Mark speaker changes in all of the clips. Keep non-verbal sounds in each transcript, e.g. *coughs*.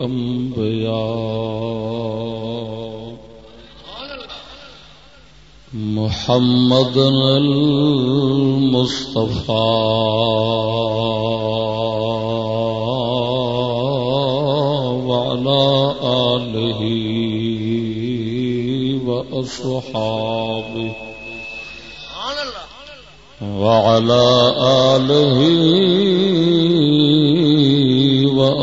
Speaker 1: الأنبياء محمد المصطفى. وعلى آله وأصحابه. وعلى آله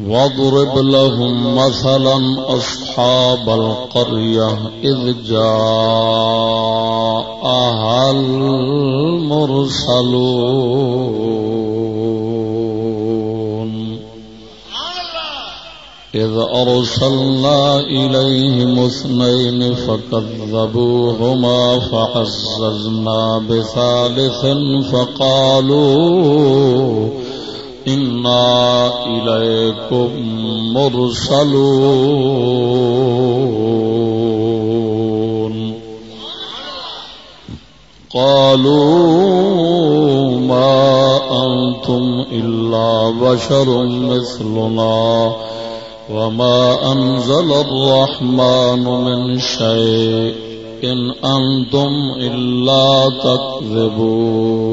Speaker 1: واضرب لهم مثلا أصحاب القرية إذ جاءها المرسلون. إذ أرسلنا إليهم اثنين فكذبوهما فعززنا بثالث فقالوا إنا إليكم مرسلون قالوا ما أنتم إلا بشر مثلنا وما أنزل الرحمن من شيء إن أنتم إلا تكذبون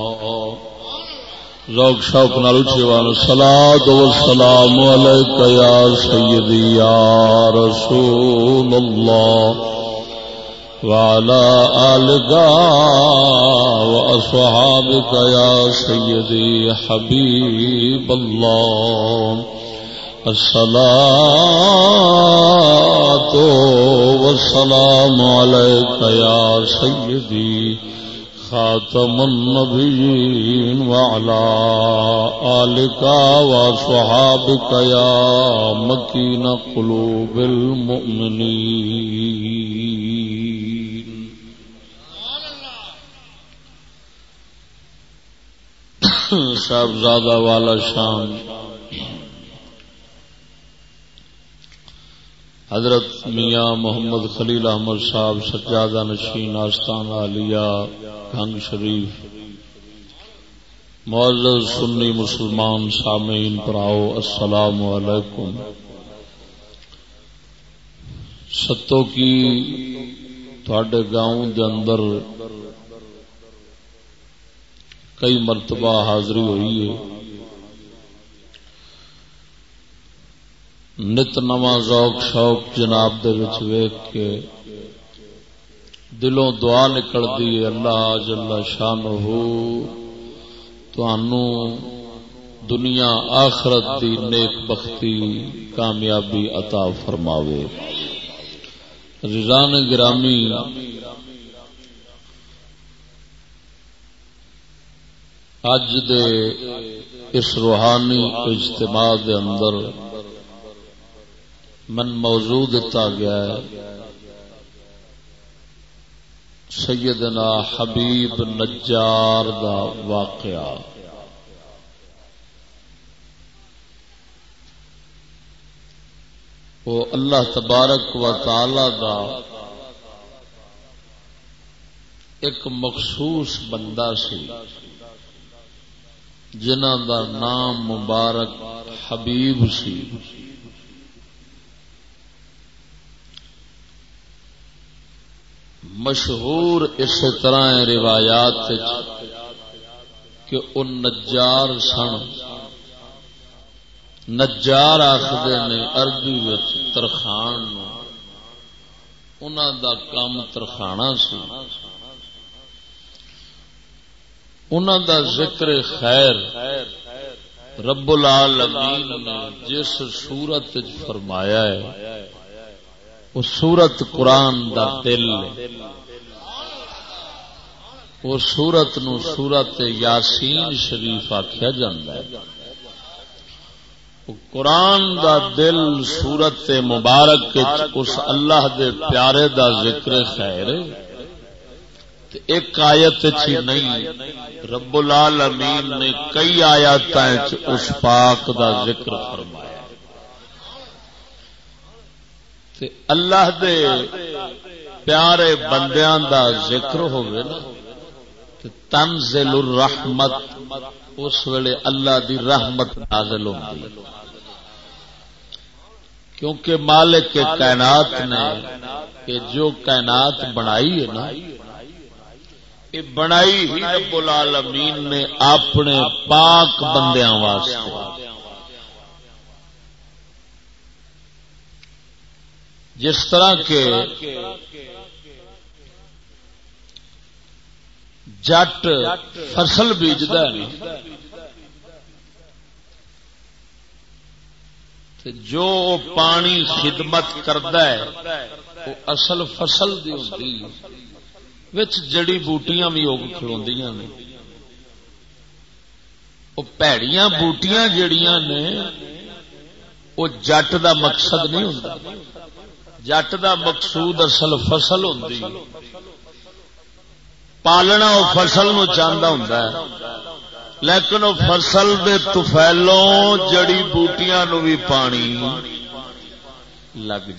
Speaker 1: ذوق شوق نال اچھوان صلاۃ و سلام علیک یا سیدی، یا رسول اللہ وعلى آلك وأصحابك يا سيدي حبيب الله الصلاة والسلام عليك يا سيدي خاتم النبيين وعلى آلك وصحابك يا مكين قلوب المؤمنين صاحب *coughs* صاحبزادہ والا شام حضرت میاں محمد خلیل احمد صاحب، سجادہ نشین، آستان عالیہ، گنگ شریف۔ معزز سنی مسلمان سامعین پراؤ السلام علیکم۔ ستوں کی تھوڑے گاؤں دے اندر کئی مرتبہ حاضری ہوئی ہے۔ نت نواں ذوق شوق جناب دے وچ ویکھ کے دلوں دعا نکلتی ہے اللہ جل شان ہو دنیا آخرت دی نیک بختی کامیابی عطا فرماوے رضان گرامی اج دے اس روحانی اجتماع دے اندر من موضوع دتا گیا ہے۔ سیدنا حبیب نجار دا واقعہ۔ وہ اللہ تبارک و تعالی دا ایک مخصوص بندہ سی جنہ دا نام مبارک حبیب سی۔ مشہور اس طرح روایات کہ ان نجار سن۔ نجار آخر نے اربی ترخان دا کام ترخانا سی۔ دا ذکر خیر رب العالمین نے جس سورت فرمایا ہے۔ وہ سورت قرآن دا دل وہ سورت نو سورت یاسین شریف آخیا جا قرآن دا دل سورت مبارک اس اللہ دے پیارے دا ذکر خیر ایک آیت چی نہیں، رب العالمین نے کئی آیات اس پاک دا ذکر فرمایا۔ تے اللہ دے پیارے بندیاں دا ذکر ہوگی نا تنزل الرحمت، اس ویلے اللہ دی رحمت نازل ہوتی کیونکہ مالک کے کائنات نے کہ جو کائنات بنائی ہے نا یہ بنائی ہی رب العالمین نے اپنے پاک بندیاں واسطے۔ جس طرح کے جٹ فصل بیجد جو پانی خدمت کرد وہ اصل فصل دی ہوتی جڑی بوٹیاں بھی اگ کلو نے۔ وہ پیڑیاں بوٹیاں جڑیاں نے، وہ جٹ دا مقصد نہیں ہوتا جٹ دا مقصود اصل فصل ہوتی پالنا وہ فصل نو چاہتا ہوں لیکن وہ فصل دے تفیلوں، جڑی بوٹیاں نو بھی پانی لگ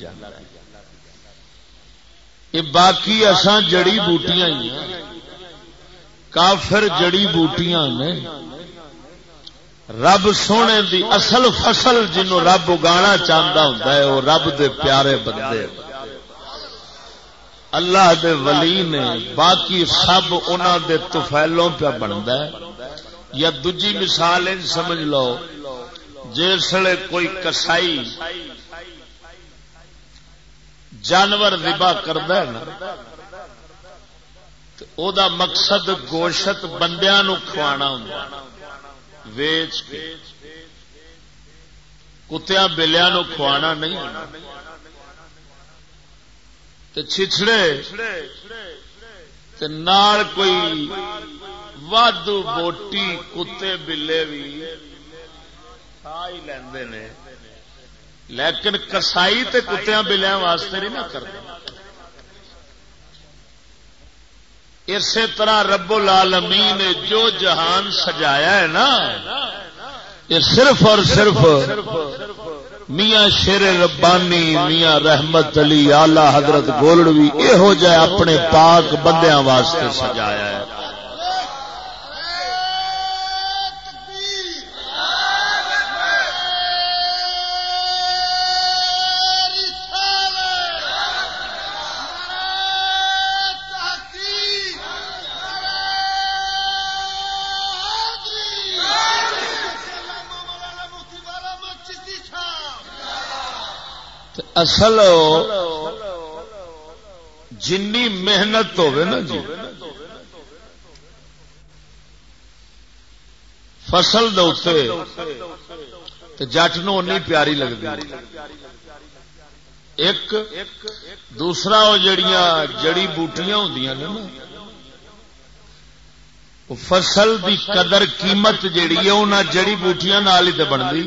Speaker 1: یہ باقی اساں جڑی بوٹیاں ہی کافر جڑی بوٹیاں نے رب سونے دی اصل فصل جنوں رب اگانا چاہتا ہوں وہ رب دے پیارے بندے اللہ دے ولی نے باقی سب انہوں دے تفیلوں پہ بنتا ہے۔ یا دجی مثال سمجھ لو جسے کوئی کسائی جانور ربا کرد دا مقصد گوشت بندیا کھوانا ہوں ویچ کے۔ کتیا بلیا نو کھوانا نہیں چھچڑے نال کوئی وادو بوٹی کتے بلے بھی کھا ہی لیندے لیکن کسائی تے کتیاں بلیاں واسطے نہیں نہ کرتے اسی طرح رب العالمین نے جو جہان سجایا ہے نا، یہ صرف اور صرف میاں شیر ربانی، میاں رحمت علی آلہ حضرت گولڑوی یہو جہ اپنے پاک بندیاں واسطے سجایا ہے۔ اصل جنی محنت نا جی۔ فصل دے جٹ نو پیاری لگتی
Speaker 2: ایک دوسرا وہ جڑیاں جڑی بوٹیاں ہوں نا فصل دی قدر قیمت جیڑی ہے انہوں جڑی بوٹیاں نال ہی بنتی۔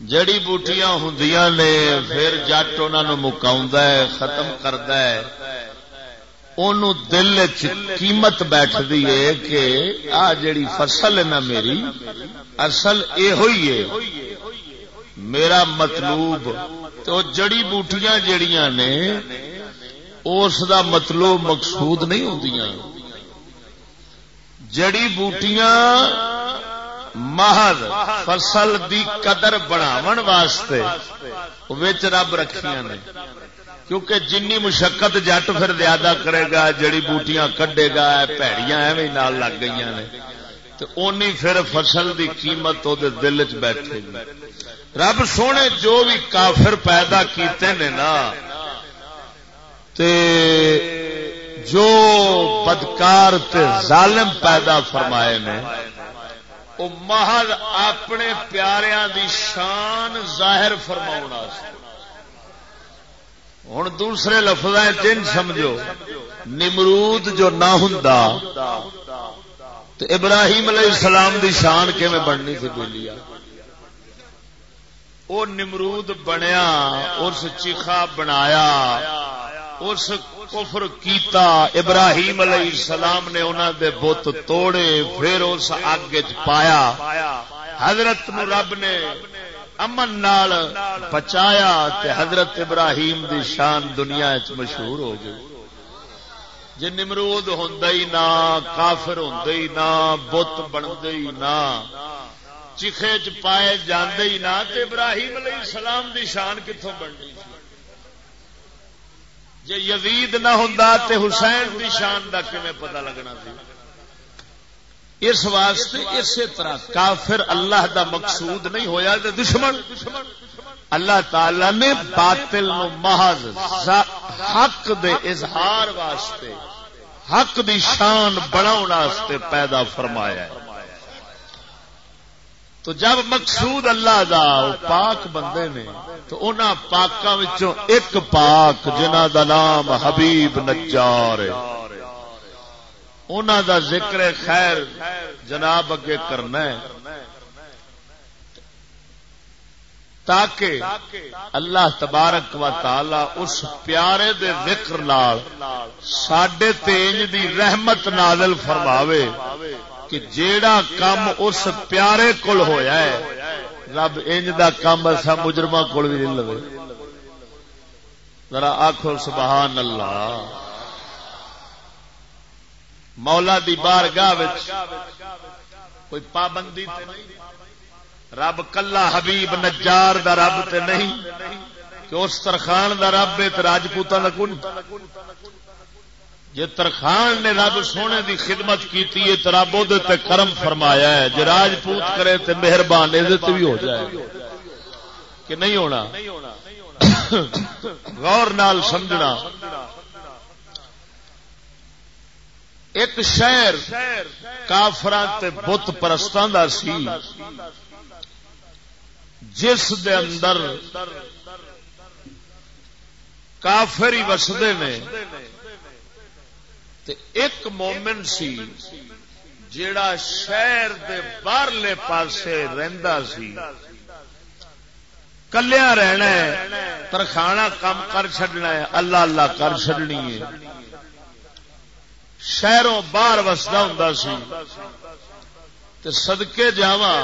Speaker 2: جڑی بوٹیاں ہوں نے پھر جٹ انہوں مکاؤں ختم کرد دل قیمت بیٹھتی ہے کہ آ جڑی فصل ہے نا میری، اصل یہ ہوئی ہے۔ میرا مطلوب، تو جڑی بوٹیاں جڑیاں نے، اس دا مطلوب مقصود نہیں ہوں جڑی بوٹیاں محض فصل دی قدر بناون واسطے رب رکھیاں نے۔ کیونکہ جنی مشقت جٹ پھر زیادہ کرے گا، جڑی بوٹیاں کڈے گا پیڑیاں ایویں نال لگ گئی نے۔ تو اونی پھر فصل دی قیمت وہ دل چ بیٹھے گی۔ رب سونے جو بھی کافر پیدا کیتے نے نا، تے جو بدکار تے ظالم پیدا فرمائے نے وہ محض اپنے پیاریاں دی شان ظاہر فرما ہوں دوسرے لفظ جن سمجھو، نمرود جو نہ ہوں تو ابراہیم علیہ السلام دی شان کیون بننی تھی بولی وہ نمرود بنیا اس چیخا بنایا۔ اس کفر کیتا ابراہیم علیہ السلام نے انہوں دے بت توڑے، پھر اس اگ پایا۔ حضرت رب نے امن نال بچایا تے حضرت ابراہیم دی شان دنیا چ مشہور ہو گئی۔ جی نمرود ہوں نہ کافر ہوں نہ بت بنتے نہ چیخے چ پائے جاندے ہی نہ ابراہیم علیہ السلام دی شان کتوں بننی جی یزید نہ ہوں تو حسین کی شان کا کھے پتا لگنا سی؟ اس واسطے اسی طرح کافر اللہ دا مقصود نہیں ہویا تو دشمن۔ اللہ تعالی نے باطل نو محض حق دے اظہار واسطے حق دی شان واسطے پیدا فرمایا ہے۔ تو جب مقصود اللہ دا پاک بندے نے، تو ان پاکوں ایک پاک جنہ دا نام حبیب نجار ان دا ذکر خیر جناب اگے کرنا ہے۔ تاکہ اللہ تبارک و تعالی اس پیارے دے ذکر نال ساڈے تیج دی رحمت نازل فرماوے۔ کہ جیڑا کام اس پیارے کول ہویا ہے، رب انج دا کام اصا مجرما کول بھی نہیں لو ذرا آخو سبحان اللہ مولا دی بار گاہ کوئی پابندی تے نہیں۔ رب کلا حبیب نجار دا رب تے نہیں۔ کہ اس ترخان دا رب ہے راجپوتوں کا کون۔ جی ترخان نے رب سونے دی خدمت کی رب وہ کرم فرمایا ہے۔ جی راجپوت کرے تو مہربان یہ بھی ہو جائے۔ کہ نہیں ہونا؟ غور نال سمجھنا۔ ایک شہر کافران بت پرستان دا سی۔ جس دے اندر کافر ہی وسدے نے۔ تے ایک مومن سی جیڑا شہر دے باہرلے پاسے رہندا سی۔ کلیا رہنا ہے ترخانا کام کر چڈنا ہے، اللہ اللہ کر چڈنی ہے۔ شہروں باہر وسدا ہوں سی۔ تے صدقے جاوا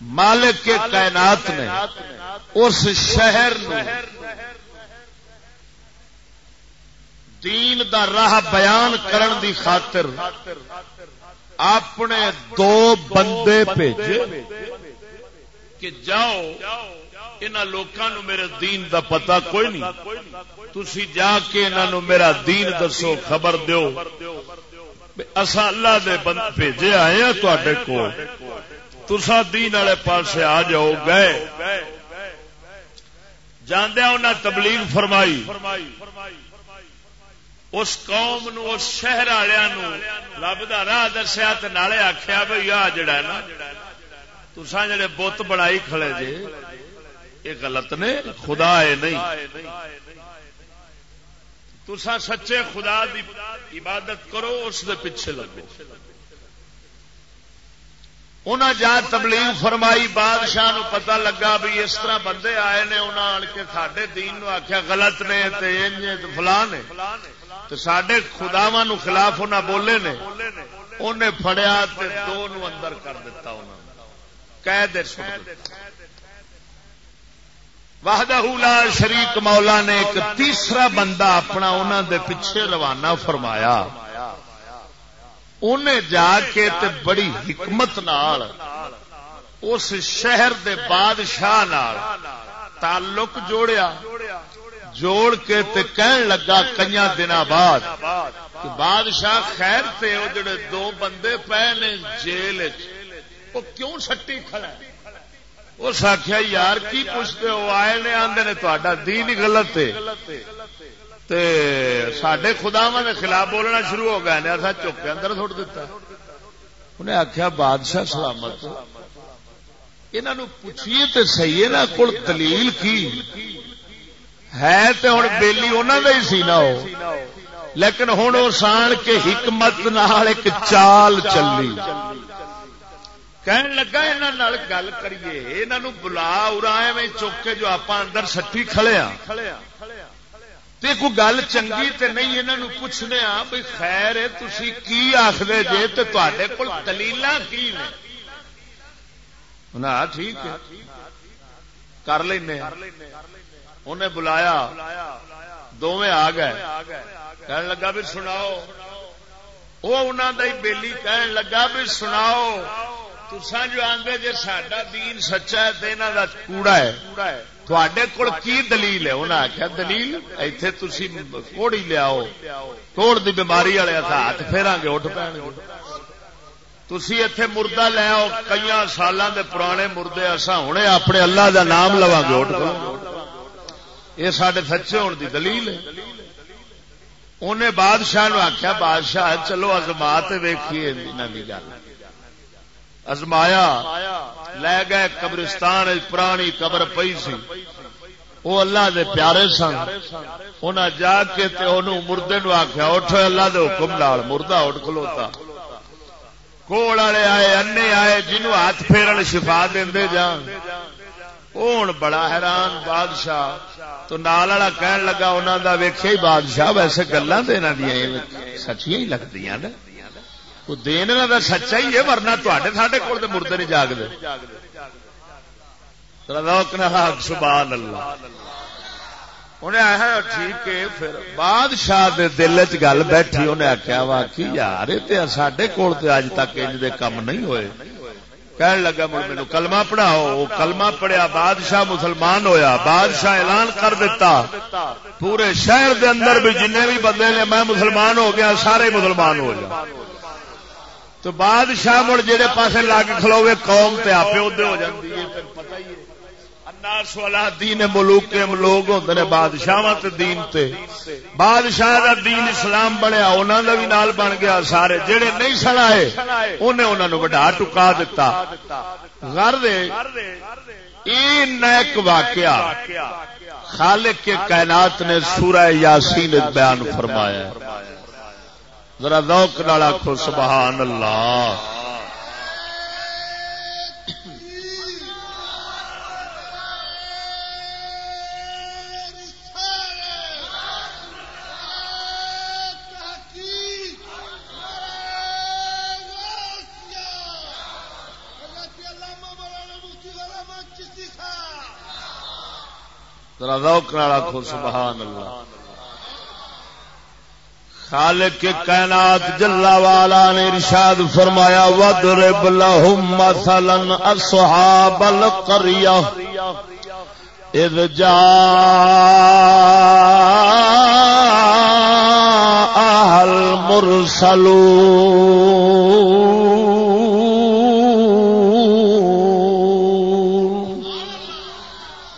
Speaker 2: مالک کے کائنات نے اس شہر دین دا راہ بیان کرن دی خاطر اپنے دو بندے بھیجے کہ جاؤ ان لوگوں میرے دین دا پتا کوئی نہیں۔ تھی جا کے انہوں میرا دین دسو، خبر دیو۔ اصا اللہ دے بند بھیجے آئے ہیں تے کو تسا دین والے پاسے آ جاؤ گئے۔ جاندیا انہیں تبلیغ فرمائی۔ اس قوم نو، اس شہر والوں رب کا راہ دسیا نالے آخیا بھائی آ جڑا نا تسا جڑے بت بنائی کھڑے جے یہ غلط نے، خدا ہے نہیں۔ تسا سچے خدا دی عبادت کرو، اس دے پیچھے لگو۔ انہیں جا تبلیغ فرمائی، بادشاہ نو پتا لگا بھی اس طرح بندے آئے نے انہیں آن کے سڈے دین نو آخیا غلط نے فلاں نے۔ تو سڈے خداوا نو خلاف انہیں بولے نے انہیں فڑیا دو نو اندر کر دیتا قید وحدہ لا شریک مولا نے ایک تیسرا بندہ اپنا انہوں دے پیچھے روانہ فرمایا۔ انہیں جا کے تے بڑی حکمت نال، اس شہر دے بادشاہ نال تعلق جوڑیا۔ جوڑ کے تے کہن لگا کئی دن بعد کہ بادشاہ خیر تے وہ جڑے دو بندے پے نے جیل وہ کیوں سٹی کھڑا اس آخیا یار کی پوچھتے ہو؟ آئے نے آدھے نے تا دین ہی غلط ہے۔ سڈے خداوا کے خلاف بولنا شروع ہو گئے اصا چوکے اندر سٹ دیتا انہیں آخیا بادشاہ سلامت۔ انہوں پوچھیے تو سی یہاں کو دلیل کی؟ ہے تو ہوں بےلی انہوں کا ہی سی نہ ہو۔ لیکن ہوں وہ سان کے حکمت نال ایک چال چلی۔ کہن لگا یہاں گل کریے یہاں بلا ارا میں چوکے جو آپ اندر سٹی کھڑے ہاں۔ تے کوئی گل چنگی تے نہیں انہوں پوچھنے ہاں آ بھائی خیر تھی کی آخر جے؟ تے تے کول دلیل کی نے؟ ٹھیک ہے۔ کر لینے ہاں۔ انہیں بلایا دونیں آ گئے۔ کہن لگا بھی سناؤ، وہ انہوں کا ہی بےلی کہن لگا بھی سناؤ تسا جو آدھے جی سڈا دین سچا ہے تو یہاں کا کوڑا ہے۔ تھوڑے کول کی دلیل ہے؟ انہیں آخیا دلیل اتنے تھی کوڑی لیاؤ توڑ دی بیماری والے ہاتھ پھیرا گے اٹھ پے تھی اتے مردہ لے آؤ کئی سال دے پرانے مردے اصا ہوں اپنے اللہ دا نام لوا گے، اٹھ پہ یہ سڈے سچے ہونے دی دلیل ہے۔ انہیں بادشاہ آخیا بادشاہ، چلو ازمات ویکھیے کی گل۔ ازمایا لے گئے قبرستان پرانی قبر پئی سی۔ وہ اللہ دے پیارے سن۔ انہیں جا کے مردے نو آخیا اٹھو اللہ دے حکم لال مردہ اٹھ کھلوتا۔ کوڑ والے آئے، انے آئے جنہوں ہاتھ پھیرن شفا دے جان۔ ہوں بڑا حیران بادشاہ؟ تو نال والا کہن لگا انہوں کا ویخیا ہی بادشاہ، ویسے گلیں تو یہاں دیا سچیاں ہی لگتی نا دین کا سچا ہی ہے، ورنہ تے ساڈے کول مردے نہیں جاگتے سبحان اللہ۔ انہیں آیا ٹھیک ہے، پھر بادشاہ دے دل چ گل بیٹھی، انہیں آخیا واقعی یار سڈے کول اج تک انج دے کم نہیں ہوئے۔ کہنے لگا، مڑ مینو کلمہ پڑھاؤ۔ کلمہ پڑھیا، بادشاہ مسلمان ہویا، بادشاہ اعلان کر دیتا۔ پورے شہر دے اندر بھی جن بھی بندے نے، میں مسلمان ہو گیا، سارے مسلمان ہو گیا۔ تو بادشاہ مڑ جہے پاسے لگ کھلوے قوم تے آپ ادے ہو جاتی ہے۔ پتہ ہی ہے دین ملوک لوگ ہوتے ہیں بادشاہ دین تے۔ بادشاہ دا دین اسلام بنیا انہوں دا بھی نال بن گیا سارے۔ جڑے نہیں سن آئے انہیں انہوں نے وڈا ٹکا دتا۔ گھر دے نیک واقعہ خالق کے کائنات نے سورہ یاسین بیان فرمایا ذرا ذوق نال آخو سبحان اللہ۔ ذرا ذوق نال آخو سبحان اللہ۔ خالق کے کائنات جلا والا نے ارشاد فرمایا، وضرب لهم مثلا اصحاب القريه اذ جاء المرسلون۔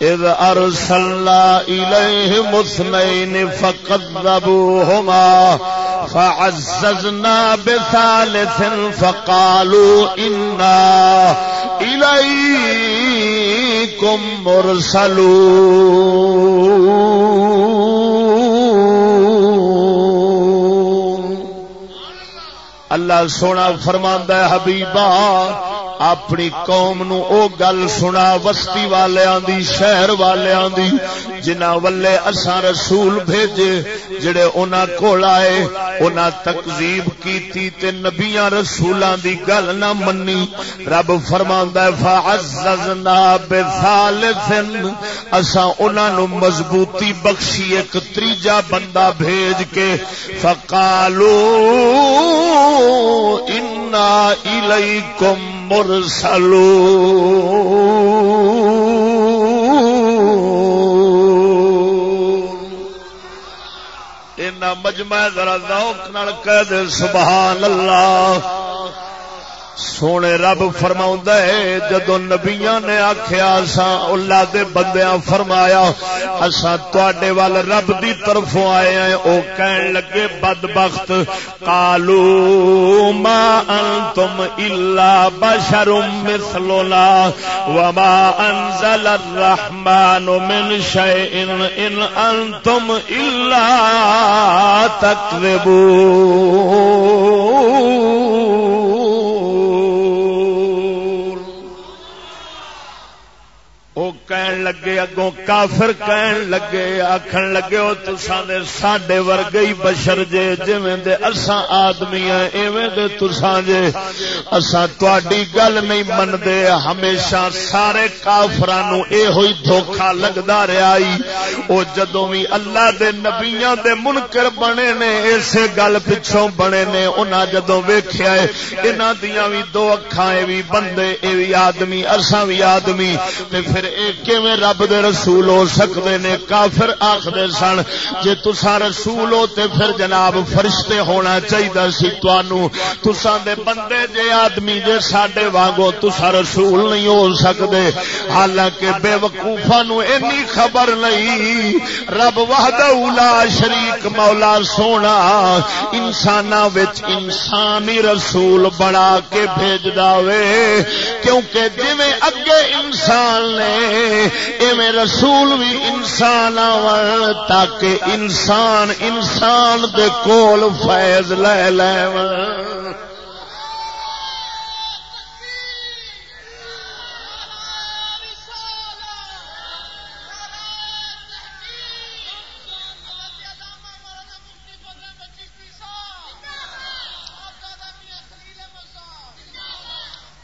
Speaker 2: اذ ارسلنا اليه مثنين فكذبوهما فعززنا بثالث فقالوا انا اليك کم مرسلو اللہ سونا فرماندہ حبیبہ اپنی قوم نو او گل سنا، وسطی والیاں دی، شہر والیاں دی جنہ ولے اساں رسول بھیجے، جڑے انہاں کول آئے، انہاں تکذیب کیتی تے نبیاں رسولاں دی گل نہ منی۔ رب فرماندا ہے، فعززنا بثالث۔ اساں انہاں نو مضبوطی بخشی، ایک تریجا بندہ بھیج کے فقالو ان انا الیکم مرسلو مجمع ذرا ذوق نال کہہ دے سبحان اللہ۔ سونے رب فرما ہے، جدو نبیا نے آخیا سا اللہ دے بندیاں فرمایا اصا تے وال رب دی طرف آئے ہیں۔ او کہن لگے بد بخت کالو ما انتم الا بشر مثلنا وما انزل الرحمن من شيء ان انتم الا تكذبون کہن لگے اگوں کافر کہن لگے آخر لگے وہ تسان دے ساڈے ورگے ہی بشر جے جویں دے اساں آدمی ہیں ایویں دے تسان جے اساں تواڈی گل نہیں مندے ہمیشہ سارے کافراں نو اے ہوئی دھوکا لگدا رہیا ای او جدوں وی اللہ دے نبیاں دے منکر بنے نے اسے گل پچھوں بنے نے انہاں جدوں ویکھیا اے انہاں دیاں وی دو اکھاں اے وی بندے اے وی آدمی اساں وی آدمی تے پھر اے کیویں رب دے رسول ہو سکتے نے؟ کافر آخر سن، جے تسا رسول ہو تے پھر جناب فرشتے ہونا چاہیے سی تسا دے بندے جے آدمی جے ساڈے وانگو تسا رسول نہیں ہو سکتے حالانکہ بے وقوفا نو اینی خبر نہیں۔ رب وحدہ اولا شریک، مولا سونا۔ انسان انسانی رسول بنا کے بھیج دے کیونکہ جی اگے انسان نے ایویں رسول بھی انسان آ تاکہ انسان انسان دے کول فیض لے لے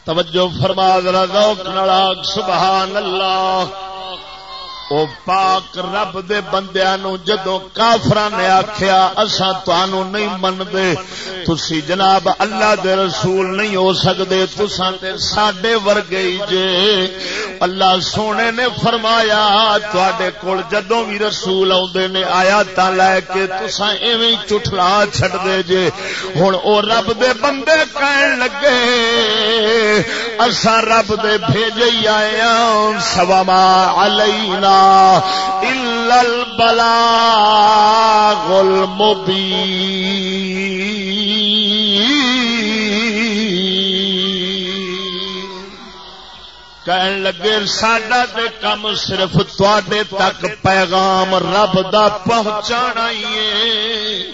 Speaker 2: توجہ فرما ذرا ذوق نال سبحان اللہ۔ او پاک رب دے بندیاں نو جدو کافراں نے آکھیا، اساں تانوں نہیں مندے تسی جناب اللہ دے رسول نہیں ہو سکدے۔ تساں تے ساڈے ورگے ہی جے۔ اللہ سونے نے فرمایا، تواڈے کول جدوں وی رسول اوندے نے آیاتاں لے کے تساں ایویں چٹلا چھڈ دے جے۔ ہن او رب دے بندے کہن لگے، اساں رب دے بھیجے ہی آئے ہاں سوا علینا۔ إلا البلاغ المبين کہن لگے ساڈا تے کم صرف تواڈے تک پیغام رب دا پہنچانا ہی ہے۔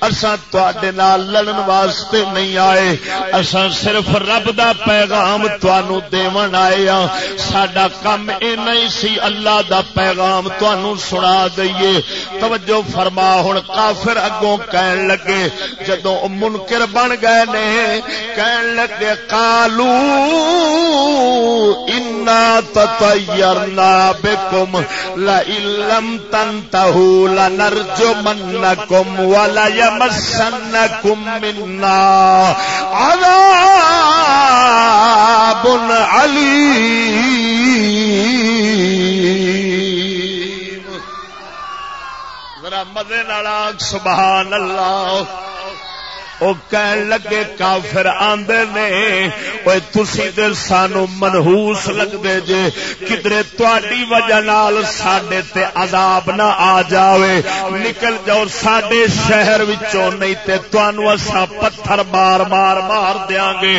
Speaker 2: اساں تے لڑن واسطے نہیں آئے۔ اساں صرف رب دا پیغام تنوع دیون آئے ہاں۔ سڈا کم اے نہیں سی، اللہ دا پیغام تنوع سنا دئیے۔ توجہ فرما ہوں کافر اگوں کہن لگے جدو منکر بن گئے نے، کہن لگے کالو انا تطیرنا بکم لئن تنتہو لنرجمنکم ولا يمسنكم منا عذاب عليم۔ ذرا مزے نال سبحان اللہ۔ وہ کہن لگے کافر آندے نے اوے تسی دے سانو منحوس لگدے جے، کدرے تواڈی وجہ نال ساڈے تے عذاب نہ آ جاوے۔ نکل جاؤ ساڈے شہر وچوں نہیں تے تانوں اسا پتھر مار مار مار دیاں گے،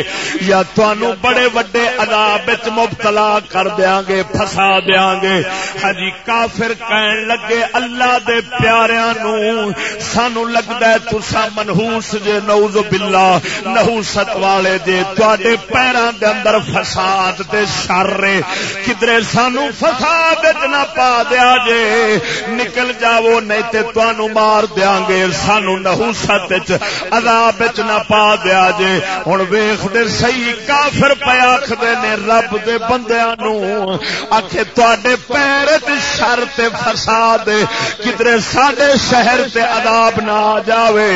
Speaker 2: یا تانوں بڑے وڈے عذاب وچ مبتلا کر دیاں گے، پھسا دیاں گے۔ ہاں جی کافر کہن لگے، اللہ دے پیاریاں نو سانو لگدا ہے تسا منحوس جے نعوذ باللہ نحوست والے جے تواڈے پیراں دے اندر فساد تے شر کدرے سانو فساد وچ نہ پا دیا جے، نکل جاو نہیں تے تانوں مار دیاں گے۔ سانو نحوست وچ عذاب وچ نہ پا دیا جے۔ ہن ویکھ دے صحیح، کافر پیا آکھدے نے رب دے بندیاں نو۔ آکھے تواڈے پیر تے شر تے فساد کدرے ساڈے شہر تے عذاب نہ آ جاوے،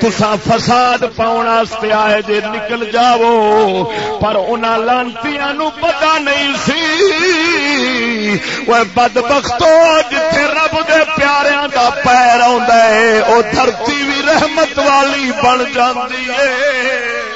Speaker 2: تساں فساد فساد پاؤن واسطے آئے جے نکل جاؤ۔ پر انہاں لانتیاں نو پتہ نہیں سی۔ وہ بد بختو جتھے رب دے پیاریاں دا پیر آندا ہے، او دھرتی بھی رحمت والی بن جاندی ہے۔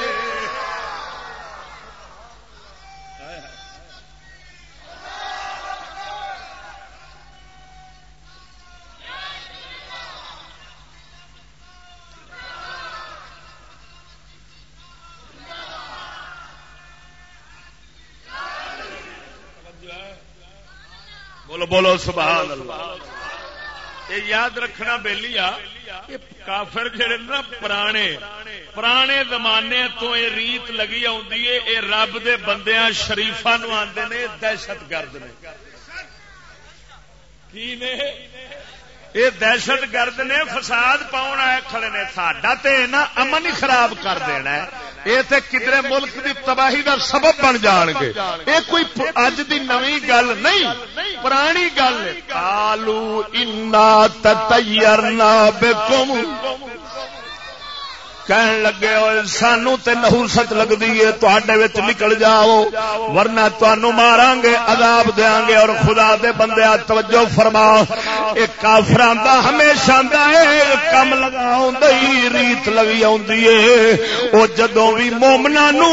Speaker 2: بولو بولو، سبحان اللہ۔ یہ یاد رکھنا بہلی آ کافر جڑے نا پرانے پرانے زمانے تو یہ ریت لگی آ رب دے بندیاں شریفا نو آدھے نے دہشت گرد نے۔ کی نے؟ یہ دہشت گرد نے فساد پاؤن آئے کھڑے نے ساڈا تے نا امن ہی خراب کر دینا ہے۔ یہ تے کدھر ملک دی تباہی دا سبب بن جان گے۔ یہ کوئی اج دی نوی گل نہیں، پرانی گل کالو انا تیرنا بکم۔ کہن لگے ہوئے سانو تے نحوست لگدی ہے تواڈے وچ نکل جاؤ ورنہ تانوں ماران گے عذاب دیاں گے اور خدا دے بندے توجہ فرما اے کافراں دا ہمیشہ دا کم لگاؤں دی ریت لگی اوندی اے او جدوں وی مومناں نو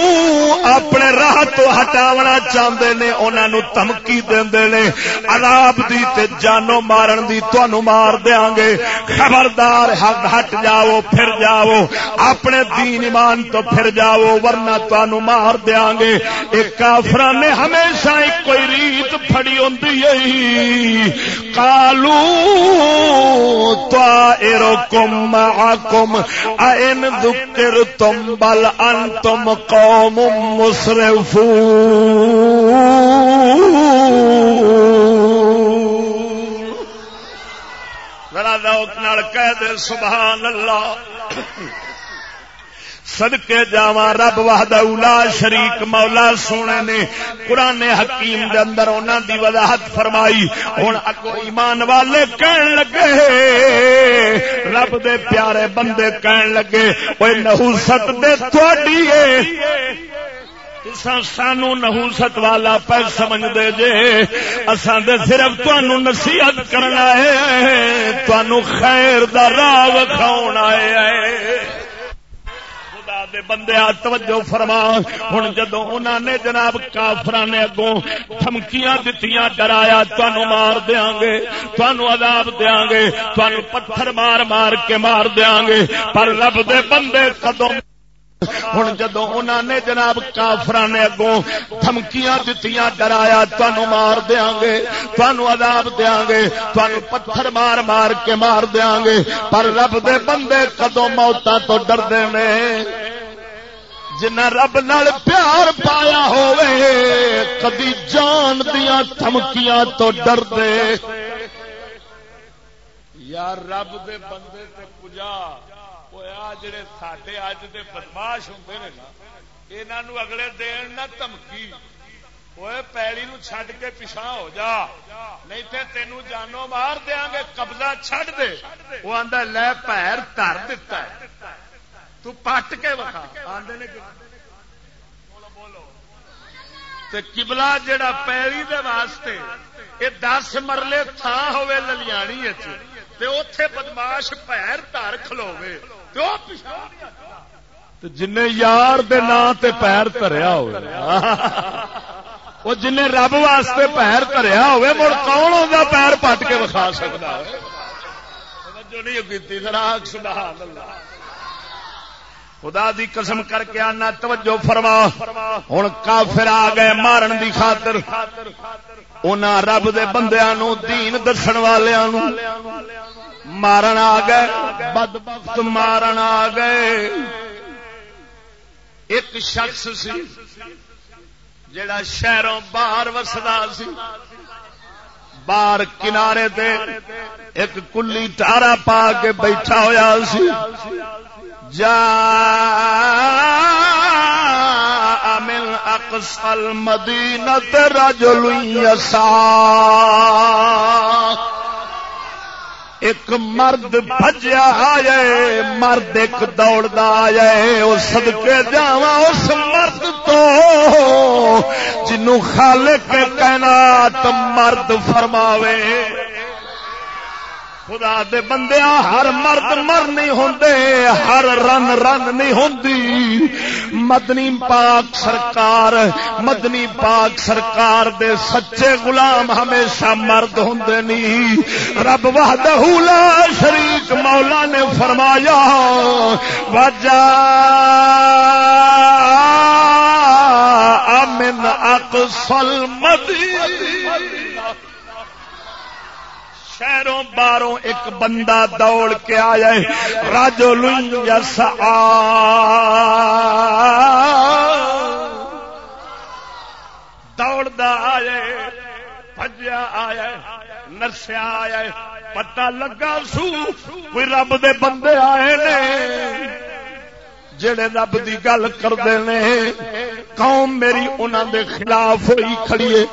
Speaker 2: اپنے راہ تو ہٹاونا چاہندے نے انہاں نو دھمکی دیندے نے عذاب دی تے جانو مارن دی تانوں مار دیاں گے خبردار ہٹ جاؤ پھر جاؤ اپنے دین ایمان تو پھر جاؤ، ورنہ تانو مار دیا گے۔ ایک کافر نے ہمیشہ ایک کوئی ریت پڑی ہوں کالو تو کم کم این دکر تم بل ان تم قوم مسرف ذرا ذوق نال کہہ دے، سبحان اللہ۔ سدکے جاوا رب وحد اولا شریک مولا سونے نے قرآن حکیم دے اندر انہوں دی وضاحت فرمائی۔ ہوں اگو ایمان والے کہن لگے رب دے پیارے بندے کہن لگے وہ نحوست دے تھوڑی سانو نحوست والا پہ سمجھ دے جے۔ اساں دے صرف تانوں نصیحت کرنا ہے تانوں خیر دا راہ وکھاؤنا ہے دے بندے توجہ فرما۔ ہوں جدو انہوں نے جناب کافر نے اگوں دھمکیاں دتیاں ڈرایا تنوع مار دیا گے تنوع عذاب دیا گے تنوع پتھر مار مار کے مار دیا گے پر رب دے بندے قدم ہوں جدو انہوں نے جناب کافر نے اگوں دھمکیاں دتیاں، ڈرایا تنوع مار دیا گے تنوع عذاب دیا گے تنوع پتھر مار مار کے مار دیا گے پر رب دے بندے کدو موتا تو ڈر دے جنا رب نال پیار پایا ہوئے کدی جان دیا تھمکیاں تو ڈردے؟ یار رب دے بندے تے کجا جڑے ساڈے اج دے بدماش ہوندے نے نا، انہاں نو اگلے دین نہ دھمکی اوے پیڑی نو چھڈ کے پیچھا ہو جا۔ نہیں تے تینوں جانو مار دیاں گے، قبضہ چھڈ دے۔ وہ آندا لے پیر دھر دتا ہے۔ تو پٹ کے وکھا۔ آندے نے کبلا جڑا پیری دے واسطے یہ دس مرلے تھان ہوے للیانی اتے بدماش پیر تر کھلوے جن یار دے نا تے پیر تریا ہو جن رب واسطے پیر تریا ہوئے، مڑ کون ہوگا پیر پٹ کے وکھا سکتا خدا دی قسم کر کے آنا، توجہ فرما۔ ہوں کافر آ گئے مارن دی خاطر۔ انہاں رب دے بندیاں نو دین دسن والیاں نو۔ مارن آ گئے، بد بخت مارن آ گئے۔ ایک شخص سی جڑا شہروں باہر وسدا سی۔ باہر کنارے تے ایک کلی ٹارا پا کے بیٹھا ہوا سی۔ جا من اقصى المدينة رجل يسعى ایک مرد بجیا آیا مرد ایک دوڑا آئے وہ سدکے جا اس مرد تو۔ جنو خالق کہنا تو مرد فرماوے خدا دے بندے ہر مرد مر نہیں ہوں ہر رن رن نہیں ہوں مدنی پاک سرکار، مدنی پاک سرکار دے سچے غلام ہمیشہ مرد ہوں نہیں۔ رب وحدہ لا شریک مولا نے فرمایا، وجہ امن اقصل مدینہ شہروں باروں ایک بندہ دوڑ کے آیا راجو لس دوڑتا آیا بجیا آیا نرسیا آیا پتا لگا سو، کوئی رب دے بندے آئے نے۔ جڑے رب دی گل کرتے ہیں قوم میری انہوں دے خلاف ہوئی کھڑیے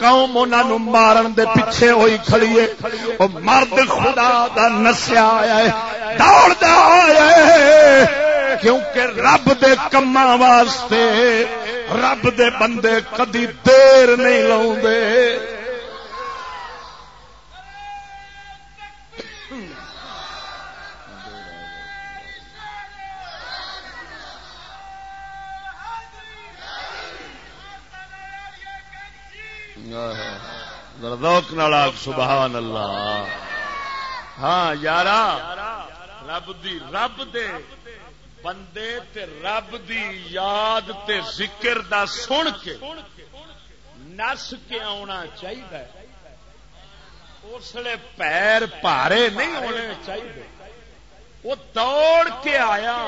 Speaker 2: قوم انہوں مارن دے پیچھے ہوئی کھڑیے وہ مرد خدا دا نسیا آیا ہے دوڑ دا آیا ہے، کیونکہ رب دے کما واسطے، رب دے بندے کدی دیر نہیں لاؤ روک نالا سبحان اللہ۔ ہاں یار رب دی رب دے بندے تے رب دی یاد تے ذکر دا سن کے نس کے آنا چاہیے۔ اس لیے پیر پارے نہیں ہونے چاہیے۔ وہ دوڑ کے آیا۔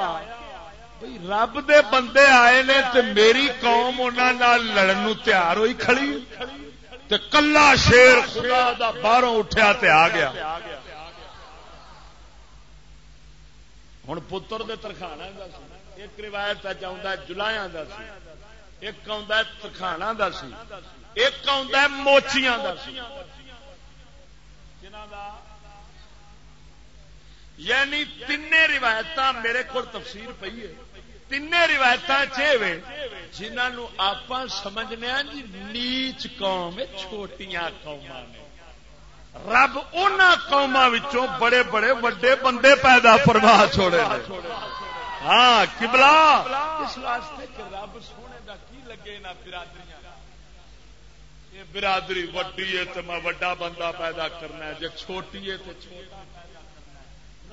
Speaker 2: رب دے بندے آئے نے تے میری قوم انہوں لڑن تیار ہوئی کھڑی۔ تے کلا شیر خدا دا باہروں اٹھیا تے آ گیا۔ ہوں پتر دے ترخانا ایک روایت چاہتا ہے جلایا ایک ترخانا دا سی۔ ایک موچیاں دا سی۔ یعنی تین روایت میرے کو تفسیر پی ہے۔ تین روایت جنہوں آپ سمجھنے جی نیچ قوم چھوٹیاں قوم رب ان قوما بڑے بڑے وڈے بندے پیدا فرما چھوڑے ہاں کبلا اس واسطے کہ رب سونے کا کی لگے نہ برادری برادری وڈی ہے تو میں وڈا بندہ پیدا کرنا ہے جی چھوٹی ہے تو چھوٹا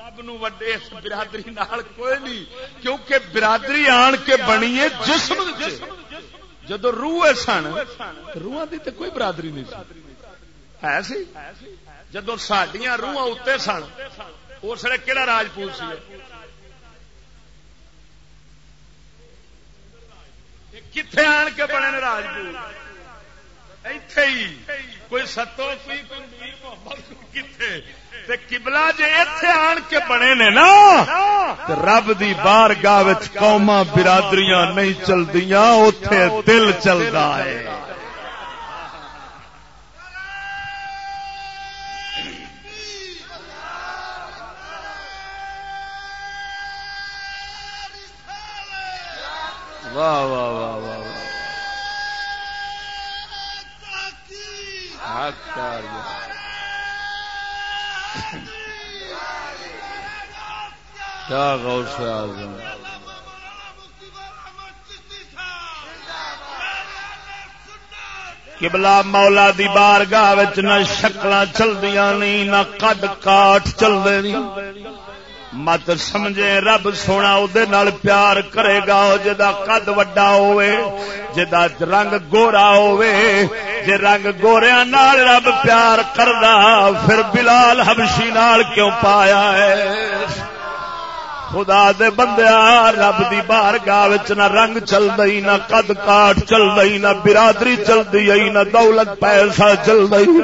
Speaker 2: رب نو وڈے اس برادری نال کوئی نہیں، کیونکہ برادری آن کے بنی ہے جسم جدو روح سن روح کی تو کوئی برادری نہیں سی۔ ہے سی؟ جدو سڈیا روح اتنے سن، اس لیے کہڑا راجپوت سی؟ کتنے آن کے بنے نے راجپوت ایتھے ہی۔ کوئی ستو کوئی محمد کتنے کبلا جی اتے آن کے بنے نے نا رب دی بار گاہ قوما برادریاں نہیں چلدیا اتے دل چلتا ہے۔ واہ واہ واہ واہ کیا مولا دی بار گاہ نہ شکل چلدیاں نہیں نہ کد کاٹ چلدے نہیں مت سمجھے رب سونا دے نال پیار کرے گا جا قد وڈا ہوئے جدا رنگ گورا ہوئے جے رنگ گوریا نال رب پیار کردا، پھر بلال حبشی نال کیوں پایا ہے؟ خدا دے بندیا رب دی بار گاہ نہ رنگ چل دئی نہ قد کاٹ چل دئی نہ برادری چل دئی نہ دولت پیسہ چل دئی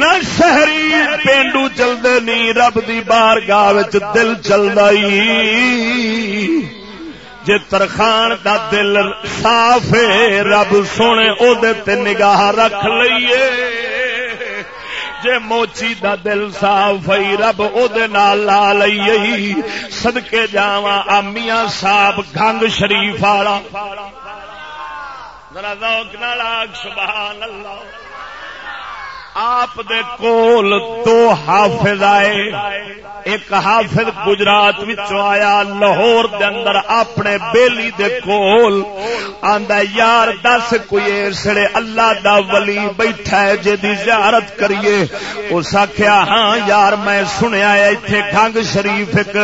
Speaker 2: نہ شہری پینڈو چل دے نہیں رب دی بار گاہ دل چل دئی جے ترخان دا دل صاف رب سونے او دے تے نگاہ رکھ لئیے۔ جے موچی دا دل صاف ہوئی رب او دے نال لا لئی صدکے جاواں امیاں صاحب گنگ شریف والا۔ ذرا ذوق نال سبحان اللہ۔ آپ دے کول دو حافظ آئے۔ ایک حافظ گجرات آیا، لاہور دے اندر اپنے بیلی دے کول۔ آندا یار دس کوئی اسڑے اللہ دا ولی بیٹھا ہے جے دی زیارت کریے۔ اس آخیا ہاں یار میں سنیا ہے، ایتھے گنگ شریف ایک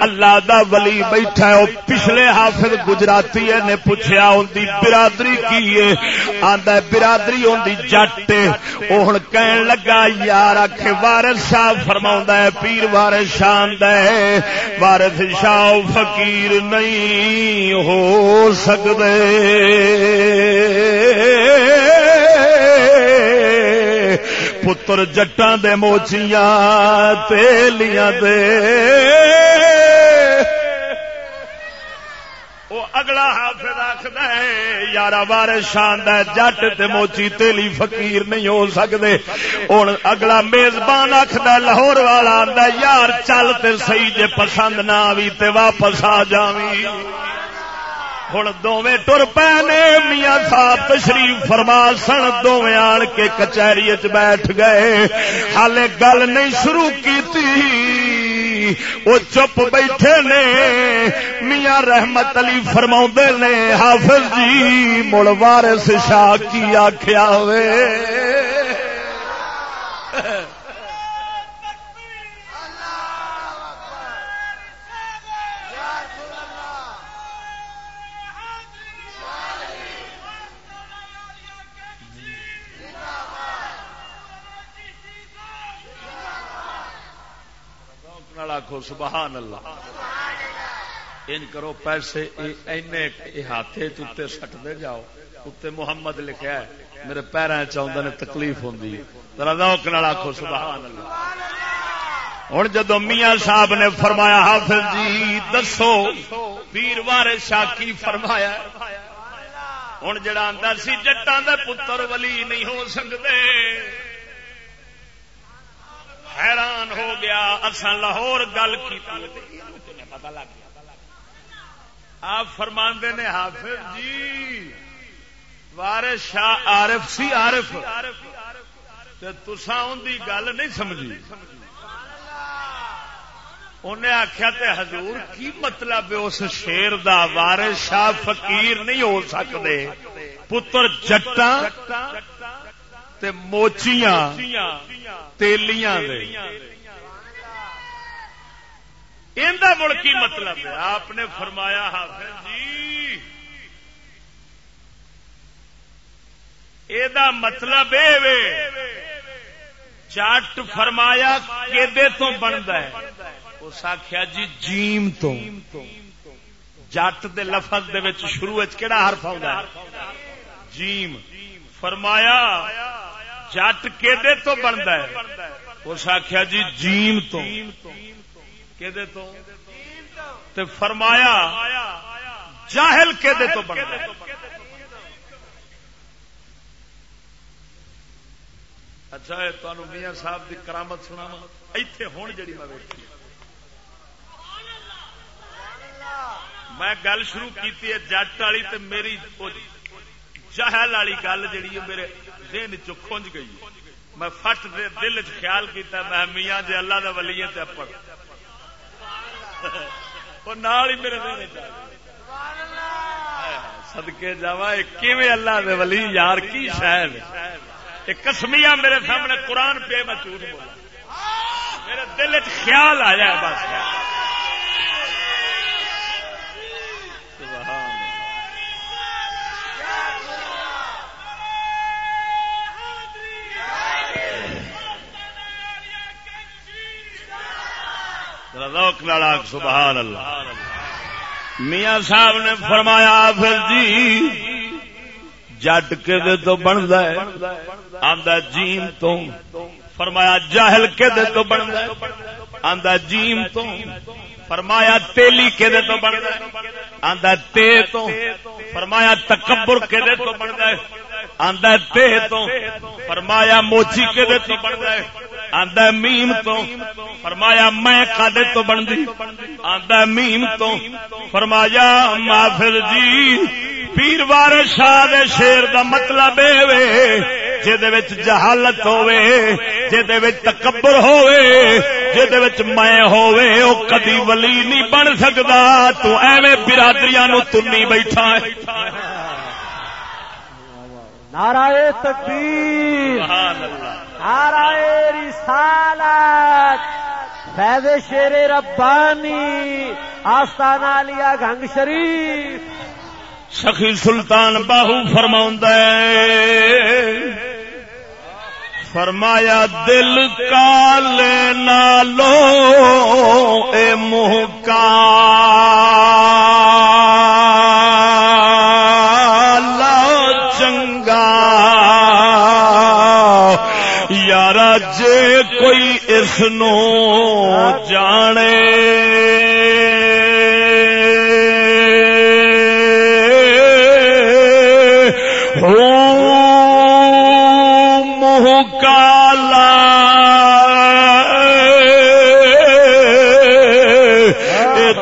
Speaker 2: اللہ دا ولی بیٹھا ہے۔ او پچھلے حافظ گجراتی نے پوچھا ان دی برادری کی ہے؟ آندا برادری ان دی جٹ او ہن کہن لگا، یار آخ وارث شاہ فرما ہے، پیر وارث شان دے وارث شاہ فقیر نہیں ہو سکتے پتر جٹاں دے موچیاں تیلیاں دے۔ اگلا حافظ آخد یار بار شاندار جٹ تے موچی تیلی فقیر نہیں ہو سکتے ہوں اگلا میزبان آخد لاہور والا آدھا یار چل تے سی جے پسند نہ آئی تے واپس آ جاوی۔ ہوں دونیں ٹر پے نے، میاں صاحب تشریف فرما سن دونیں آن کے کچہری بیٹھ گئے۔ ہالے گل نہیں شروع کی وہ چپ بیٹھے نے۔ میاں رحمت علی فرما نے، حافظ جی مڑ وارس شاہ کی آخیا ہوئے آخو سبحان اللہ۔ ان کرو پیسے ہاتھے ہاتھ سٹتے جاؤ۔ اتنے محمد لکھا ہے، میرے پیروں چاہتے نے تکلیف ہوں آخو سبحان اللہ۔ ہوں جدو میاں صاحب نے فرمایا، حافظ جی دسو۔ پیر وار شاکی فرمایا ہوں جڑا اندر سی جٹان دے پتر ولی نہیں ہو سکتے حیران ہو گیا۔ اصا لاہور گل کی پتا لگ گیا آپ فرماندے نے، حافظ جی وارث شاہ عارف سی عارف۔ تسا ان کی گل نہیں سمجھی۔ انہیں آخیا تے حضور کی مطلب اس شیر دا وارث شاہ فقیر نہیں ہو سکتے پتر جٹا تے موچیاں تیلیاں دے۔ مڑ کی مطلب ہے؟ آپ نے فرمایا، حافظ جی۔ یہ مطلب چٹ فرمایا کہ تو بنتا ہے؟ اس آخیا جی جیم تو۔ جٹ دے لفظ دے وچ شروع کہڑا حرف آ جیم۔ فرمایا جٹ کہ تو بنتا ہے؟ اس آخیا جی جیم تو۔ تے فرمایا، جاہل کہ تو بنتا اچھا تمہیں میاں صاحب کی کرامت سنا ایتھے ہوں جڑی میں ویٹھی میں گل شروع کی جٹ والی میری جہل والی گل جی میرے دن چنج گئی۔ میں فٹ دے دل چ خیال کیتا، میں میاں جی اللہ کا ولی اپڑ۔ وہ نال ہی میرے دن سدکے جا اللہ دے ولی؟ یار، کی شاید کسمیا میرے سامنے قرآن پہ میں جھوٹ بولا میرے دل چ خیال آیا بس۔ شوق نال سبحان اللہ۔ میاں صاحب نے فرمایا، پھر جی جٹ کے دے تو بنتا ہے؟ آدھا جیم تو۔ فرمایا، جاہل کے دے تو بنتا ہے؟ آدھا جیم تو۔ فرمایا، تیلی کے دے تو بنتا ہے؟ آدھا تے تو۔ فرمایا، تکبر کے دے تو بنتا ہے؟ آدھا تے تو۔ فرمایا، موچی کے دے تو بنتا ہے؟ آدھا میم تو فرمایا میں کدے تو بنتی۔ آدھا میم تو فرمایا مافر جی پیر بار شاہ شیر دا مطلب جہالت ہوے جہد تکبر ہوے جہد میں ہوے او کدی ولی نہیں بن سکتا تو ایویں برادریاں نو تنی بیٹھا ہے۔
Speaker 3: نعرہ تکبیر۔ نعرہ رسالت۔ فیض شیر ربانی، آستانہ لیا گنگ شریف۔
Speaker 2: سخی سلطان باہو فرما فرمایا، دل کا لینا لو اے منہ کوئی اس نو جانے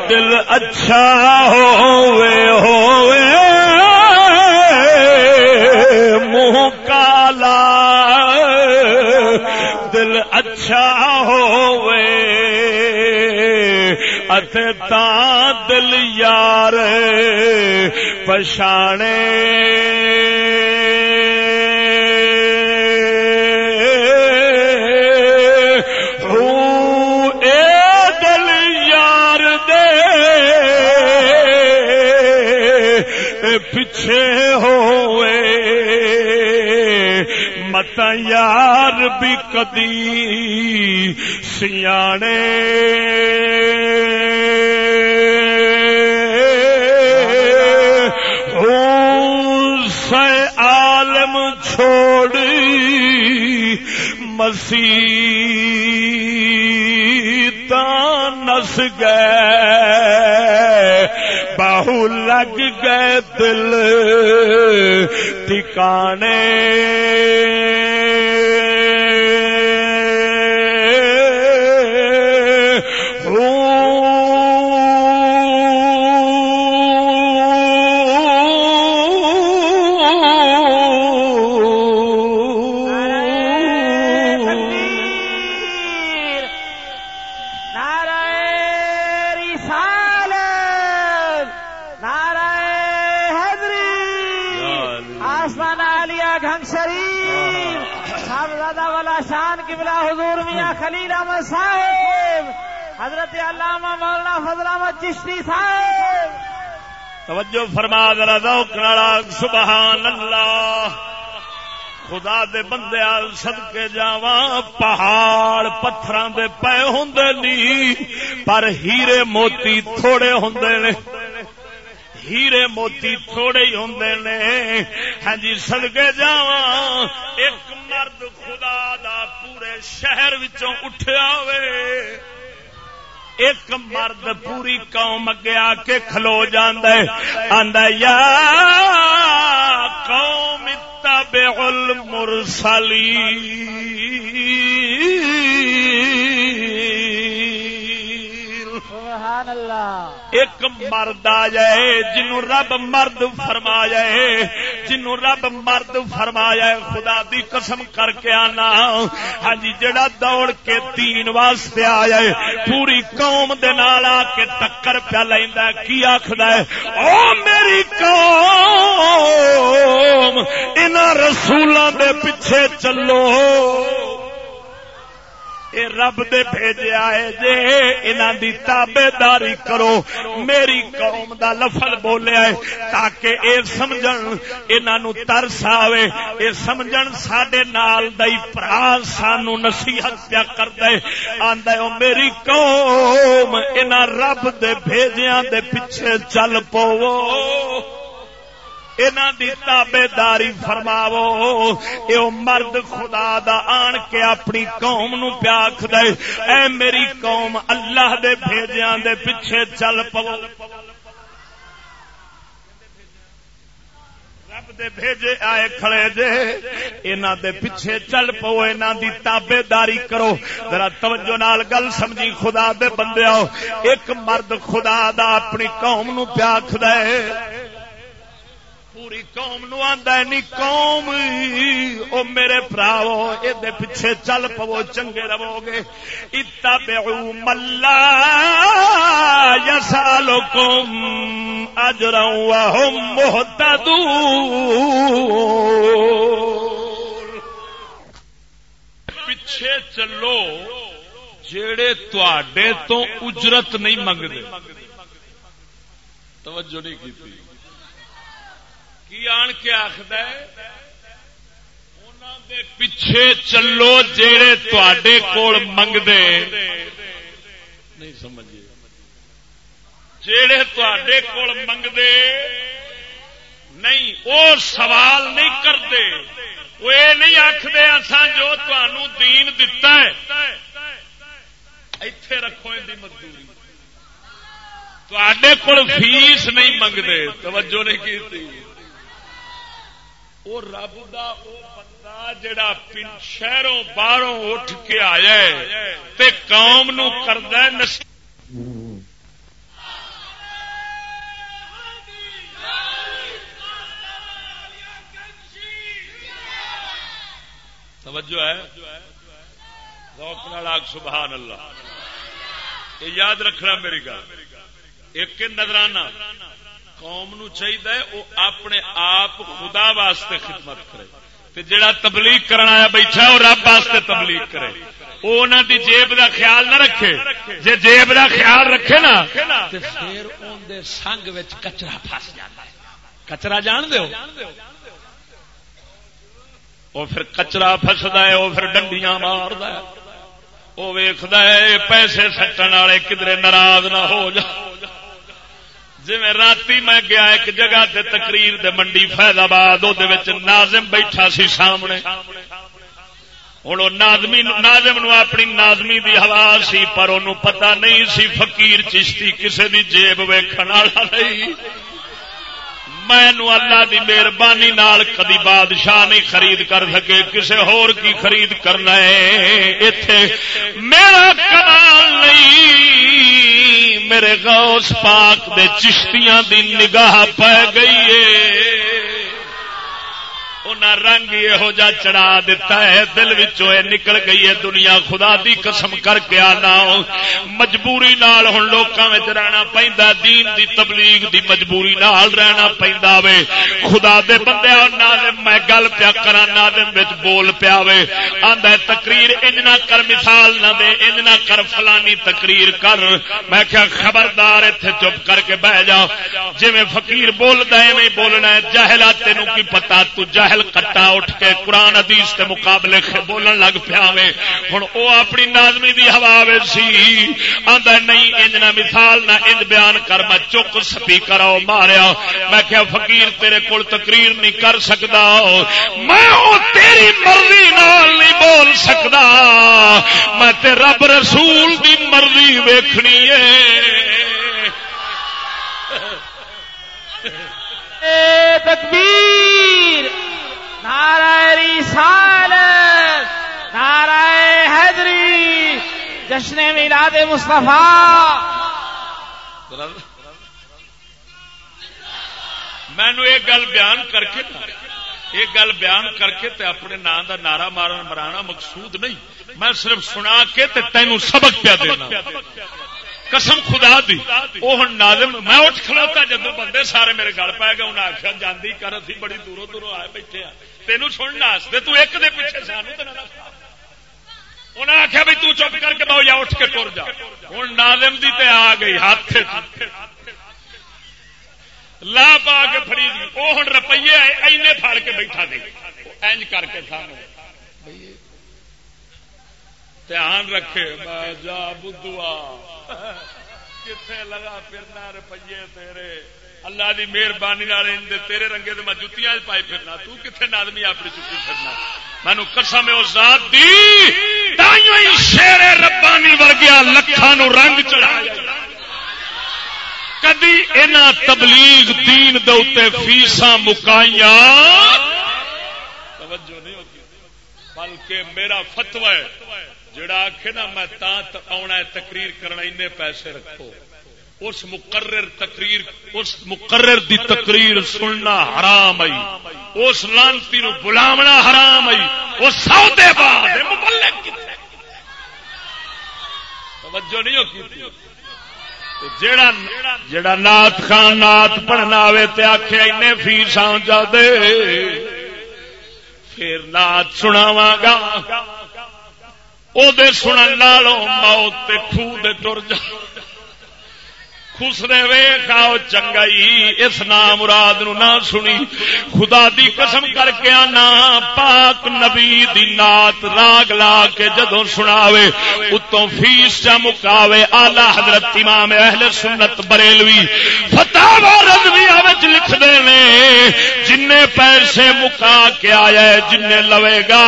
Speaker 2: دل اچھا تا دل یار پچھانے دل یار دے۔ پچھے ہوئے۔ مت یار بھی کدی سیانے مسیح نس گئے بہو لگ گئے دل ٹھکانے
Speaker 3: چشتی صاحب۔
Speaker 2: توجہ فرما، ذرا ذوق نال سبحان اللہ۔ خدا دے بندے سد کے جاواں، پہاڑ پتھراں دے پے ہوندے نی، پر ہیرے موتی تھوڑے ہوندے نے۔ ہیرے موتی تھوڑے ہی ہوں نے۔ ہاں جی سدگے جا ایک مرد خدا دا پورے شہر وچوں اٹھیا وے ایک مرد پوری قوم اگے آ کے کھلو جانا یا قوم تبع المرسلین۔
Speaker 3: سبحان اللہ۔
Speaker 2: ایک مرد آ جائے جنو رب مرد فرما جائے جنو رب مرد فرما جائے، خدا دی قسم کر کے آنا۔ ہاں جی جڑا دوڑ کے تین واسطے آ جائے، پوری قوم دے نال آ کے ٹکر پیا لینا کی آخر ہے؟ او میری قوم ان رسولوں دے پیچھے چلو۔ اے رب دے بھیجے آئے جے، انہاں دی تابے داری کرو۔ میری قوم دا لفظ بولے آئے تاکہ اے سمجھن، انہاں نو ترس آوے۔ اے سمجھن، ساڈے نال دئی پرا سانو نصیحت پیا کر دے آندا او میری قوم، انہاں رب دے بھیجیاں دے پیچھے چل دی تابے داری فرماو یہ مرد خدا دا آن کے اپنی قوم نو پیاکھ دے۔ اے میری قوم اللہ دے بھیجیاں دے پیچھے چل پو۔ رب دے بھیجے آئے کھڑے دے اینا دے پیچھے چل پو اینا دی تابے داری کرو۔ ذرا توجہ نال گل سمجھی خدا دے بندے آؤ۔ ایک مرد خدا دا اپنی قوم نو پیاکھ دے۔ پوری قوم نو آندا نی قوم، او میرے پراو اے پیچھے چل پو، چنگے رہو گے۔ اتبعوا ملا یسالکم اجرا وهم مهتدون پیچھے چلو، جیڑے تواڈے تو اجرت نہیں منگدے۔ توجہ نہیں کی کی آن کے آخد پیچھے چلو جیڑے تے کول منگتے نہیں سمجھے۔ جیڑے تے کول منگتے نہیں وہ سوال نہیں کرتے وہ یہ نہیں آخر اسان جو تمہوں دین دتا ہے۔ اتے رکھو ان مزدوری۔ تے کول فیس نہیں منگتے توجہ نہیں کی وہ رب دا او بندہ جڑا شہروں باہروں اٹھ کے آیا تے قوم نو کردا ہے، نس توجہ ہے؟ روک نال سبحان اللہ۔ یہ یاد رکھنا میری گل۔ ایک نظرانہ۔ قوم نو چاہیے وہ اپنے آپ خدا واسطے خدمت کرے۔ تے جڑا تبلیغ کرنا آیا بیٹھا وہ رب واسطے تبلیغ کرے۔ وہ انہوں دی جیب دا خیال نہ رکھے۔ جے جیب دا خیال رکھے نا، تے پھر اون دے سنگ وچ کچرا پھس جاتا ہے۔ کچرا جان دیو وہ پھر کچرا فسدا ہے، وہ پھر ڈنڈیاں ماردا ہے۔ وہ ویکھدا ہے، پیسے سٹن والے کدھر ناراض نہ ہو جا۔ جی رات میں گیا، ایک جگہ تے تقریر دے منڈی فیض آباد ناظم بیٹھا سی سامنے۔ ہوں نازمی نازم نو اپنی نازمی دی ہوا سی، پر انہوں پتا نہیں سی فقیر چشتی کسے دی جیب ویکھن والا نہیں۔ میں اللہ دی مہربانی نال کدی بادشاہ نہیں خرید کر سکے، کسے ہور کی خرید کرنا ہے؟ اتے میرا کمال نہیں، میرے غوث پاک دے چشتیاں دی نگاہ پہ گئی ہے۔ رنگ یہو جا چڑھا دیتا ہے۔ دل وچوں نکل گئی ہے۔ دنیا خدا دی قسم کر کے آنا۔ مجبوری نال ہوں لوکاں وچ رہنا پہنتا دین دی تبلیغ دی مجبوری نال رہنا پہنتا وے۔ خدا دے بندے نادم میں گل پیا کرا نادم بچ بول پیا وے۔ آندا تقریر انج نہ کر، مثال نہ دے۔ انج نہ کر، فلانی تقریر کر۔ میں کیا خبردار ایتھے چپ کر کے بہ جا۔ جی فقیر بولدا ایویں بولنا ہے۔ جاہلا تینوں کی پتہ تو جاہل جہل کٹا اٹھ کے قرآن حدیث کے مقابلے بولن لگ پیا ہوں وہ اپنی نازمی دی ہوا سی۔ آدھا نہیں، انج نہ مثال، نہ انج بیان کر۔ میں چک سپیکر آؤ ماریا۔ میں کیا فقیر، تیرے کول تقریر نہیں کر سکتا میں تیری مرضی نال نہیں بول سکتا میں تے رب رسول دی مرضی ویکھنی ہے
Speaker 3: تکبیر! نعرہ رسالت، نعرہ حیدری جشن میلاد مصطفیٰ۔
Speaker 2: مینو ایک گل بیان کر کے ایک گل بیان کر کے تے اپنے نام دا نعرہ مارن مرانا مقصود نہیں۔ میں صرف سنا کے تے تینوں سبق پیا دینا۔ قسم خدا دی وہ ہوں نازم میں اٹھ کھلوتا جدو بندے سارے میرے گل پی گئے انہیں آخیا جاندی کر، اسی بڑی دوروں دوروں آئے بیٹھے ہیں۔ تینوں سننے واسطے تو ایک دے پیچھے سانو انہیں آخیا بھائی تو چپ کر کے بہو یا اٹھ کے ٹر جا۔ ہوں نازم دی تے آ گئی ہاتھ لا پا کے فری وہ ہوں روپیے اینے پھڑ کے بیٹھا دے اینج کر کے سانو۔ دھیان رکھے، میں جا بدھوا۔ کتنے لگا پھرنا روپیے تیرے؟ اللہ دی مہربانی تیرے رنگے تو میں جتیاں پائی پھرنا، تو کتنے نادمی اپنی چکی پھرنا؟ مینو قسم اس ذات دی شیر ربانی ورگیا لکھان رنگ چڑھایا۔ کدی ان تبلیغ دین دے فیسا مکائیا توجہ نہیں ہوتی بلکہ میرا فتوا ہے، جڑا آخ نا، میں آنا تقریر کرنا ان پیسے رکھو۔ اس مقرر تقریر، اس مقرر دی تقریر سننا حرام آئی۔ اس لانتی نو بلاونا حرام آئی۔ وہ سودے بعد توجہ نہیں ہوتی جیڑا جیڑا نات خان نات پڑھنا آئے تے آخیا این فیساں جا دے۔ پھر نات سناواں گا۔ دے سنن لالو موت خو دے ٹر جا۔ خسرے وے کھاؤ چنگائی اس نام مراد نو نہ سنی خدا دی قسم کر کے آنا پاک نبی دی نات راگ لا کے جدو سناوے اتوں فیس چا مکاوے آلہ حضرت امام اہل سنت بریلوی فتح رضوی آوچ لکھ دے نے جن پیسے مکا کے آیا ہے جن لوے گا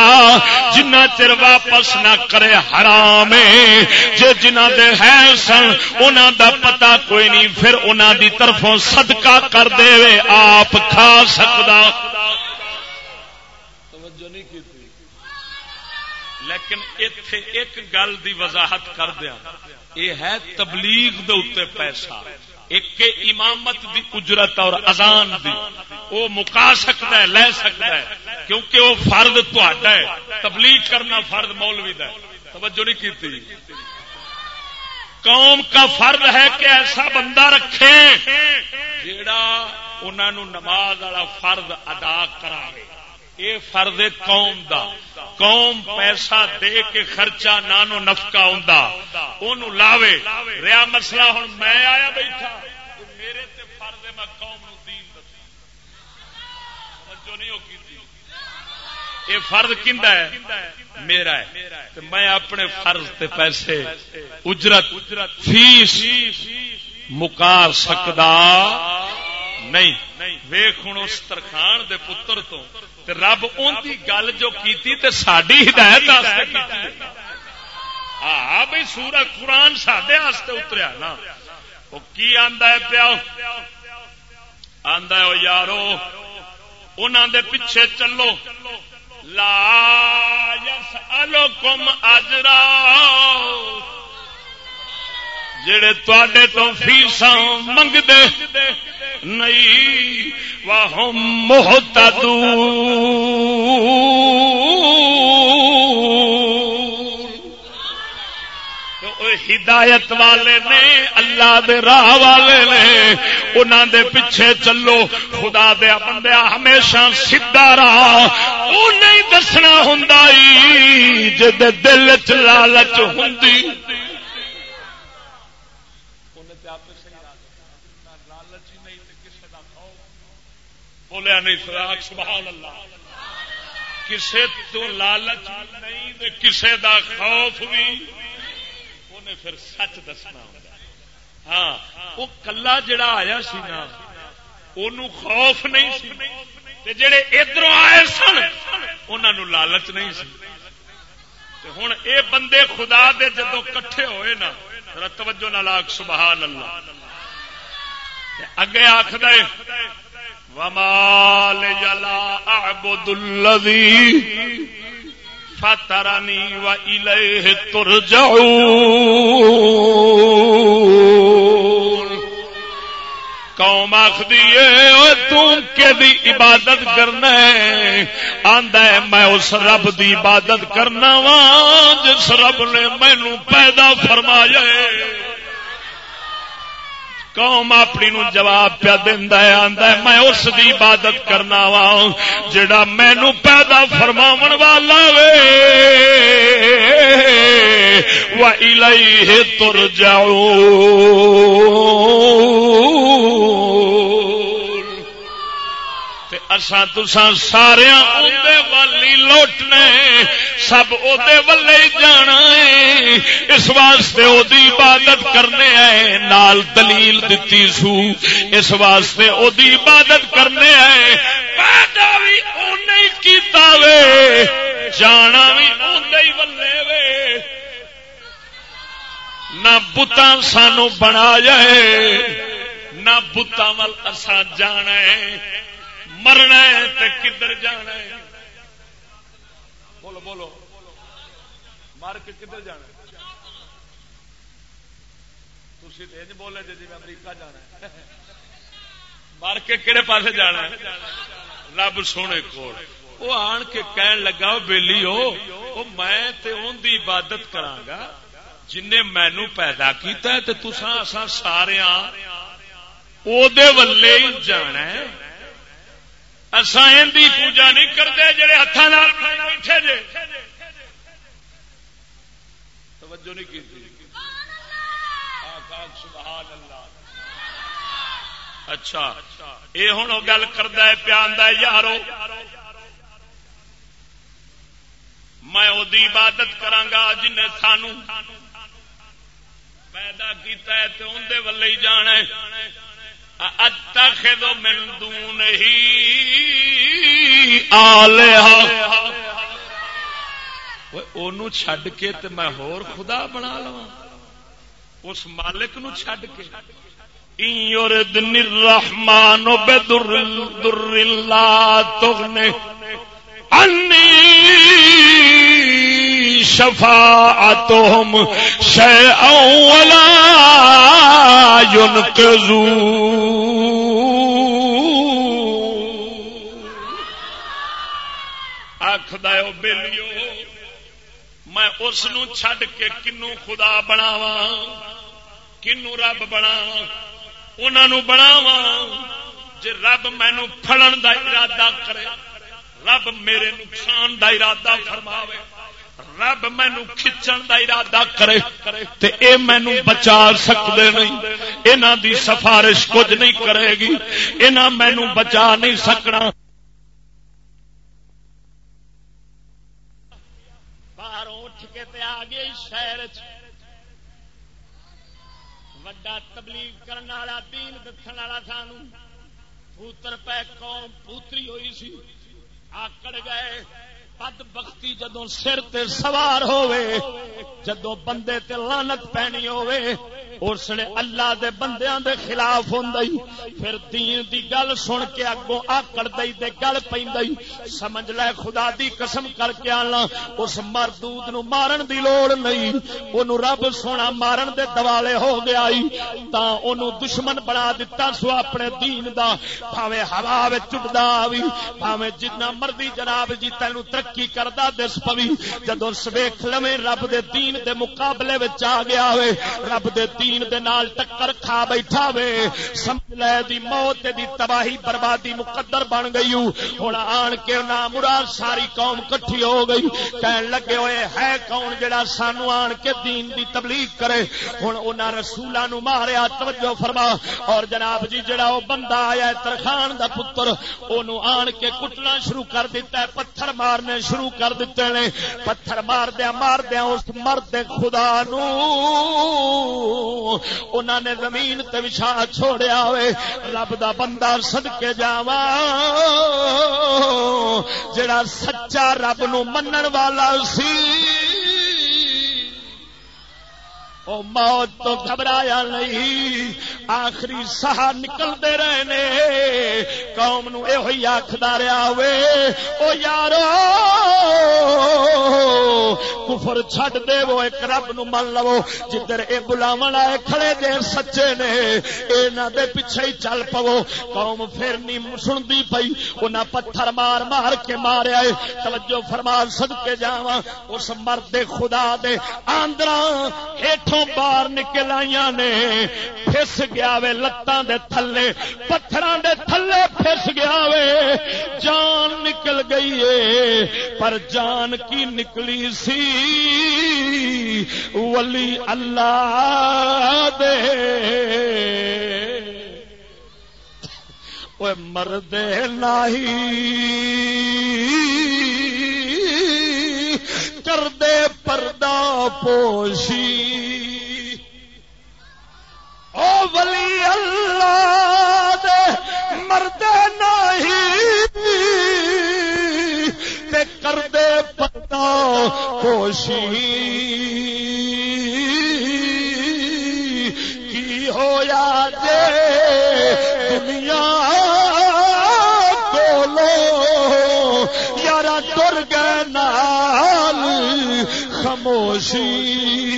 Speaker 2: جنہ چر واپس نہ کرے حرام جے جنہ دے ہے سن انہاں دا پتہ کوئی کوئی نہیں، پھر انہوں دی طرفوں صدقہ کر دے، آپ کھا سکتا لیکن اتے ایک گل دی وضاحت کر دیا یہ ہے تبلیغ دے پیسہ۔ ایک امامت دی اجرت اور اذان دی۔ وہ مکا سکتا ہے، لے سکتا ہے۔ کیونکہ وہ فرد تا ہے۔ تبلیغ کرنا فرد مولوی دا ہے۔ توجہ نہیں کی قوم کا فرد ہے کہ ایسا بندہ رکھے جیڑا انہوں نماز والا فرد ادا کرا یہ فرد قوم دا۔ قوم پیسہ دے کے خرچہ نانو نفکا ہوں لاوے۔ ریا مسئلہ ہوں میں آیا بیٹھا۔ میرے تے فرد میں قوم نو دین جو نہیں ہوگی یہ فرد کھا ہے؟ میرا ہے۔ تو میں اپنے فرض تے پیسے، اجرت، فیس مکار سکتا نہیں۔ ویخ ہوں اس ترخان دے پتر تو، تے رب ان کی گل جو کیتی تے ساری ہدایت ہاں بھائی سورج قرآن سڈے اتریا نا۔ وہ کی آندا ہے پیا آندا ہے یارو انہوں دے پیچھے چلو۔ لا یس الم اجرا جڑے تے تو فیسا منگتے نہیں وہ محتدون ہدایت والے نے اللہ دے راہ والے نے انہوں دے پیچھے چلو خدا دیا بندیا ہمیشہ سیدا راہ وہ نہیں دسنا ہوں جد دل چ لالچ ہوں بولیا نہیں سراغ سبحان اللہ کسے تو لالچ نہیں کسے دا خوف بھی انہیں پھر سچ دسنا ہوں ہاں وہ کلا جڑا آیا سی نا ان خوف نہیں سی۔ جڑے ادھر آئے سن انہوں لالچ نہیں سی۔ ہوں اے بندے خدا دے جدو کٹھے ہوئے نا توجہ نہ لاگ سبحان اللہ اگے آخد ومال جلا اعبد الذی فترانی و الیہ ترجعون۔ قوم آخری تم دی عبادت کرنا آندا ہے، میں اس رب دی عبادت کرنا وا جس رب نے مینو پیدا فرمایا قوم اپنی نو جواب پیا دینا ہے، آندا ہے، میں اس دی عبادت کرنا وا۔ جڑا مینو پیدا فرماون والا وے۔ و الیہ اساں تساں سارے اندے والی لوٹنے سب اودے ولے جانا ہے۔ اس واسطے او دی عبادت کرنے آئے، نال دلیل دتی سو۔ اس واسطے او دی عبادت کرنے آئے۔ پیدا بھی اونے کیتا وے، جانا بھی اوندے ولے وے۔ نہ بتا سانو بنا جائے، نہ بتا ول اسا جانا ہے۔ مرنا ہے تے کدھر جانا ہے؟ بولو بولو۔ مر کے کدھر جانا ہے؟ تھی بولے جی میں امریکہ جانا مر کے کہڑے پاسے جانا رب سونے کو وہ آن کے کہن لگا بےلی ہو میں تے ان دی عبادت کرانگا جن مینو پیدا کیتا ہے تے تساں، اساں سارے او ولے ہی جانا ہے۔ اسان دی پوجا نہیں کرتے جڑے ہاتھ بیٹھے جے۔ توجہ نہیں کی اچھا یہ ہوں گل کرتا ہے پیادا یارو۔ میں وہی عبادت کرانگا جن سانو پیدا کیتا ہے تو اندر ولے ہی جانا ہے۔ اتخذ من دونه آلہا اونوں چھڈ کے تے میں ہور خدا بنا لواں۔ اس مالک نو چھڈ کے۔ ان یردن الرحمن بدر در لا تغنی انی شفاعتهم شیئا ولا ينقذون۔ آخد بےلیو میں اس چھڈ کے کنو خدا بناوا کنو رب بناوا انہوں بناوا جی رب مینو فلن دا ارادہ کرے۔ رب میرے نقصان دا ارادہ فرماوے۔ رب مینو کھچن دا ارادہ کرے تے اے مینو بچا سکتے نہیں۔ انہاں دی سفارش کچھ نہیں کرے گی۔ انہاں مینو بچا نہیں سکنا۔ شہر وڈا تبلیغ کرنے والا، دین دکھن والا سانو پوتر پہ قوم پوتری ہوئی سی۔ آکڑ گئے۔ پد بختی جدو سر تے سوار ہوئے جدو بندے تے لانت پینی ہوئے اس نے اللہ دے بندیاں دے خلاف ہوندئی پھر دین دی گل سن کے اگوں آکڑ دئی تے گل پیندئی سمجھ لے خدا دی قسم کر کے آنا اس مردود نو مارن دی لوڑ نہیں، اونوں رب سونا مارن دے دوالے ہو گیا تا اونوں دشمن بنا دتا سو اپنے دین دا، بھاوے ہوا وچ چڑدا وی بھاوے جتنا مرضی جناب جی تینوں ترقی ترقی کرتا دس پوی۔ جدو سویخ لو رب دے دین دے مقابلے آ گیا ہوئے، رب دے دین دے نال ٹکر کھا بیٹھا وے سمجھ لے دی موت دی تباہی بربادی مقدر بن گئی ہوں آن کے نہ مراد ساری قوم کٹھی ہو گئی۔ کہن لگے ہوئے، ہے کون جڑا سانو آن کے دین دی تبلیغ کرے؟ ہوں انہاں رسولاں نو ماریا، توجہ فرما۔ اور جناب جی جڑا وہ بندہ آیا ترخان دا پتر، اونوں آن کے کٹنا شروع کر دیتا ہے، پتھر مارنے شروع کر دیتے ہیں۔ پتھر مار دیا مار دیا اس مرد خدا نو۔ انہوں نے زمین تے بچھا چھوڑیا ہوئے۔ رب دا بندہ سد کے جاوا جڑا سچا رب نو منن والا سی۔ او موت تو گھبرایا نہیں۔ آخری سہا نکلتے رہے قوم نو یہ آخر رہا ہوئے۔ او یارو، کفر چھڈ دے وہ ایک رب نو من لو۔ جدھر اے بلاو آئے، کھڑے دے سچے نے۔ اے دے پیچھے ہی چل پو۔ قوم پھر نہیں سنتی پئی۔ انہیں پتھر مار مار کے ماریا توجہ فرما سد کے جا اس مرد خدا دے آندرا ہیٹوں باہر نکل آئی نے پس گیا وے لتاں دے تھلے پتھر دے تھلے پس گیا وے۔ جان نکل گئی ہے پر جان کی نکلی سی؟ ولی اللہ دے۔ مرد نہیں کر دے پردہ پوشی۔ ولی اللہ دے مرد نہیں، تے کر دے پتا پوشی۔ کی ہویا جے دنیا بولو یار تر گئے نال خاموشی۔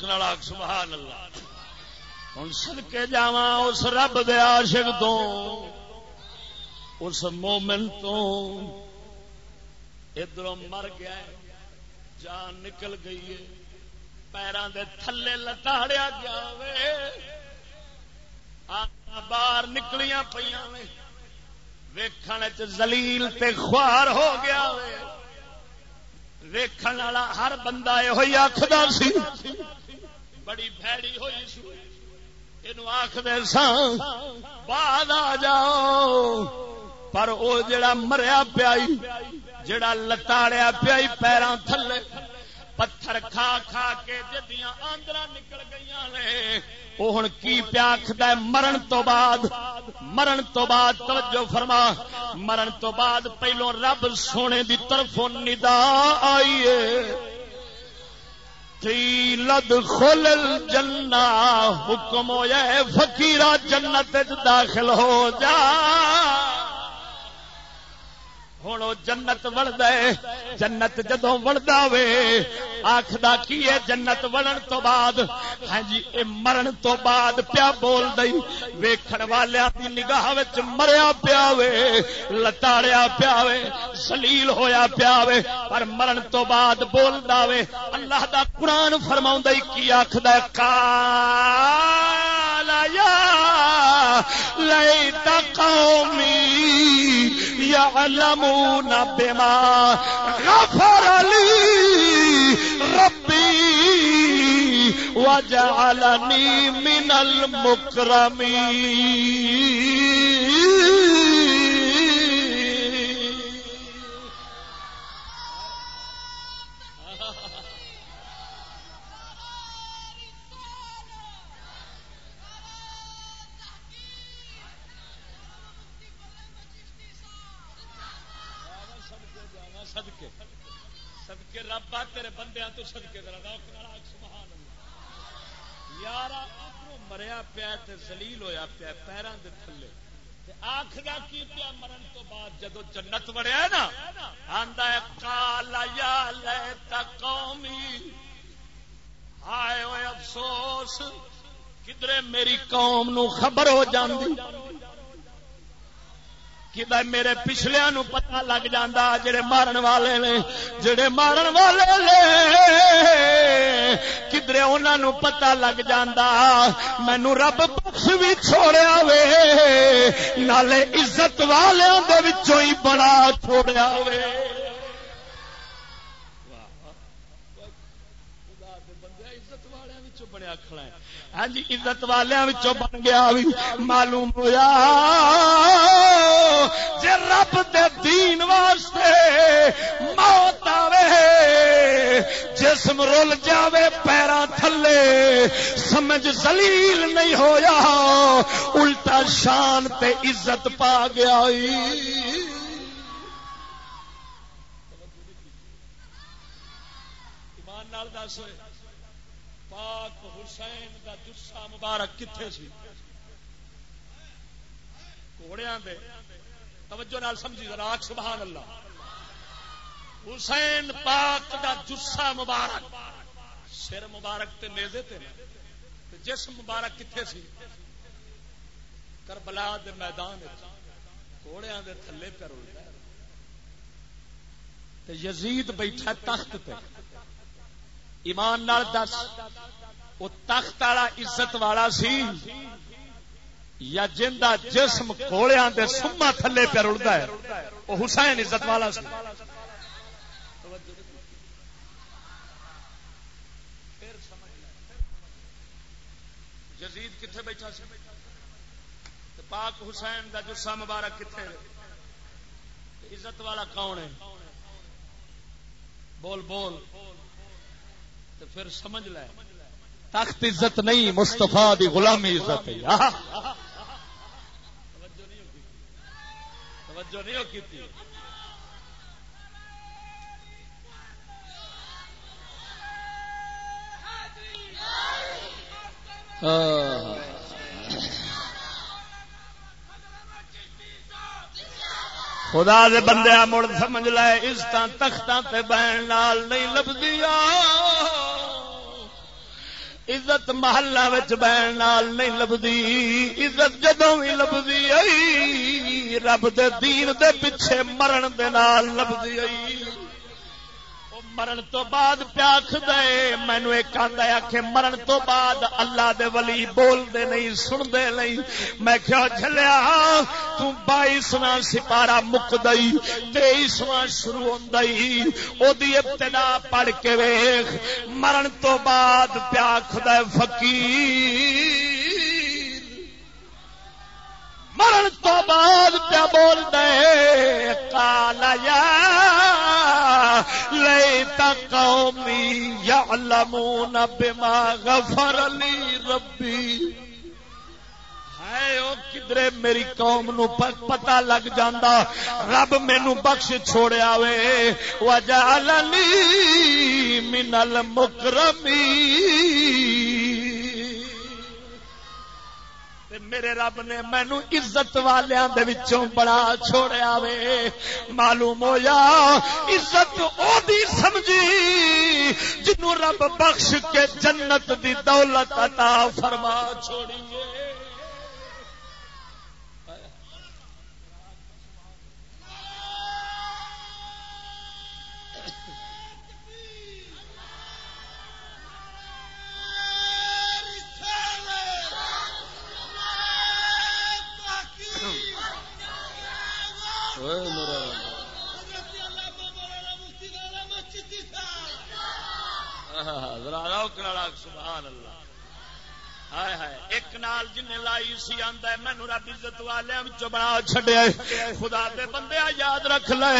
Speaker 2: روک نالاک سبحان اللہ۔ ہوں سد جا اس رب دے عاشق تو، اس مومن تو۔ ادھر مر گیا جان نکل گئی ہے پیران دے تھلے لتاڑیا گیا باہر نکلیاں پہ ویخن چلیل تے خوار ہو گیا وے۔ ویکھن والا ہر بندہ یہ آخر سی۔ بڑی بھڑی ہوئی سی۔ یہ سان بعد آ جاؤ۔ پر وہ جڑا مریا پیائی، جڑا لتاڑیا پیائی پیروں تھلے، پتھر کھا کھا کے جدیاں آندرا نکل گئی نے۔ وہ ہوں کی پیاکھد مرن تو بعد، مرن تو بعد توجہ فرما۔ مرن تو بعد پہلو رب سونے دی طرف ندا آئیے۔ لد خل جنا حکم ہو جائے فکیرا جنت داخل ہو جا۔ ہوں جنت وڑد جنت جدو وڑدا وے آخر کی ہے جنت وڑن تو بعد؟ ہاں جی اے مرن تو بعد پیا بول دئی۔ ویکھن والیا کی نگاہ مریا پیا وے، لتاڑیا پیا وے سلیل ہویا پیا وے۔ پر مرن تو بعد بول وے اللہ دا قرآن فرما کی آخد کالا یا لئی قومی يعلمون بما غفر لي ربي وجعلني من المكرمين ربا تیرے بندے تو سدکے سبحان یار مریا پیا زلیل ہویا پیا پیروں کے تھلے۔ آخر کی پیا مرن تو بعد جدو جنت وڑیا نا آدھا کالا یا لے قومی آئے ہوئے افسوس کدھر میری قوم نو خبر ہو جاندی؟ کہ میرے پچھلیا نو پتا لگ جا جڑے مارن والے نے جڑے مارن والے نے کدھر انہوں پتا لگ جا مینو رب بخش بھی چھوڑیا وے نالے عزت والوں ہی بڑا چھوڑیا وے عزت بنیا کھڑا ہے ہاں جی عزت والوں بن گیا بھی معلوم ہوا جی رب دے دین واسطے موت آوے جسم رول جاوے پیرا تھلے سمجھ زلیل نہیں ہویا الٹا شان تے عزت پا گیا ایمان نال دس پاک حسین مبارک کتنے سی؟ گھوڑیا توجہ نال سمجھی راک سبحان اللہ۔ حسین پاک دا جسا مبارک۔ سر مبارک تے میزے تے جسم مبارک کتنے سی؟ کربلا دے میدان گھوڑیا دے تھلے پہ رول۔ یزید بیٹھا تخت پہ ایمان نال دس۔ وہ تخت والا عزت والا سی یا جن کا جسم کوڑیا کے سما تھلے پہ رڑتا ہے، وہ حسین عزت والا سی۔ جزید کتنے بیٹھا سی؟ پاک حسین کا جسا مبارک کتنے عزت والا کون ہے؟ بول بول۔ تو پھر سمجھ لے۔ تخت عزت نہیں مستفا دی غلامی عزت ہے۔ خدا دے بندے مڑ سمجھ لے اس تختاں تے بہن نال نہیں لبدیاں عزت محلہ بہن نال نہیں لبدی عزت جدو بھی لبدی آئی، رب دے دین دے پیچھے مرن دے نال لبدی آئی۔ مرن تو بعد پیاکھ دے مینو ایک آدھا آخ مرن تو بعد اللہ دے ولی بول دے نہیں سن دے نہیں۔ میں کیا جلیا تو بائیسواں سپارا مک دئی تیئیسواں شروع ہوں او دی ابتدا پڑھ کے ویخ مرن تو بعد پیاکھ دے فقیر۔ مرن تو بعد پیا بول دے کالا یا لے قومی یعلمون بما غفر لی ربی۔ کدرے میری قوم نو پتا لگ جاندہ رب مینو بخش چھوڑیا وے۔ وجعلنی من المکرمین۔ میرے رب نے مینو عزت والوں بڑا چھوڑیا وے۔ معلوم ہویا، عزت دی سمجھی جنوں رب بخش کے جنت دی دولت عطا فرما چھوڑیے سبحان اللہ۔ ایک نال جن لائی سی آدھا مینو رب عزت والے بڑا چڈیا خدا دے بندے یاد رکھ لے۔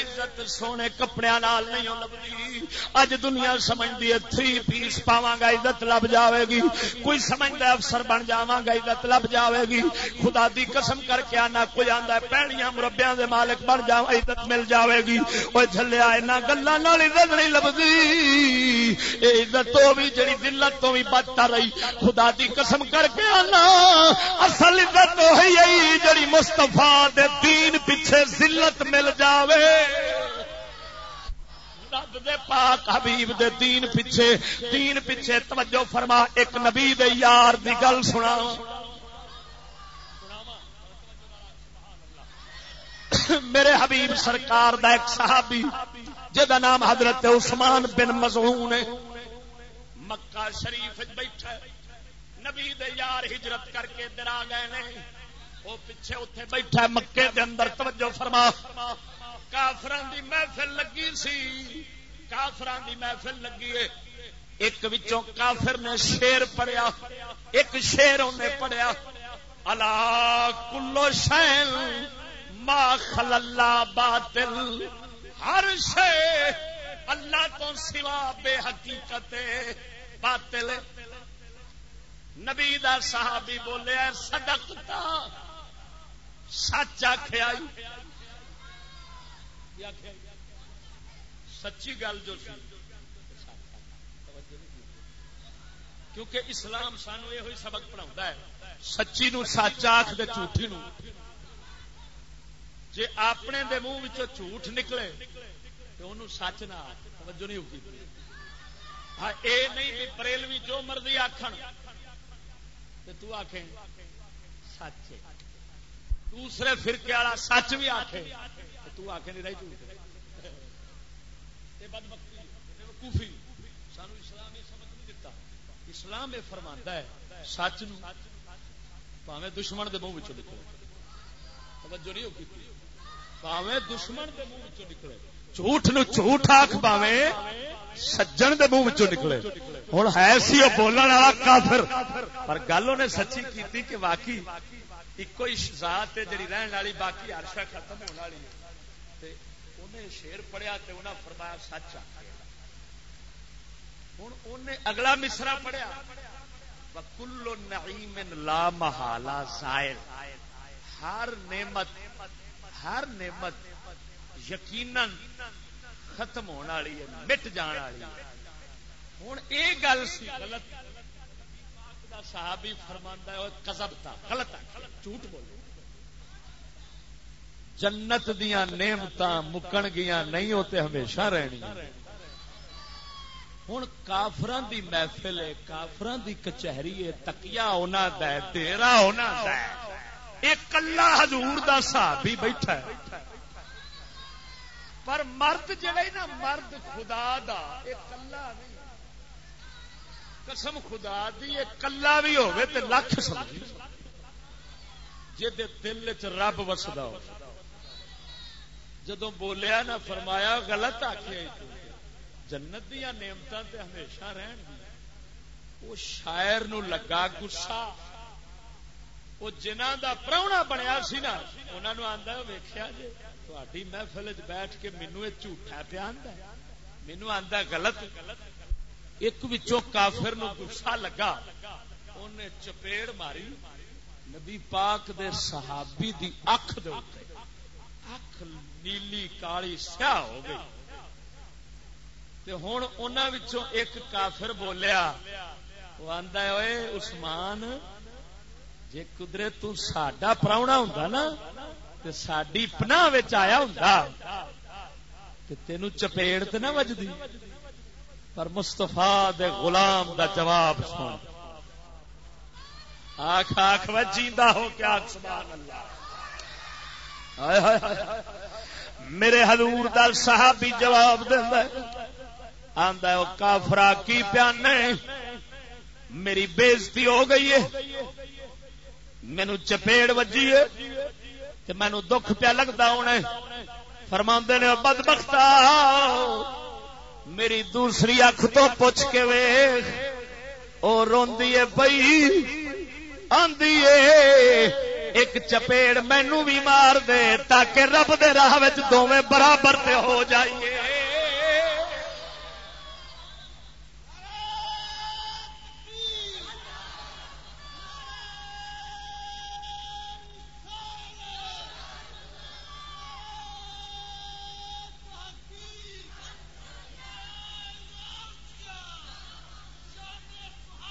Speaker 2: عزت سونے کپڑے نال نہیں لگتی اج دنیا سمجھتی ہے، تھری پیس پاوا گا عزت لب جاوے گی کوئی سمجھتا افسر بن جا گا عزت لب جاوے گی خدا دی قسم کر کے آنا، کوئی آدھا پیڑیاں مربیا دے مالک بن جا، عزت مل جاوے گی وہ جلیا یہاں گلوں عزت نہیں لبھی عزت تو بھی، جڑی دلت تو بھی بدتر رہی۔ خدا دی قسم کر کے آنا۔ اصل عزت وہی جڑی مستفا دے دین پیچھے ذلت مل جاوے۔ رب دے پاک حبیب دے دین پیچھے دین پیچھے توجہ فرما، ایک نبی دے یار دی گل سنا۔ میرے حبیب سرکار دا ایک صحابی جہاں نام حضرت عثمان بن مزعون ہے، مکہ شریف بیٹھا نبی دے یار ہجرت کر کے ادھر آ گئے نے، وہ پیچھے اتنے بیٹھا مکے دے اندر، توجہ فرما۔ کافران دی محفل لگی سی کافران دی محفل لگی ہے۔ ایک وچوں کافر نے شیر پڑیا ایک شیر انہیں پڑیا اللہ کلو شین ما خل اللہ باطل، ہر شے اللہ تو سوا بے حقیقت باطل نبی دا صحابی بولیا سدکتا سچ آخیا سچی گل جو کیونکہ اسلام سانو یہ سبق پڑھا ہے، سچی نو سچ آخ دے جھوٹھی نو۔ جے اپنے دے منہ جھوٹ نکلے تو انہوں سچ نہ توجہ نہیں ہوگی۔ ہاں اے نہیں بھی بریلوی جو مرضی آخر تو آخ سچ دوسرے فرقے والا سچ بھی آخے تو نہیں رہی جھوٹ۔ کوفی سانو اسلام یہ سبق نہیں دیتا اسلام یہ فرما ہے، سچ پاوے دشمن دے منہ نکلے۔ توجہ نہیں ہوگی پاوے دشمن دے منہ نکلے۔ جھوٹ نو جھوٹ آخ پاوے سجن دے منہ نکلے ہوں ہے سی وہ بولنے والا کافر پر گل انہیں سچی کی کہ واقعی ایک ہی ذات ہے جی رہن والی باقی ہر شا ختم ہونے والی انہیں شیر پڑھیا تو انہیں فرمایا سچ آ ہوں انہیں اگلا مصرا پڑھیا کلو نعیم لا محالا زائل ہر نعمت ہر نعمت یقیناً ختم ہونے والی ہے، مٹ جان والی ہوں یہ گل سی، غلط۔ صحابی فرماندہ ہے کزب تھا، غلط جھوٹ بولو جنت دیا نعمت مکن گیا نہیں ہوتے ہمیشہ رہنی ہوں کافران دی محفل ہے کافران دی کچہری ہے تکیا ہونا ہے، تیرا ہونا ہے۔ ایک کلا حضور دا صحابی بیٹھا ہے۔ پر مرد جڑے نا، مرد خدا دا کلا نہیں قسم خدا دی کلا بھی ہوئے تے لکھ سمجھی۔ جے دل چ رب وسدا ہو۔ جدو بولیا نا، فرمایا، غلط آخیا جنت دیا نعمت تے ہمیشہ رہن وہ شاعر نو لگا گسا۔ وہ جنہ دا پرونا بنیا سی نا انہوں نے آدھا ویخیا جی تھی محفل بیٹھ کے مینو یہ جھوٹا پیا آدھا مینو آدھا غلط ایک بچوں کافر نو گسا لگا انہیں چپیڑ ماری نبی پاک دے صحابی دی اکھ دے اکھ نیلی کالی سیاہ ہو گئی ہوں ان ایک کافر بولیا وہ آدھا ہوئے عثمان جی قدرے تا پراؤنا ہوں نا تو ساری پناہ وچ آیا ہوں تین چپیڑ تو نہ وجدی۔ پر مستفا دے غلام دا جواب سن۔ آخ آخ جیندہ ہو کیا سبحان اللہ۔ میرے حضور دا صحابی جواب دے آندا ہے کافرا کی پیانے۔ میری بےزتی ہو گئی ہے۔ مینو چپیڑ وجی ہے۔ مینو دکھ پیا لگتا ہونا فرما نے بد بختا میری دوسری اکھ تو پوچھ کے وے او روندی ہے پئی آندی ایک چپیڑ مینو بھی مار دے تاکہ رب دے راہ دونوں برابر تے ہو جائیے۔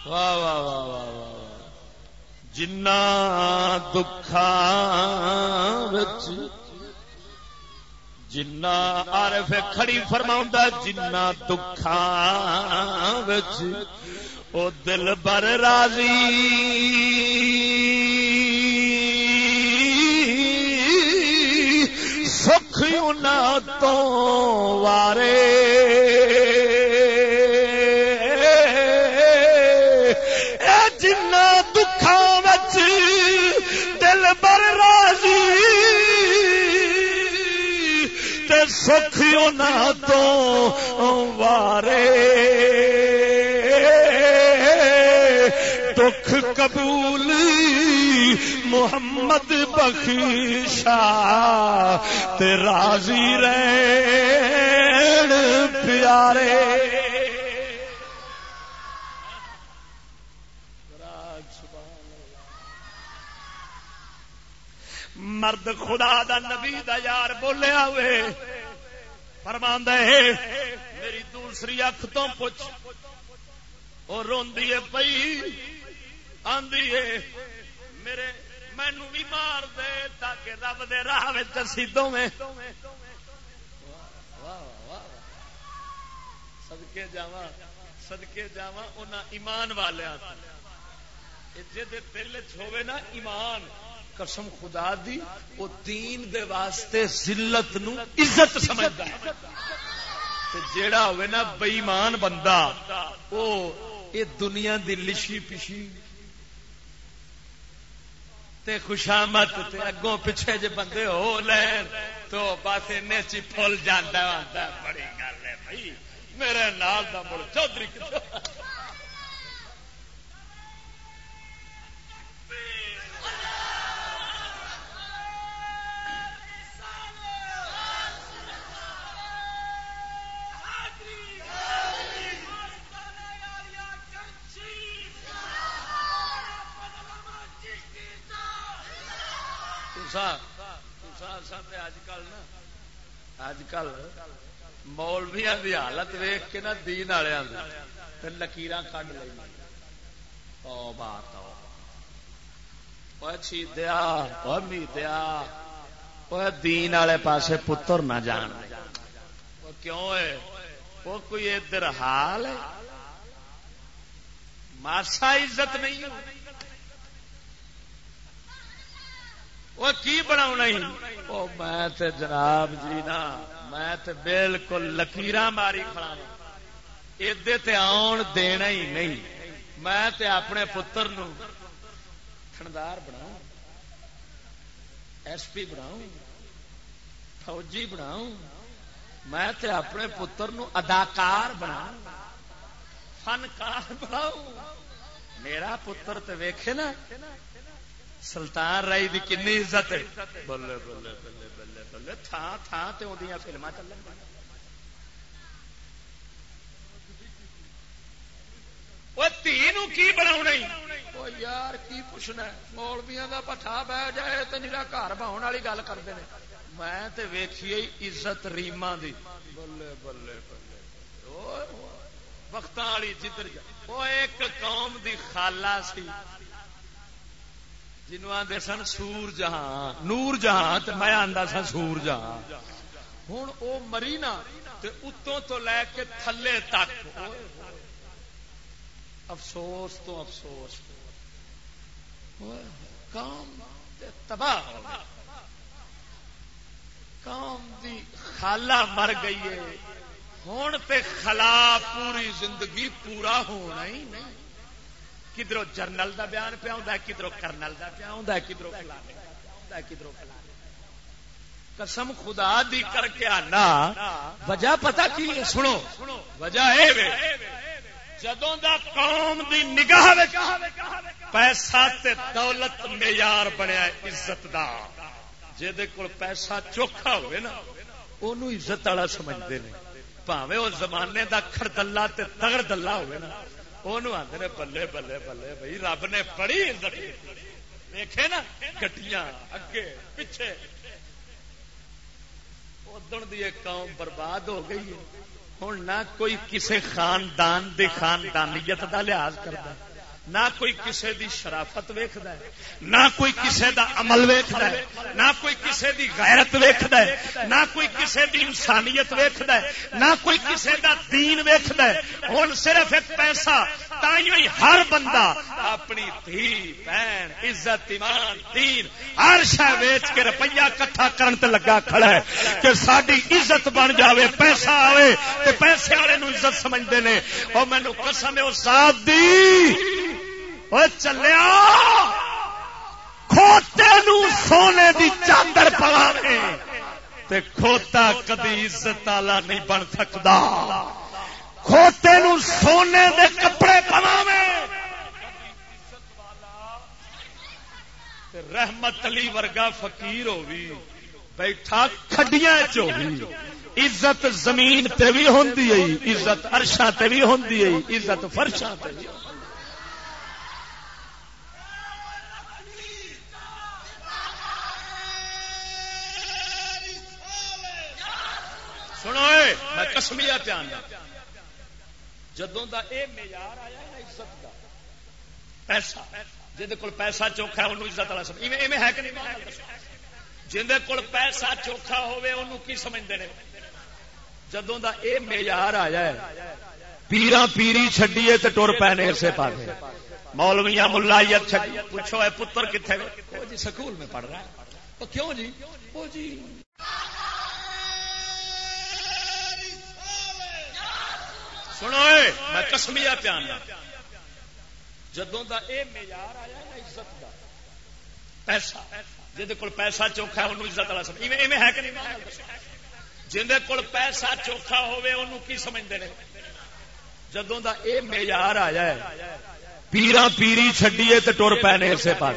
Speaker 2: واہ واہ واہ واہ واہ جنا دکھا جنا عارف کھڑی فرما جنا دکھا او دل بر راضی۔ سکھ تو وارے۔ جنا دکھا وچ دل بر راضی تے سکھ انہاں تو وارے دکھ قبول محمد بخشا تے راضی رہن پیارے مرد خدا دا نبی دا یار بولیا ہوئے۔ فرمان ہے، میری دوسری اکھ تو پوچھ۔ اور روندی ہے پئی۔ آندی ہے، میرے مینو بھی مار دے تاکہ رب دے راہ سیدوں میں سدکے جاوا سدکے جاوا ان ایمان والے جی دل چوے نا ایمان قسم خدا دی، وہ دین دے واسطے ذلت نو عزت سمجھتا ہے۔ تے جیڑا ہوئے نا بےمان بندہ وہ یہ دنیا دی لشی پشی۔ تے خوشامت تے اگوں پیچھے جے بندے ہو لین، تو بس این چی پھول جانا بڑی گل ہے بھائی۔ میرے نال دا مڑ، چودھری اج کل نا اج کل مولویا کی حالت ویخ کے نا دین والے لکیر کڈ لی بات دیا دیا دین والے پاسے پتر نہ جان۔ کیوں ہے وہ کوئی ادھر حال ہے؟ ماسا عزت نہیں وہ کی بنا وہ میں جناب جی نا، میں بالکل لکیر ماری کھڑا ہاں۔ ادے آن دینا ہی نہیں۔ میں تے اپنے پتر نو تھندار بناؤ ایس پی بناؤ فوجی بناؤ میں تے اپنے پتر نو اداکار بنا فنکار بناؤ میرا پتر تے ویکھے نا سلطان رائی دی کنی عزت ہے۔ بلے بلے بلے بلے بلے تھان تھان تے اودیاں فلماں چلن کی بنا یار کی پوچھنا مولویا کا پٹھا بہ جائے تو نیلا گھر بہن والی گل کرتے ہیں میں تے ویکھیے عزت ریما دی۔ بلے بلے بلے وقت والی جدھر وہ ایک قوم دی خالہ سی۔ جنوب آدھے سن سور جہاں، نور جہاں میں آدھا سا سور جہاں۔ ہوں وہ مری نا اتوں تو لے کے تھلے تک۔ افسوس تو افسوس۔ کام تباہ کام دی خالہ مر گئی ہے۔ ہوں تے خلا پوری زندگی پورا ہونا ہی نہیں۔ کدھر جرنل دا بیان پیا ہوں کدھر کرنل دا پیا ہوں کدھر کدھر قسم خدا دی کر کے آنا۔ وجہ پتا کی سنو۔ وجہ جدوں دا قوم دی نگاہ پیسہ تے دولت معیار بنیا عزت دا۔ جہد کول پیسہ چوکھا ہوئے نا انہوں عزت والا سمجھتے ہیں پاوے وہ زمانے دا کھڑدلا تے تگڑ دلہ ہوئے نا۔ آدھے بلے بلے بلے بھائی رب نے پڑھی دیکھے نا گٹیاں اگے پیچھے ادن دی قوم برباد ہو گئی ہے ہوں نہ کوئی کسی خاندان دی خاندانیت دا لحاظ کرتا نہ کوئی کسے دی شرافت ویکد نہ کوئی کسے دا عمل ویکد نہ کوئی کسے دی غیرت ویکد نہ کوئی کسے دی انسانیت ویکد نہ کوئی کسے دا دین ویکد ہوں صرف ایک پیسہ تھی ہر بندہ اپنی دھی، بہن، عزت، ایمان، دین، ہر شہ ویچ کے روپیہ کٹھا کرن تے لگا کھڑا ہے کہ ساری عزت بن جاوے، پیسہ آئے تے پیسے والے عزت سمجھتے ہیں اور مینو قسم ہے وہ ساتھ دی چلیا کھوتے نو سونے دی چادر پلا کھوتا کدی عزت والا نہیں بن سکتا کھوتے نو سونے دے کپڑے پلا رحمت علی ورگا فقیر ہوگی بیٹھا کھڈیاں چوی عزت زمین تے بھی ہوندی ہے عزت عرشاں تے بھی ہوندی ہے عزت فرشاں تے بھی سنو میں کسمیا پیان جدوں دا اے معیار آیا نا عزت دا، پیسہ۔ جہد کول پیسہ چوکھا ہے، انہوں عزت والا سمجھ۔ ایویں ہے کہ نہیں؟ جہد کول پیسہ چوکھا ہوے انہوں کی سمجھتے ہیں جدوں دا اے معیار آیا ہے، پیرا پیری چڈیے تو ٹر پینے اسے پاس مولویا ملائیت چڈی پوچھو ہے پتر کتنے جی سکول میں پڑھ رہا ہے۔ کیوں جی؟ وہ جی۔ سنو میں کسمیا پیان جدوں دا اے معیار آیا نا عزت دا، پیسہ۔ جہد کول پیسہ چوکھا ہے انہوں عزت والا سمجھ۔ ایویں ہے کہ نہیں؟ جہد کول پیسہ چوکھا ہوے انہوں کی سمجھتے ہیں جدوں دا اے معیار آیا ہے پیرا پیری چڈیے تو ٹر پینے اسے پاس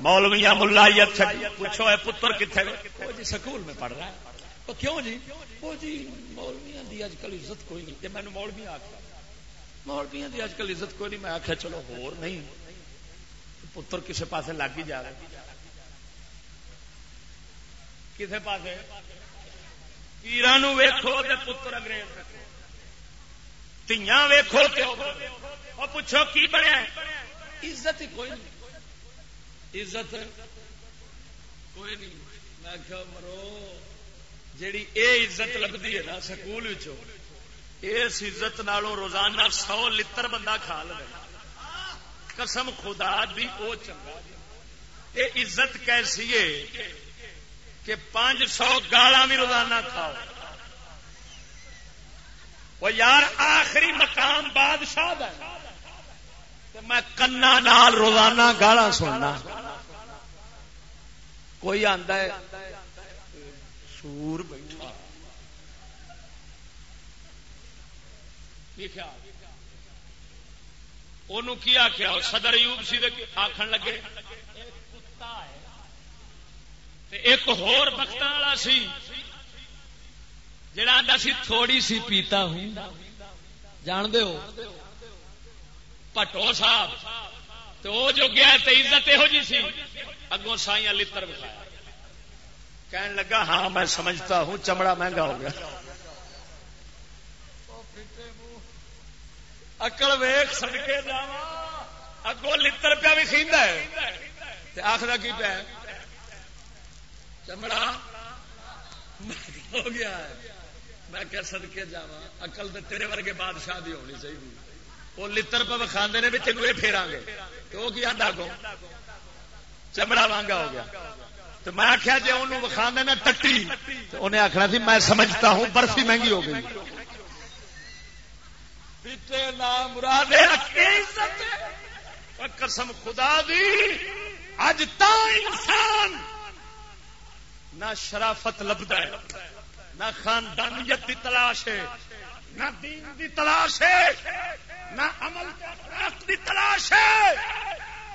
Speaker 2: مولویا ملائیت چڈی پوچھو ہے پتر کتنے وہ جی سکول میں پڑھ رہا ہے۔ وہ کیوں جی؟ وہ جی مولویا دی اج کل عزت کوئی نہیں۔ جی مینو مولوی آخر مولویا دی اج کل عزت کوئی نہیں۔ میں آخیا چلو ہور نہیں۔ پتر کسے پاس لگ ہی جا رہا کسے پاس پیران ویخو پتر انگریز تیاں ویخو اور پوچھو کی بنیا عزت ہی کوئی نہیں۔ عزت کوئی نہیں۔ میں مرو۔ جیڑی اے عزت لگتی ہے نا سکول اس عزت نالوں روزانہ سو لتر بندہ کھا لے۔ قسم خدا دی، او چنگا۔ یہ عزت کیسی ہے کہ پانچ سو گالا بھی روزانہ کھاؤ۔ وہ یار، آخری مقام بادشاہ میں کنا نال روزانہ گالا سننا۔ کوئی آتا ہے سور بیٹھا۔ کی آخیا صدر یوب سی آخر لگے۔ ایک ہور بخت والا سی۔ جڑا آتا سی تھوڑی سی پیتا ہوں جان دے ہو؟ پٹو صاحب۔ تو جو گیا تو عزت یہو جی سی۔ اگوں سائیاں لتر بکھایا کہنے لگا ہاں میں سمجھتا ہوں، چمڑا مہنگا ہو گیا۔ اکڑ ویخ سڑکے جا اگو لتر پیا بھی کھیندا ہے۔ آخر کی پیا چمڑا ہو گیا میں کیا سدکے جا اکل تو تیرے ورگے بادشاہ دی ہونی چاہیے وہ لتر پہ وکھاندے نے بھی تینوں یہ پھیرا گے۔ تو وہ کیا ڈاکو چمڑا مہنگا ہو گیا۔ تو میں آخیا جی انہوں وکھا دینا ٹٹی انہیں آخنا سی میں سمجھتا ہوں برفی مہنگی ہو گئی۔ قسم خدا دی اج تا انسان نہ شرافت لبدا ہے، نہ خاندانیت کی تلاش ہے، نہ دین دی تلاش ہے، نہ عمل کی تلاش ہے۔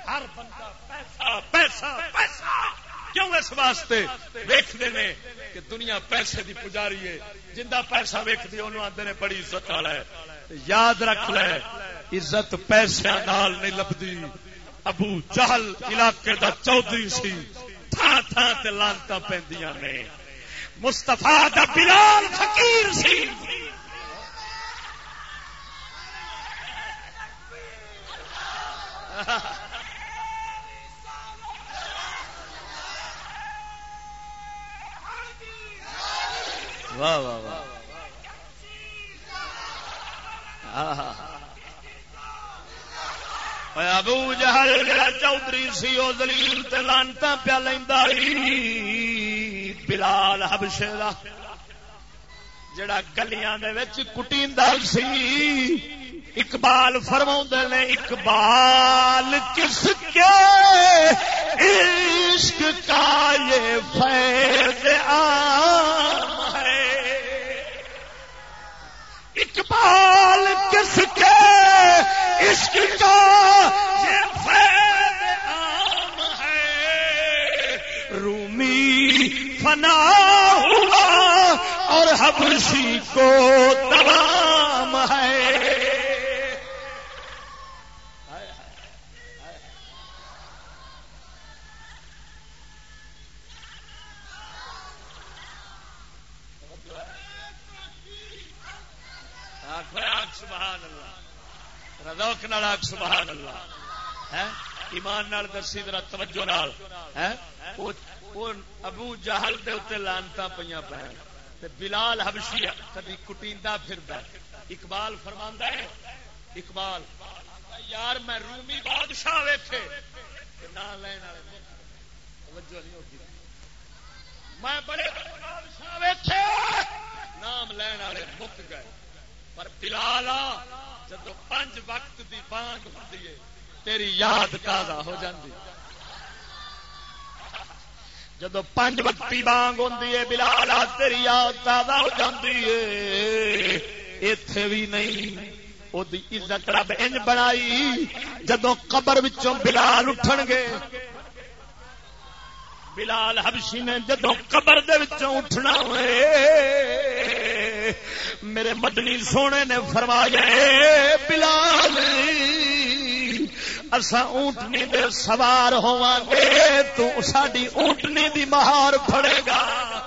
Speaker 2: ہر بندہ پیسہ پیسہ پیسہ۔ کیوں اس واسطے ویختے ہیں کہ دنیا پیسے دی پجاری ہے؟ جنہ پیسہ ویکتی انہوں آتے نے بڑی عزت والا ہے۔ یاد رکھ لے، عزت پیسے نال نہیں لبدی۔ ابو چہل علاقے دا چودھری سی تھان تھان تے لانتا پہندیاں نے۔ مستفا دا بلال فقیر سی۔ Ha ha ha. واہ واہ واہ۔ ابو جہل، جڑا چودھری سی وہ دلیل لانتا پیا لینا بلال ہبشے کا جڑا گلیاں کٹی سی۔ اقبال فرما نے، اقبال کس کے عشق کا یہ فیض ہے؟ اقبال کس کے عشق کا یہ فیض عام ہے؟ فنا ہوا اور حبشی کو تمام اللہ رضوک نال سبحان اللہ۔ ایمان نال دسی ذرا توجہ نال۔ ابو جہل دے اتنے لانتا پہ پہ بلال حبشی کدی کٹیندا پھردا اقبال فرماندا ہے، اقبال، یار میں رومی بادشاہ ویکھے۔ نہ لین والے توجہ نہیں ہوتی۔ میں بڑے بادشاہ ویکھے۔ نام لین والے مک گئے۔ پر بلالا جب پانچ وقت دی بانگ ہوتی ہے، تیری یاد تازہ ہو جاتی جب پانچ وقت کی بانگ ہوتی ہے، بلالا تیری یاد تازہ ہو جاتی ہے۔ اتے بھی نہیں وہ عزت رب انج بنائی۔ جدو قبر وچوں بلال اٹھن گے، بلال حبشی نے جدو قبر دے وچوں اٹھنا ہوئے۔ میرے مدنی سونے نے فرمایا بلال اصا اونٹنی دے سوار ہوا گے تو ساری اونٹنی دی مہار پڑے گا۔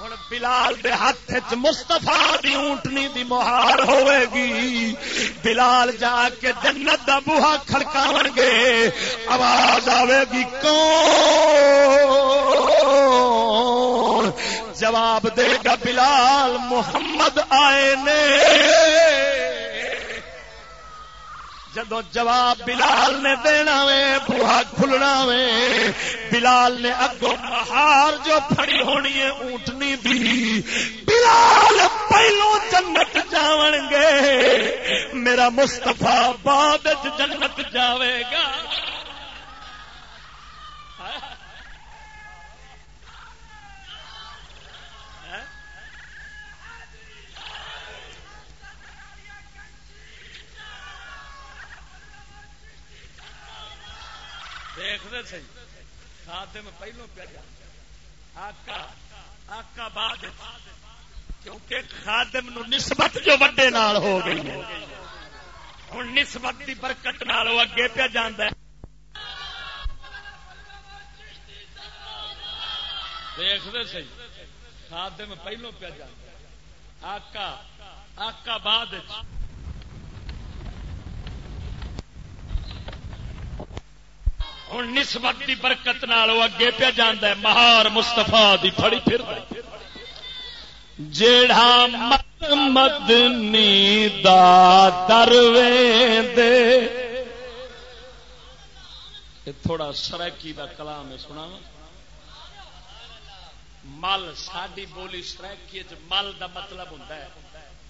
Speaker 2: ہوں بلال دے ہاتھ چ مستفا دی اونٹنی دی مہار ہوے گی۔ بلال جا کے جنت دا بوہا کھڑکاو گے آواز آئے گی، کون؟ جواب دے گا بلال، محمد آئے نے۔ جدو جواب بلال نے دینا وے، بوہا کھلنا وے۔ بلال نے اگو ہار جو پھڑی ہونی ہے، اونٹنی دی۔ بلال پہلو جنت جاون گے۔ میرا مستفا بعد جنت جاوے گا۔ دیکھتے سی خادم پہلو پہ جا۔ آقا آقا بعد کیونکہ خادم نو نسبت جو وڈے نال ہو گئی ہوں نسبت کی برکت نال وہ اگے پہ جانا دیکھتے سی خادم پہلو پہ جا۔ آقا آقا بعد ہوں نسبت کی برکت نال اگے پہ جانا مہار مستفا دی فڑی پھر۔ جیڑا مت مدنی دا دروے دے تھوڑا سرکی دا کلام ہے سنا مل ساری بولی سرکی مل دا مطلب ہوتا ہے۔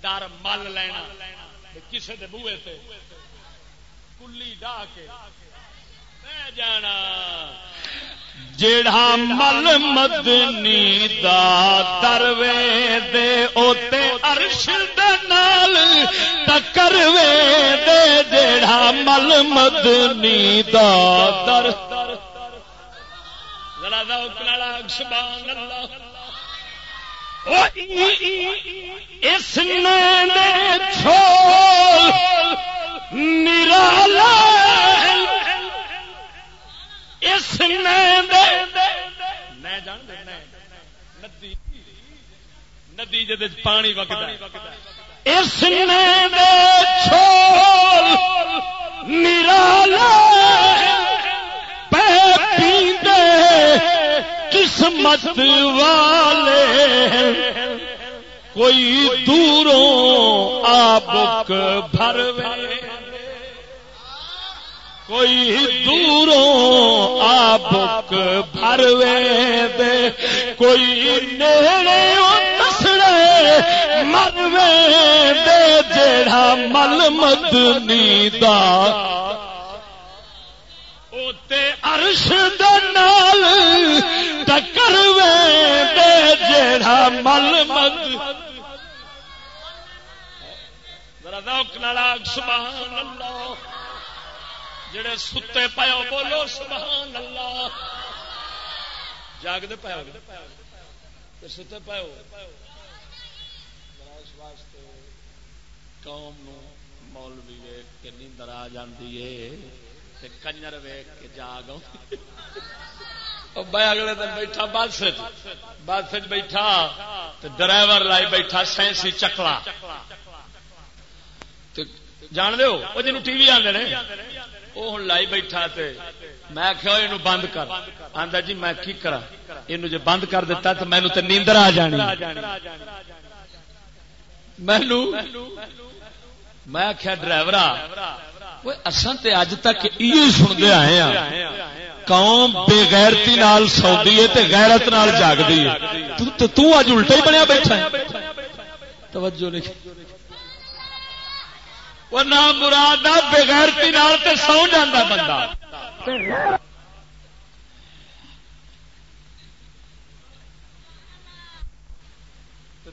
Speaker 2: در مل لینا۔ کسی دے بوئے تے کلی ڈا کے جڑا مل مدنی دا دروے دے اوتے عرش نال ٹکروے دے جڑا مل مدنی دا در سبحان اللہ۔ اس نے چھوڑ نرالا اس ندی جد پانی وگتا اس نرالا پیندے قسمت والے کوئی دوروں آبک بھروے کوئی دوروں آبک بھروے دے، کوئی نیڑے تسڑے مروے دے جڑا مل مدنی دا اوتے عرش دنال ٹکروے دے جڑا مل مد ذرا ذوق نال سبحان اللہ۔ جڑے ستے پاؤ بولو سبحان اللہ۔ جاگتے پاؤ ستے پاؤ واسطے قوم مولوی ویک کے نیندر آ جاتی ہے کنجر ویک کے جاگ میں اگلے دن بیٹھا بس بس بیٹھا ڈرائیور لائی بیٹھا سائنسی چکلا۔ جان دو وہ جن ٹی وی آدھے وہ ہوں لائی بیٹھا تے میں آخیا یہ بند کر آتا جی میں کی کرا یہ جی بند کر دیتا تو مینو تو نیندر آ جانی مینو میں آخیا ڈرائیور اصل تے اج تک یہ سنتے آئے ہیں قوم بے غیرتی نال سودی ہے تے غیرت نال جاگدی ہے تو اج الٹا ہی بنیا بیٹھا توجہ نہیں وہ نام مراد بغیرتی نال تے سو جانا بندہ۔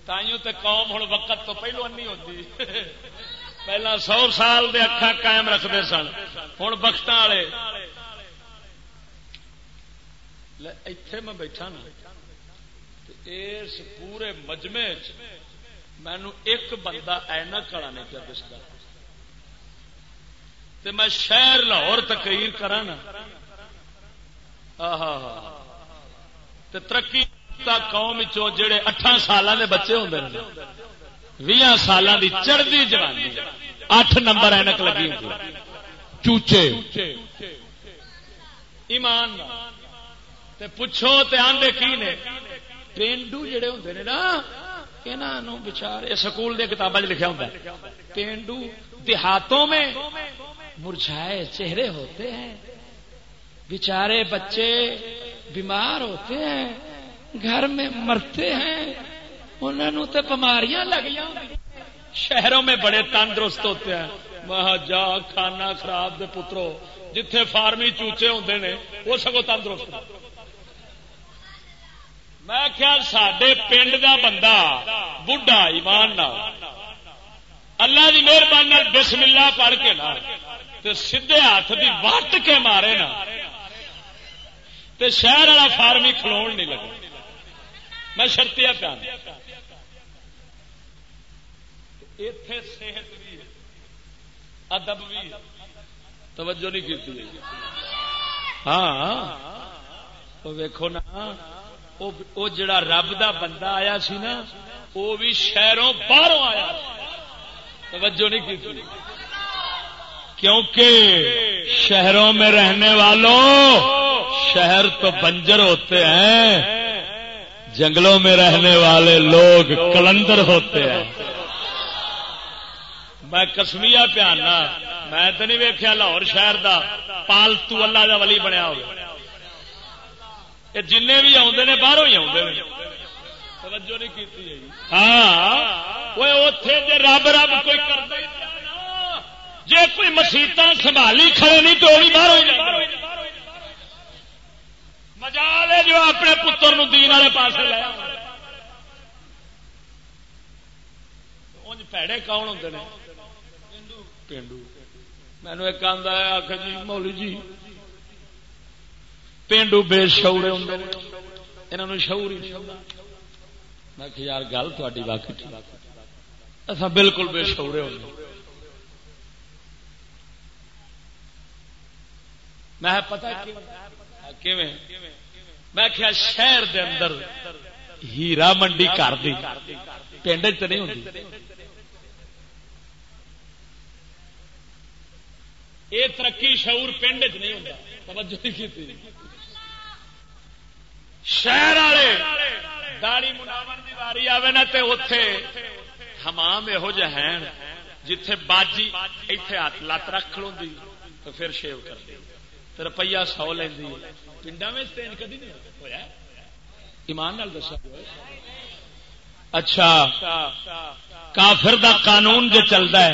Speaker 2: تائیوں تے قوم ہوں وقت تو پہلو نہیں ہوتی پہلا سو سال دے اکھا قائم رکھتے سن۔ ہوں وقت والے۔ اتے میں بیٹھا نا۔ اس پورے مجمے مینو ایک بندہ اینک والا نہیں پیا دستا تے میں شہر لاہور تقریر کرا نا۔ تے ترقی قوم جڑے اٹھان سال کے بچے ہوں بھی سال کی چڑھتی جوانی اٹھ نمبر اینک لگی چوچے۔ ایمان تے پوچھو تے آندے کی نے۔ پینڈو جڑے ہوں نے نا یہاں بچار سکول دیا کتابیں لکھا ہوں پینڈو دیہاتوں میں مرجھائے چہرے ہوتے ہیں۔ بیچارے بچے بیمار ہوتے ہیں، گھر میں مرتے ہیں۔ انہوں تو بماریاں لگ شہروں میں بڑے تندرست ہوتے ہیں۔ وہاں جا، کھانا خراب دے پترو، جتھے فارمی چوچے ہوتے ہیں وہ سگو تندرست۔ میں خیال سڈے پنڈ کا بندہ بڑھا ایمان اللہ کی مہربانی بسم اللہ پڑھ کے نہ سیدے ہاتھ کی وٹ کے مارے نا شہر والا فارمی کھلو نہیں لگا۔ میں شرطیا پیا اتے صحت بھی ادب بھی توجہ نہیں کی ہاں ویکو نا وہ جڑا رب دا بندہ آیا سی نا وہ بھی شہروں باہروں آیا۔ توجہ نہیں کی کیونکہ شہروں میں رہنے والوں شہر تو بنجر ہوتے ہیں، جنگلوں میں رہنے والے لوگ کلندر ہوتے ہیں۔ میں کسمیا پیانا میں تو نہیں ویکیا لاہور شہر دا، پالتو اللہ دا ولی بنیا ہو جن بھی آدھے نے، باہروں ہی آدھے توجہ نہیں کی جی۔ ہاں وہ رب رب کوئی کرتا جی کوئی مسیحت سنبھالی کھڑے نہیں تو بھی باہر مزا لے جو اپنے پتر دین والے پاس لے پیڑے کون ہوتے ہیں پینڈو۔ مینو ایک آدھا آخ جی مولی جی۔ پینڈو بے شعورے ہوں انہوں شعور ہی نہیں میں یار، گل تاری واقعی اصا بالکل بے شعورے ہوتے میں پتا میں کیا شہر دے اندر ہیرا منڈی کر دی۔ پنڈ چ نہیں ہوتی یہ ترقی شعور پنڈ چ نہیں ہوتا توجہ کی شہر والے داڑی مناون کی واری آئے نا تو اتے حمام یہو جہ ہیں جتھے باجی اتے ہاتھ لت رکھ کلو تو پھر شیو کر دے۔ روپیہ سو لینی پنڈا میں کدی نہیں ہوا ایمان دسا اچھا کافر دا قانون جو چلتا ہے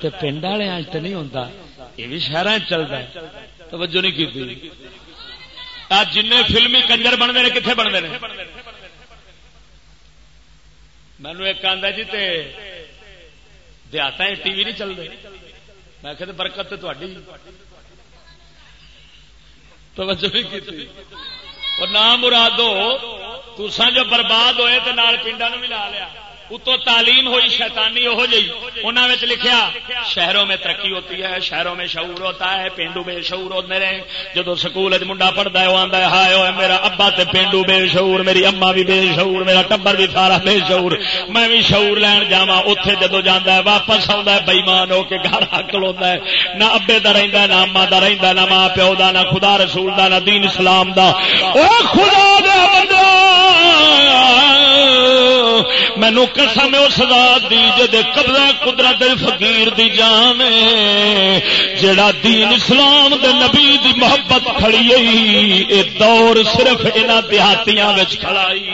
Speaker 2: تو پنڈ والے تو نہیں ہوتا یہ بھی شہر چلتا ہے توجہ نہیں کی جن فلمی کنجر بنتے ہیں کتنے بنتے ہیں مینو ایک آدھا جی دیہات ٹی وی نہیں چلتے میں کہ برکت تھی توجہ کی کی اور نام مرادو تسان جو برباد ہوئے تو نال پنڈا نو لا لیا۔ اتو تعلیم ہوئی شیطانی وہ جی انہوں نے لکھیا، شہروں میں ترقی ہوتی ہے، شہروں میں شعور ہوتا ہے، پینڈو بے شعور ہوتے رہے۔ جدو سکول منڈا پڑھتا ہے وہ آتا ہے، ہائے ہوئے میرا ابا تے پینڈو بے شعور، میری اما بھی بے شعور، میرا ٹبر بھی سارا بے شعور۔ میں بھی شعور لین جا اتے جدو جانا ہے، واپس آتا ہے بئیمان ہو کے گھر حقل ہوتا ہے۔ نہ ابے کا رہتا نہ اما کا رہتا نہ ماں پیو کا نہ خدا رسول کا نہ دین اسلام کا خدا مینو قسم اس ذات دی جدے قبضہ قدرت فقیر دی جان جڑا دین اسلام دے نبی دی محبت کھڑی اے دور صرف انہاں دیہاتیاں وچ کھڑائی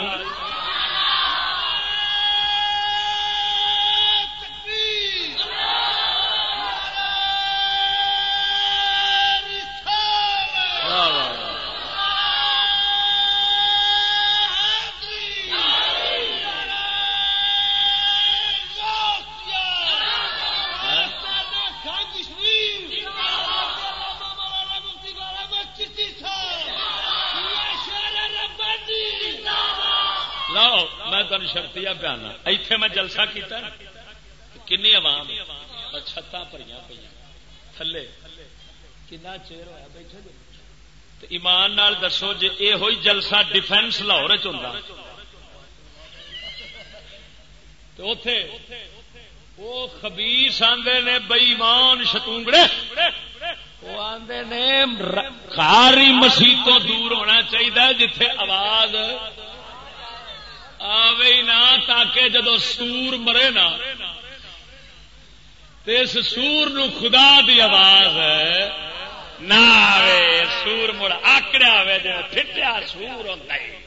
Speaker 2: بیان ایتھے میں جلسہ کیتا کنی عوام؟ چھتاں پڑی پہ تھلے۔ کنا چیر ہوا بیٹھے ایمان نال دسو جی یہ ہوئی جلسہ ڈیفینس لاہور چاہتا تو اتے وہ خبیس آدھے نے بئیمان شتونگڑے۔ وہ آدھے نے کاری مسیح تو دور ہونا چاہیے جتھے آواز آوے نہ تاکہ جدو سور مرے نا اس سور نو خدا دی آواز ہے، نہ آوے، سور مڑ آکڑیا ہوئے جی پھٹیا سور ہوتا ہے۔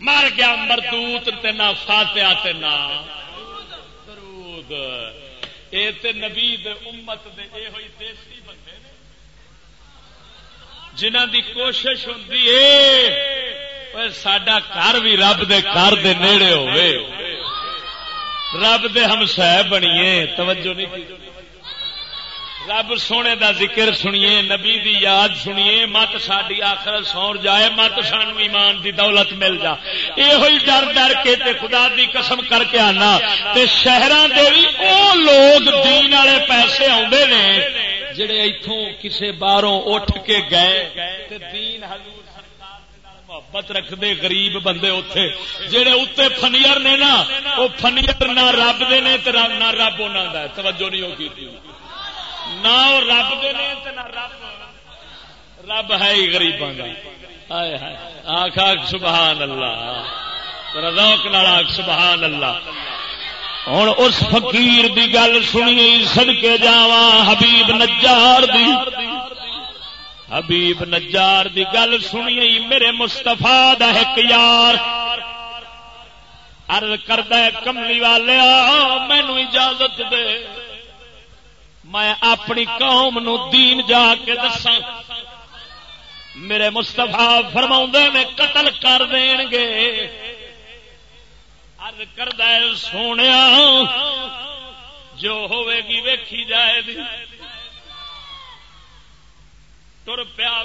Speaker 2: مر گیا مردوت تے نہ فاتیا تے نہ۔ درود اے تے نبی دے امت دے اے ہوئی دیسی بندے جنہ دی کوشش ہوندی ہے سڈا گھر بھی رب دے گھر دے نیڑے ہوئے رب دے ہم سہ بنیے توجہ نہیں رب سونے دا ذکر سنیے نبی دی یاد سنیے مت ساری آخر سور جائے مت سان ایمان دی دولت مل جا یہ ڈر ڈر کے تے خدا دی قسم کر کے آنا تے شہراں دے بھی او لوگ دین والے پیسے آندے نے جڑے ایتھوں کسے باروں اٹھ کے گئے تے دین حضور محبت رکھتے غریب بندے اتے جہے اتنے فنیئر نے نا وہ فنیئر نہ رب دے نے نہ رب انہوں کا توجہ نہیں ہوگی نہ رب دے نے نہ رب۔ رب ہے ہی گریباں کا آخ آخ سبحان اللہ روک نال آخ سبحان اللہ ہوں اس فقیر دی گل سنی سڑکے جاوا حبیب نجار دی۔ حبیب نجار دی گل سنی میرے مستفا ایک یار۔ ارد کرد کملی والے مینو اجازت دے۔ میں اپنی قوم نو دین جا کے دسا میرے مستفا فرما نے، قتل کر دین گے۔ ارد کرد سونے جو ہوے گی ویکھی جائے دی۔ تر پیا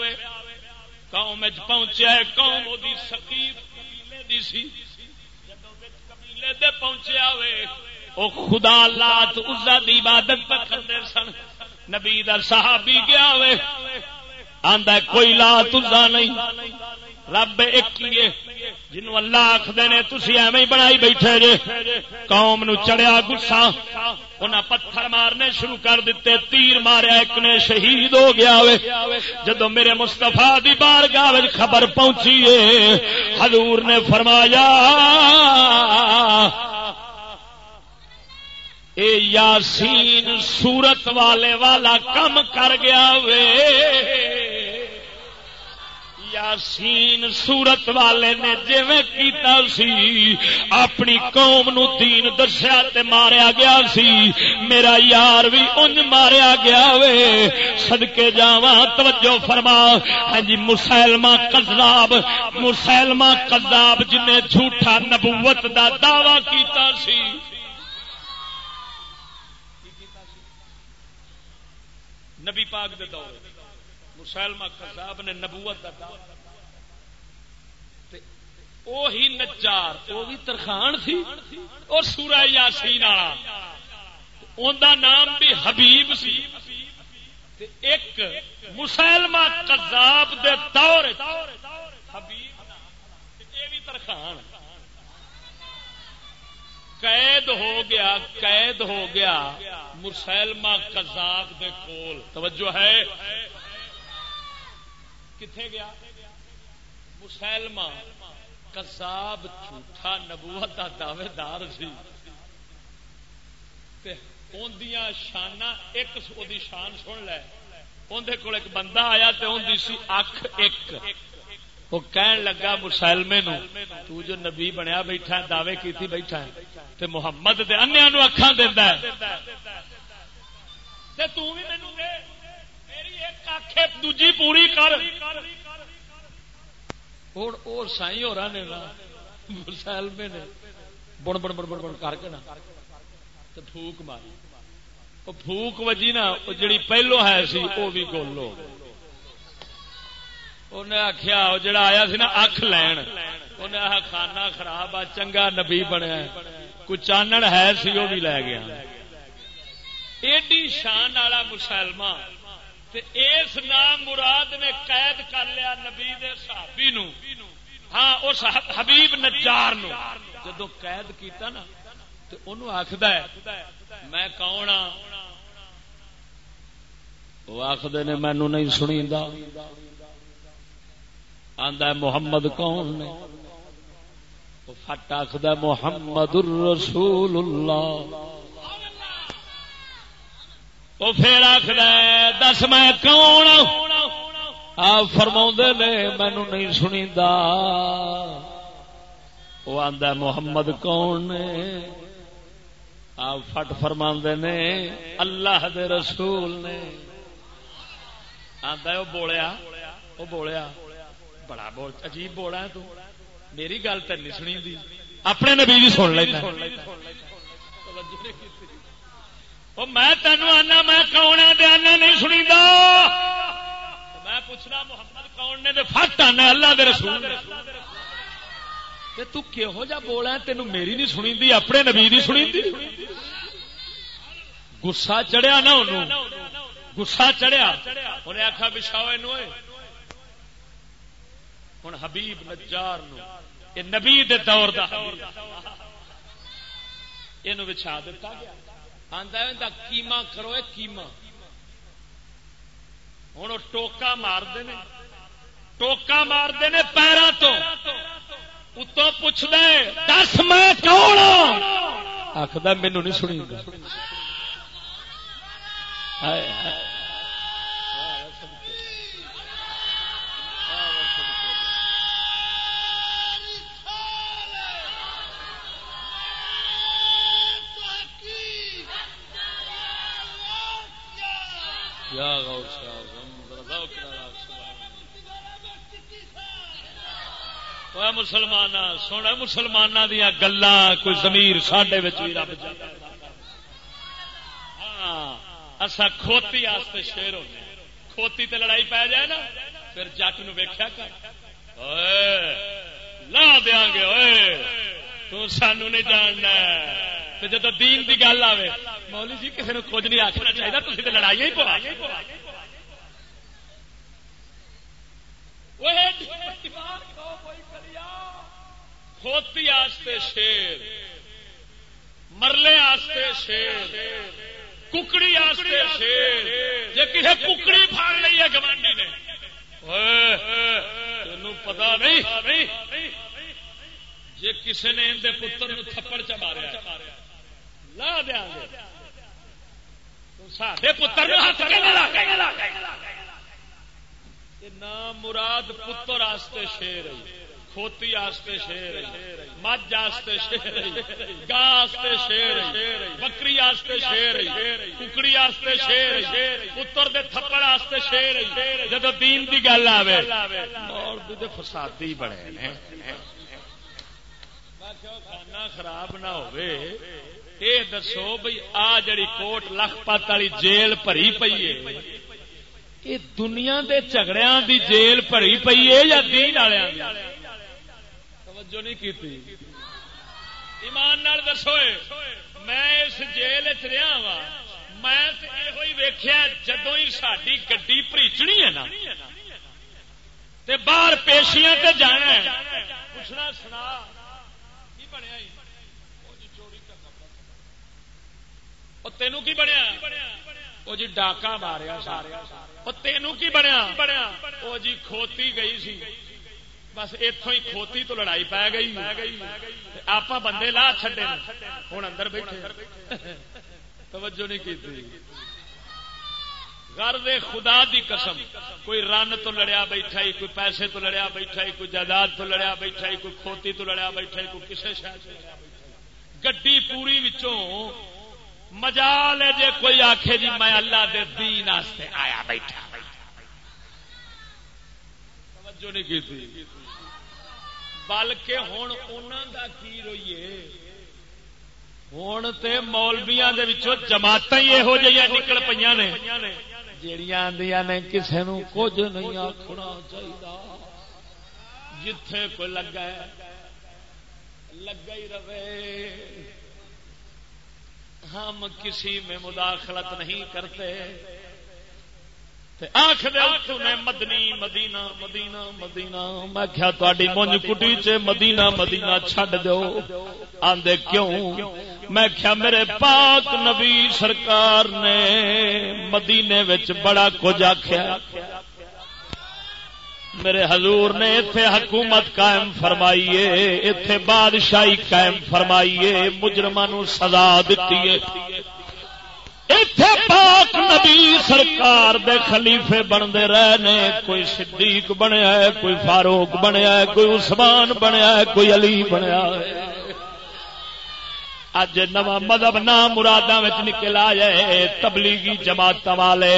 Speaker 2: قوم پہنچیا قوم قبیلے دی سی۔ قبیلے دے پہنچیا وے وہ خدا لات عزا دی عبادت پہ کرتے سن۔ نبی در صحابی گیا وے آندا کوئی لات عزا نہیں۔ رب ایک جنو اللہ آخر نے تھی ایویں بنائی بیٹھے جے۔ قوم نو چڑیا گسا۔ انہیں پتھر مارنے شروع کر دیتے، تیر ماریا، ایک نے شہید ہو گیا وے۔ جدو میرے مستفا دی بار گاہ خبر پہنچی ہے حضور نے فرمایا، اے یاسین، سورت والے والا کم کر گیا وے۔ یاسین سورت والے نے کیتا سی، اپنی قوم نو دین دسیا تے ماریا گیا سی۔ میرا یار بھی انج ماریا گیا وے۔ سدکے جاوا توجہ فرما۔ ہاں جی مسلمہ کذاب مسلمہ کذاب جن جھوٹا نبوت دا دعوی کیتا سی۔ نبی پاک دے دور مسلمہ کذاب نے نبوت کا دعوی وہی نچار وہ بھی ترخان سی اور سورا یاسین والا۔ ان نام بھی حبیب سی۔ ایک مسلمہ کذاب دے دور حبیب یہ بھی ترخان۔ قید ہو گیا، قید ہو گیا مسلمہ کذاب دے کول۔ توجہ ہے؟ کتنے گیا؟ مسلمہ، کذاب، جھوٹا نبوت کا دعوے دار سی شانا ایک شان سن لے۔ اندر کول ایک بندہ آیا تو اندی سی اکھ ایک۔ وہ کہن لگا، مسلمے نو، تو جو نبی بنیا بیٹھا ہے، دعوے کیتی بیٹھا ہے، تے محمد دے انیا نو اکھاں دیندا ہے۔ تے تو بھی مینوں دے دوجی پوری کر۔ ہوں اور سائی ہو رہا نے مسلمے نے، بڑ بڑ بڑ بڑ بڑ کر کے نا پھوک ماری۔ وہ پھوک وجی نا جڑی پہلو ہے سی وہ بھی گولو انہیں آخیا وہ جڑا آیا سی نا، اکھ لین۔ انہیں آ کھانا خراب آ، چنگا نبی بنیا کوئی چانن ہے سی وہ بھی لے گیا۔ ایڈی شان والا مسلمان۔ اس نام مراد نے قید کر لیا نبی دے صحابی نو۔ ہاں اس حبیب نجار نو۔ جدو قید کیتا نا تو انہوں آخد میں کون ہاں؟ وہ آخر نے مینو نہیں سنی آدھا محمد کون نے؟ فٹ آخد محمد الرسول اللہ۔ وہ پھر آخر دس میں کون آپ فرما نے مینو نہیں سنی وہ آدھا محمد کون نے؟ آپ فٹ فرما نے، اللہ دے رسول نے. آدھا وہ بولیا وہ بولیا. بڑا بول، عجیب بولا ہے تو۔ میری گل تو نہیں سنی دی اپنے نبی بھی سن لینا میں تینوں آنا، میں کون دیا نہیں سنی دا میں پوچھنا، محمد کون نے؟ فٹ آنا، اللہ دے رسول تو کہہو جا بولا تین میری نہیں سنی دی اپنے نبی نہیں سنی دی گسا چڑھیا نا ان گسا چڑھیا۔ انہیں آخا بچھاؤ ہوں حبیب نجار نو نبی دے دور دا یہ بچھا دتا گیا۔ آدھا کیما کرو کیما۔ ہوں ٹوکا مارتے ہیں ٹوکا مارتے ہیں پیروں تو۔ اتوں پوچھ دس میں کون ہاں؟ آخر مینو نہیں سنی مسلمان سونا مسلمان دیا گلا، کوئی زمیر ساڈے بھی رب ہاں اصا کھوتی آستے شیر ہونے کھوتی تے لڑائی پی جائے نا، پھر جٹ نو ویخیا کر۔ لا دیا گے تو سانو نہیں جاننا جب دین کی گل آئے مولی جی کسی نے کچھ نہیں آخنا چاہیے تھی تو لڑائی ہی پوا۔ کھوتی آستے شیر، مرلے آستے شیر، ککڑی آستے شیر۔ جی کسی ککڑی پھاڑ لی ہے، گوانڈی نے۔ تین پتا نہیں۔ جی کسی نے اندر پتر تھپڑ چ ماریا لا دیا سارے پتر نام مراد پتر آستے شیر کھوتی آستے شیر مجھ آستے شیر گا آستے شیر بکری آستے شیر ککڑی آستے شیر پتر دے تھپڑ آستے شیر جب دین دی گل آئے اور فسادی بڑے کھانا خراب نہ ہوئے، اے دسو بھائی آ جڑی کوٹ لکھپت والی جیل پری پی ہے۔ یہ دنیا دے جھگڑیاں دی جیل پری پی ہے یا دین والوں توجہ نہیں کی ایمان نال دسو میں اس جیل چ رہا وا ہاں، میں یہ ویخیا جدو ہی ساری گڈی پریچنی ہے نا، تے باہر پیشیاں تے جانا ہے۔ پوچھنا سنا کی بنیا تینوں کی بنیا وہ جی ڈاکا ماریا سارا تینوں کی بنیا وہ جی کھوتی گئی سی بس اتوں ہی کھوتی تو لڑائی پی گئی آپ بندے لا چڈے ہوں اندر بیٹھے توجہ نہیں کی گھر دے خدا دی قسم، کوئی رن تو لڑیا بیٹھا ہی، کوئی پیسے تو لڑیا بیٹھا ہی، کوئی جائیداد تو لڑیا بیٹھا ہی، کوئی کھوتی تو لڑیا بیٹھا ہی، کوئی کسی شہر گڈی پوری وچوں مجال ہے جے کوئی آخے جی میں اللہ دے دین آستے آیا بیٹھا۔ توجہ نہیں کی تھی۔ بلکہ ہوں انہوں کا کی روئیے ہوں تو مولبیا جماعت ہی یہو جہاں نکل پہ نے۔ جیڑیاں آدیا نے کسی نو کچھ نہیں آخنا چاہیے جتھے کوئی لگا لگا ہی رہے ہم کسی میں مداخلت نہیں کرتے آخر مدنی، مدینہ مدینہ مدینہ، میں کیا تاری مونج کٹی چ مدینہ مدینہ چھڈ دو آدھے کیوں؟ میں کیا میرے پاک نبی سرکار نے مدینے وچ بڑا کچھ آخیا میرے حضور نے اتے حکومت قائم فرمائیے اتے بادشاہی قائم فرمائیے مجرمان سزا دیتی ہے اتے پاک نبی سرکار دے خلیفے بنتے رہے کوئی صدیق بنیا ہے، کوئی فاروق بنیا ہے، کوئی عثمان بنیا ہے، کوئی علی بنیا ہے۔ اج نو مذہب نہ مرادوں نکل آئے تبلیغی جماعت والے۔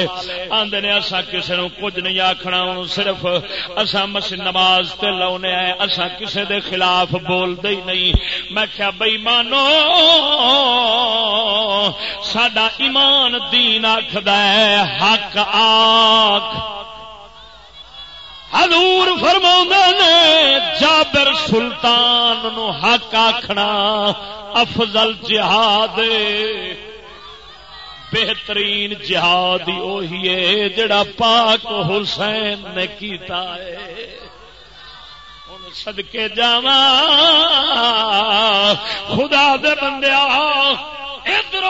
Speaker 2: آدھے نے اصا کسی نو کچھ نہیں آخنا صرف اصا مس نماز تے لاؤنے آئے اصا کسی دے خلاف بولتے ہی نہیں۔ میں کیا بئی مانو سڈا ایمان دین آخد حق آخ حضور فرما نے، جابر سلطان نو حق آخنا افضل جہاد بہترین جہاد اہی ہے جڑا پاک حسین نے کیتا ہے۔ سدکے جا خدا دے بندیا ادھر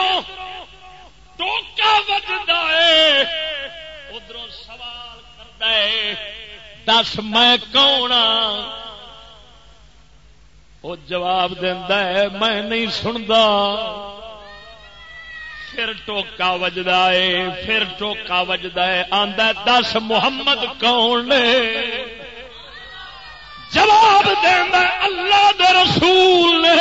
Speaker 2: ٹوکا بجتا ہے ادھر سوال کرتا ہے۔ دس میں کون وہ جواب دینا ہے، میں نہیں سنتا پھر ٹوکا وجدا ہے، پھر ٹوکا وجدا ہے، آندا دس محمد کون نے؟ جواب دینا اللہ دے رسول نے۔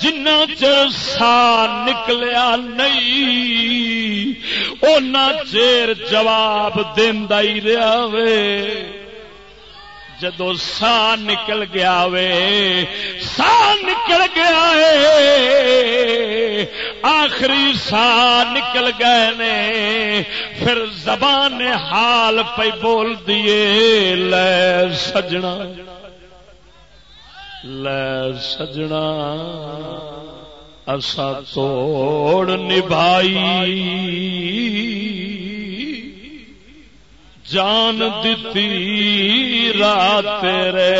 Speaker 2: جنا چر سا نکلیا نہیں اُنہ چیر جواب دینا ہی رہا وے۔ جدو سا نکل گیا وے سا نکل گیا ہے آخری سا نکل گئے نے، پھر زبان حال پہ بول دیے لے سجنا۔ لے سجنا اسا توڑ نبھائی جان دیتی رات رے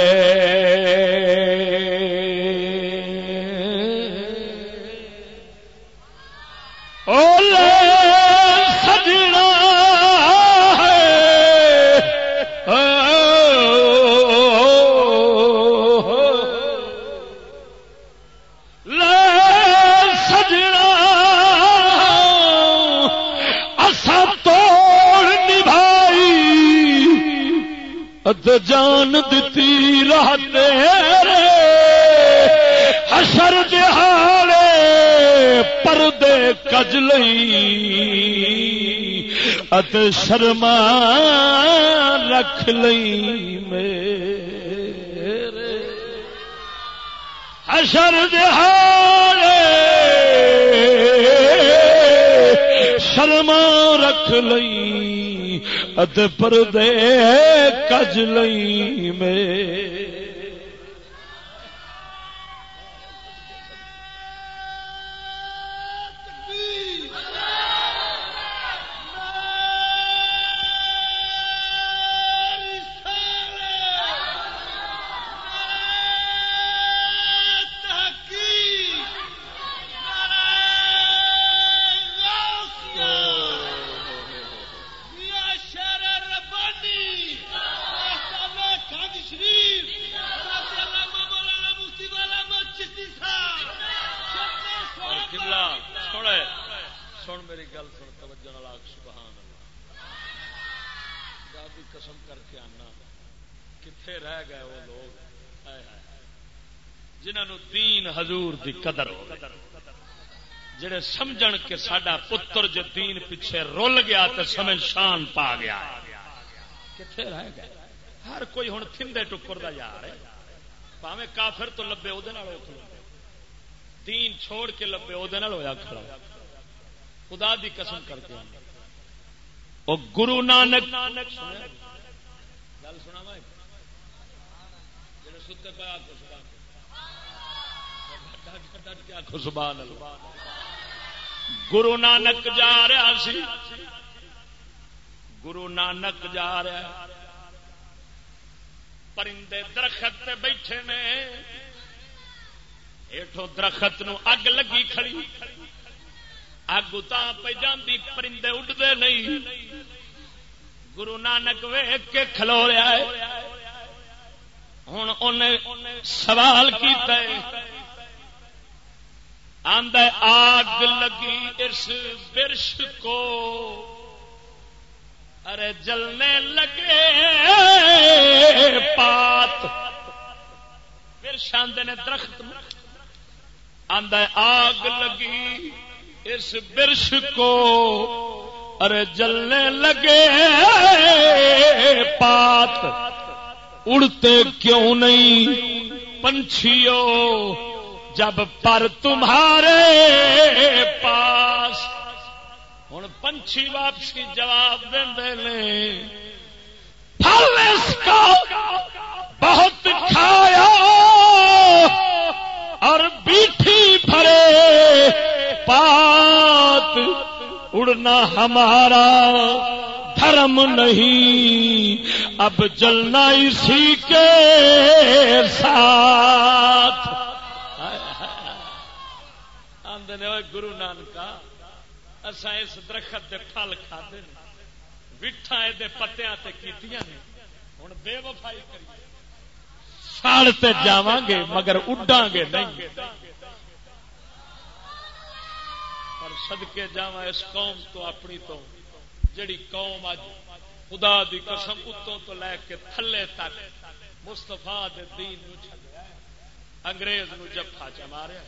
Speaker 2: جان دتی رہتے حشر دہاڑے پردے کج لئی ات شرما رکھ لئی میرے حشر دہاڑے شرما رکھ لئی ات پردے کج لئی میں ہے سن میری گل سن، توجہ نال آگ سبحان اللہ۔ خدا قسم کر کے آنا۔ کتھے رہ گئے وہ لوگ؟ جنہوں دین حضور دی قدر ہو جڑے سمجھن کہ سڈا پتر جو دین پیچھے رول گیا تو سمجھ شان پا گیا کتنے رہ گئے؟ ہر کوئی ہوں تھندے ٹکر دا یار ہے۔ پاوے کافر تو لبے وہ دین چھوڑ کے لبے وہ ہوا کھڑا۔ خدا دی قسم کر کے وہ گرو نانک۔ گل سنا ستے گرو نانک جا رہا سی۔ گرو نانک جا رہا۔ پرندے درخت بیٹھے نے۔ ایٹو درخت نو اگ لگی کھڑی۔ اگ اتا پہ جاندی، پرندے اڈتے نہیں۔ گرو نانک ویگ کے کھلو رہا ہے۔ ہوں انہیں سوال کیتا ہے۔ آند آگ لگی اس برش کو۔ ارے جلنے لگے پات۔ پھر شاندے نے درخت آند آگ لگی، اس برش کو ارے جلنے لگے۔ پات اڑتے کیوں نہیں پنچھیوں جب پر تمہارے پاس۔ ہوں پنچھی واپسی جواب دے پھل اس کا بہت کھایا اور بیٹھی بھرے پات اڑنا ہمارا دھرم نہیں۔ اب جلنا اسی کے ساتھ۔ گرو نانکا اصا اس درخت کے پل کھدے وٹھا یہ پتیا ہوں بے وفائی کریے۔ سڑ جا گے مگر اڈا گے نہیں۔ پر سدکے جا اس قوم تو اپنی تو، جڑی قوم اج خدا دی قسم اتوں تو لے کے تھلے تک مستفا دین انگریز نو جفا چ ماریا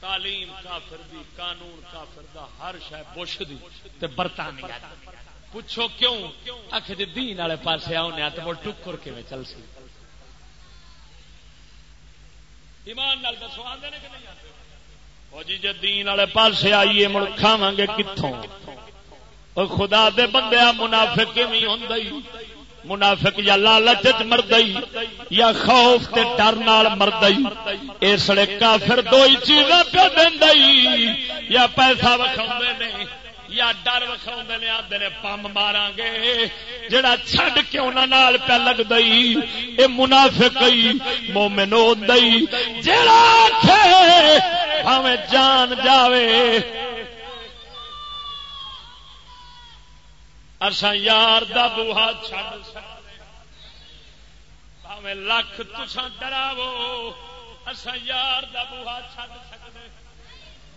Speaker 2: تعلیم کافر دی، قانون کافر دا، ہر شہ بش دی تے برطانیہ پوچھو کیوں؟ آخ جی دین والے پاس آنے ہاں تو وہ ٹکر کے چل سی۔ ایمان نال دسو آدھے کہ نہیں وہ جی جی دین والے پاس آئیے مڑ کھاوا گے کتوں خدا دے بندے منافق بھی ہوں منافق یا لالچ مرد یا خوف تے ڈر نال مرد اس لیے کافر دو ہی چیزاں پہ دئی یا پیسہ وکھاؤ نے یا ڈر وکھاؤ نے آدھے نے، پم مارا گے جڑا چھڈ کے انہوں پہ لگ دئی اے منافق مومن ہو دئی۔ جڑا ہمیں جان جاوے۔ اصا یار دا بوہا چڈ پاوے لکھ تسا ڈراو اصا یار دا بوہا چڈ سکتے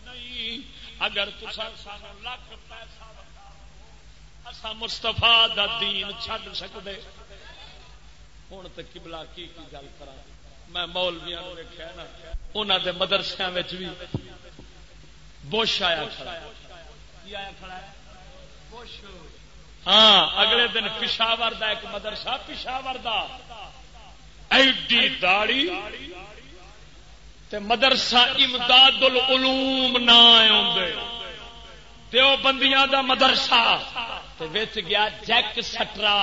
Speaker 2: نہیں اگر تسا سان لکھ پیسہ اصا مستفا دا دین چڈ سکتے ہوں تو کبلا کی کی گل کرا میں مولویا ویخیا نا انہوں دے مدرسے بھی بش آیا کھڑا ہاں اگلے دن پشاور دا ایک مدرسہ، پشاور دا۔ ایڈی داڑی تے مدرسہ امداد العلوم نہ دیو بندیاں دا مدرسہ تے وچ گیا جیک سٹرا۔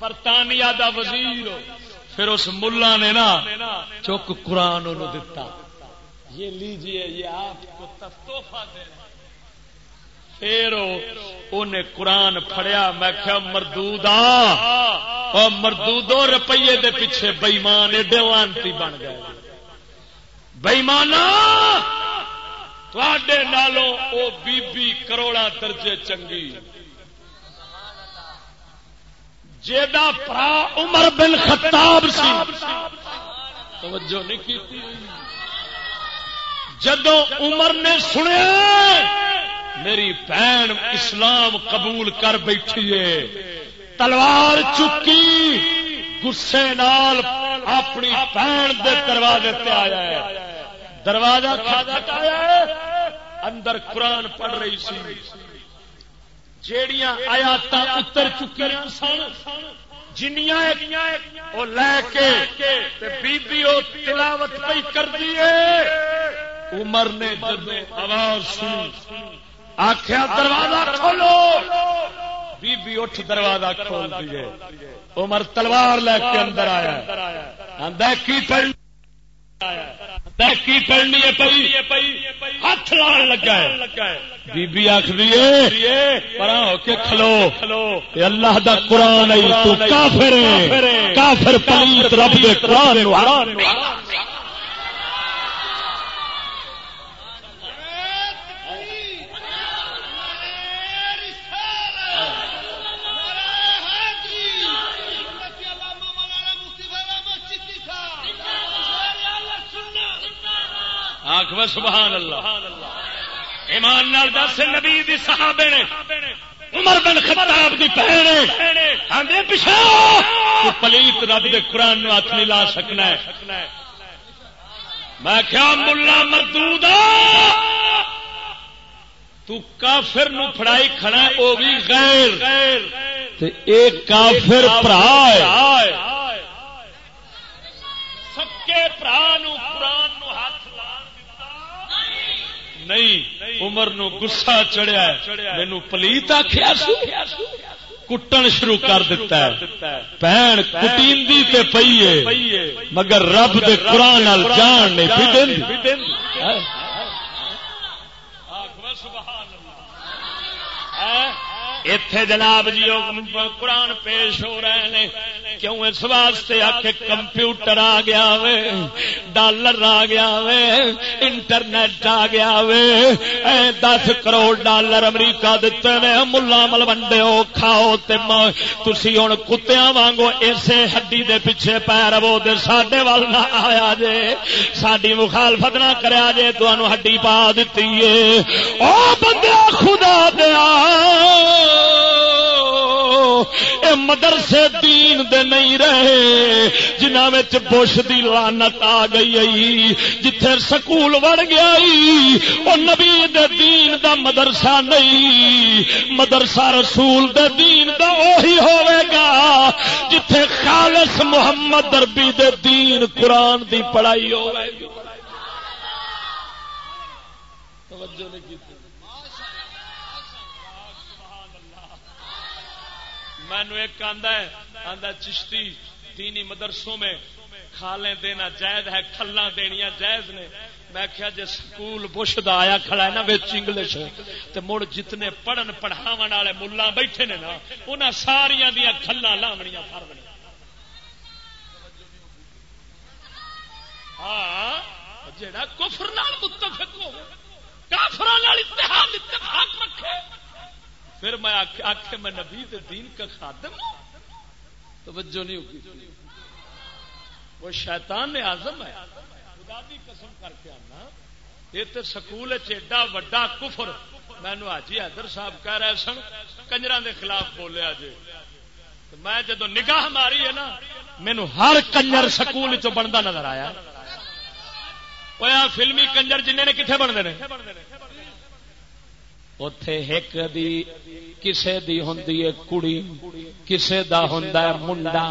Speaker 2: برطانیہ دا وزیر، پھر اس ملا نے نا چک قرآن انہوں دتا۔ یہ لیجیے، یہ آپ کو تحفہ دے۔ پھر انہیں قرآن پھڑیا، میں کیا مردود اور مردودو روپیے دے پیچھے بئیمان، ایڈے لانتی بن گئے۔ بئیمان تھے نالوں او بی بی کروڑا درجے چنگی۔ جیدا پرا عمر بن خطاب سی۔ توجہ نہیں کی جدو عمر نے سنیا، میری بہن اسلام قبول کر بیٹھی ہے۔ تلوار چکی، گسے نال اپنی بہن دے دروازے آیا ہے۔ دروازہ کھٹایا اندر قرآن پڑھ رہی سی۔ جیڑیاں آیات اتر چکی سن، جنیاں وہ لے کے بی بی او تلاوت پہ کر دیے عمر نے جب آواز سنی آخیا دروازہ کھولو! بی بی اٹھ دروازہ کھول دیے عمر تلوار لے کے اندر آیا کی پڑھ کی پڑھنی ہے پئی، ہاتھ لان لگا ہے۔ بی بی آخ پرا ہو کے کھلو۔ اللہ دا قرآن تو کافر کافر پلیت رب دے قرآن آخ سبحان اللہ۔ ایمان نال دس، نبی دی صحابے نے عمر بن خطاب دی بہن آندے پیچھے پلیت رب دے قرآن نو ہاتھ نہیں لا سکنا ہے۔ میں کیا ملا مردود، تو کافر نو پڑائی کھڑا وہ بھی غیر۔ تے ایک کافر برا سکے برا نو قرآن نہیں عمر نو گسا چڑھیا مینو پلیت آخیا کٹن شروع کر دیتا ہے۔ بہن کٹی تے پئی ہے مگر رب دے قرآن جان نہیں اتے جناب جی قرآن پیش ہو رہے ہیں کیوں اس واسطے آ کے کمپیوٹر آ گیا وے، ڈالر آ گیا وے، انٹرنیٹ آ گیا وے دس کروڑ ڈالر امریکہ دتے نے، ملا مل ونڈے ہو کھاؤ تھی ہوں کتیا وانگو اسے ہڈی دے پیچھے پی رو دے سڈے وال نہ آیا جے ساری مخالفت نہ کرا جے تمہوں ہڈی پا دیتی ہے او بندے خدا دیا اے مدرسے دین دے نہیں رہے جنہ بش دی لانت آ گئی جتھے سکول وڑ گیا وہ نبی دے دین دا مدرسہ نہیں، مدرسہ رسول دے دین دا وہی ہوئے گا، جتھے خالص محمد دربی دے دین قرآن دی پڑھائی ہوئے گی توجہ نہیں کی مینو ایک آدھا چشتی، دینی مدرسوں میں کھالیں دینا جائز ہے کھلا دنیا جائز نے۔ میں کیا جی سکول بش دا آیا کھڑا ہے نا بچ انگلش تو مڑ جتنے پڑھن پڑھاو والے ملا بیٹھے نے نا انہیں ساریا دیا کھلا لاونیا فرد ہاں جا کفر متفق ہو کافر اتحاد، اتفاق رکھے۔ پھر میں آخ میں نبی دین کا خادم ہوں؟ توجہ نہیں ہوگی۔ وہ شیطان نے آزم ہے۔ خدا دی قسم کر کے آنا۔ یہ تو سکول ایڈا وڈا کفر مینو حاجی حیدر صاحب کہہ رہے سن کنجر دے خلاف بولیا جی میں جدو نگاہ ماری ہے نا مینو ہر کنجر سکول چ بنتا نظر آیا۔ فلمی کنجر جن نے کتنے بنتے ہیں اتے ایک دی کسے دی ہوندی ہے کڑی کسے دا ہوندا ہے منڈا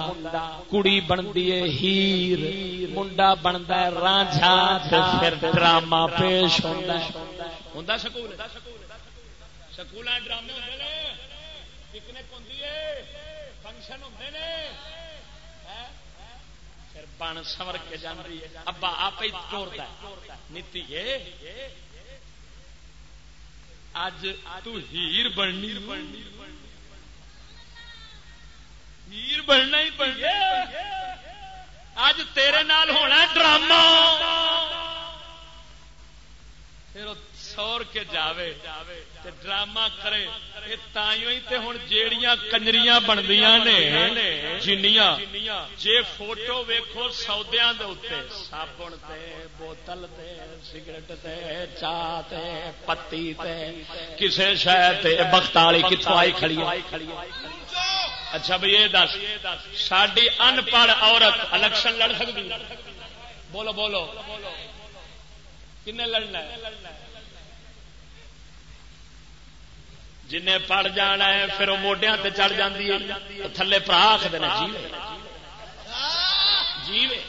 Speaker 2: کڑی بندی ہے ہیر منڈا بندا ہے رانجھا تے پھر ڈرامہ پیش ہوندا ہے ہوندا سکول سکولاں ڈرامے ہوندے نے پکنک ہوندی ہے فنکشن ہوندے نے پھر بن سور کے جاندی ہے ابا آپ ہی ٹوردا ہے نیتی ہے اج ہیر بننی بننی۔ ہیر بننا ہی بننا۔ اج تیرے نال ہونا ڈرامہ۔ پھر سور کے جاوے تے ڈرامہ کرے ہوں جیڑیاں کنجریاں بندیاں نے، جنیاں۔ جے فوٹو ویکھو سودیا سابن بوتل تے، سگریٹ تے، چاہ پتی تے کسی شہر بخت والی کتوں آئی کھڑی ہے۔ اچھا بھائی یہ دس ساری ان پڑھ عورت الیکشن لڑ سکتی بولو بولو۔ کن لڑنا ہے؟ جن پڑھ جانا ہے، پھر وہ موڈیا تے چڑھ جاتی ہے۔ تھلے پرا آخر جیوے۔ جیوے۔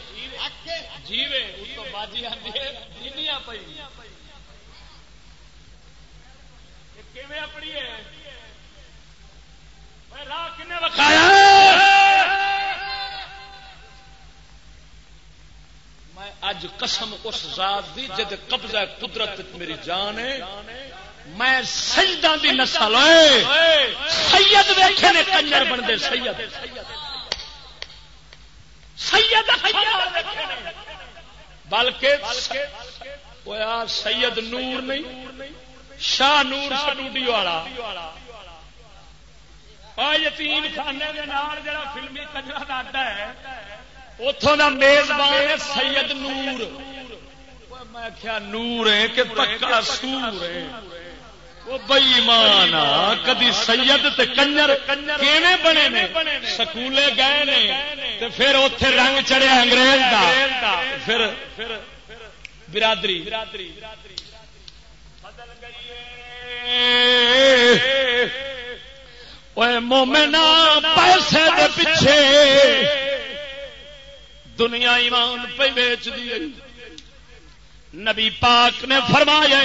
Speaker 2: جیوے۔ باجی آتی ہے اپنی راہ کن بکھایا میں اج قسم اس ذات دی جد قبضہ قدرت میری جان ہے۔ میں سجدہ دی نسل سید ویخے نے کنجر بنتے سید۔ سید بلکہ سید نور نہیں، شاہ نور سٹوڈی والا۔ یتیم خانے جڑا فلمی کنجرا کا اڈا ہے اتوں کا میزبان سید نور۔ میں کیا نور ہے کہ پکا سور ہے۔ بئی مان کدی سید تے کنجر کیویں بنے نے؟ سکولے گئے نے، تے پھر اتے رنگ چڑیا انگریز کا پھر برادری۔ برادری مومنا پیسے دے پیچھے دنیا ایمان پہ بیچ دی نبی پاک نے فرمایا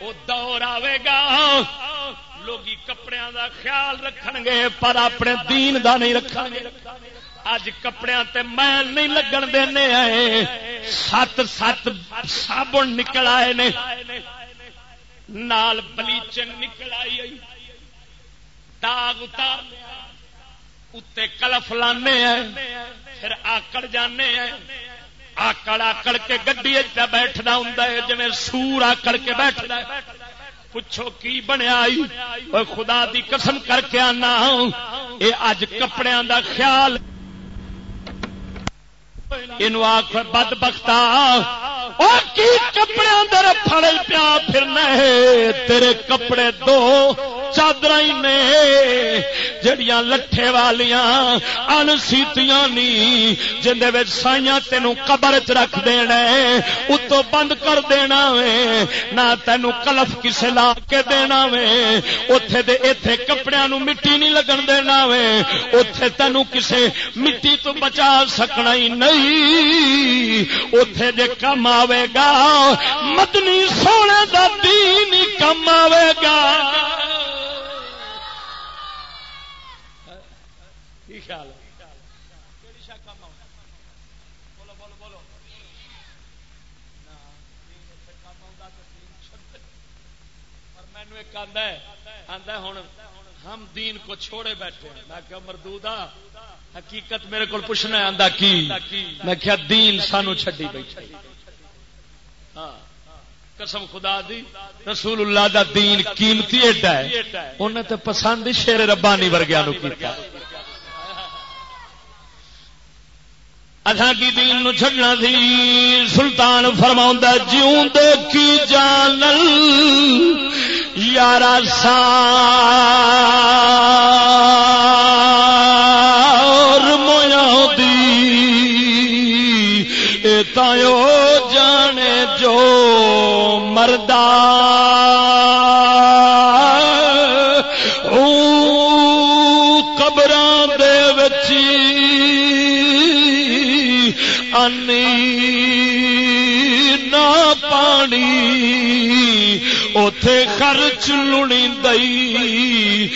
Speaker 2: وہ دور آئے گا لوگ کپڑے دا خیال رکھ گے پر اپنے دین دا نہیں رکھ گے اج کپڑے تے میل نہیں لگن دینے آئے۔ سات سات سابن نکل آئے نے۔ نال بلیچنگ نکل آئی۔ داغ اتار اتنے کلف لانے پھر آکڑ جانے ہیں آکڑ آکڑ کے گڈی بیٹھنا ہوں جی سور آکڑ کے بیٹھنا پوچھو کی بنیا خدا دی قسم کر کے آنا یہ اج کپڑیاں دا خیال یہ آخ بد بختا۔ کپڑے اندر پڑے پیا پھرنا تیرے کپڑے دو چادر نے۔ جڑیاں لٹھے والیاں ان سیتیاں نی جن سائیاں تینوں قبر چ رکھ دینا اتو بند کر دینا وے نہ تینوں کلف کسے لا کے دینا وے اتے دے اتے کپڑے نو مٹی نہیں لگن دینا وے اتے تینوں کسے مٹی تو بچا سکنا ہی نہیں۔ اتے جے کم آئے گا مدنی سونے کا دین کم آئے گا خیال ہم دین کو چھوڑے بیٹھے ہیں میں کیا مردودا حقیقت میرے کو پوچھنا آتا کی؟ میں کیا دین سانو چڈی بیٹھے ہاں۔ قسم خدا دی رسول اللہ دا دین قیمتی ایڈا ہے۔ انہیں تو پسند شیر ربانی ورگیا نو کیتا۔ اصا کی دین نو چھڑنا سی سلطان فرما جیوں دے کی جان یار سا۔ تایو جانے جو مردہ۔ نہ پانی اتے خرچ لڑی دئی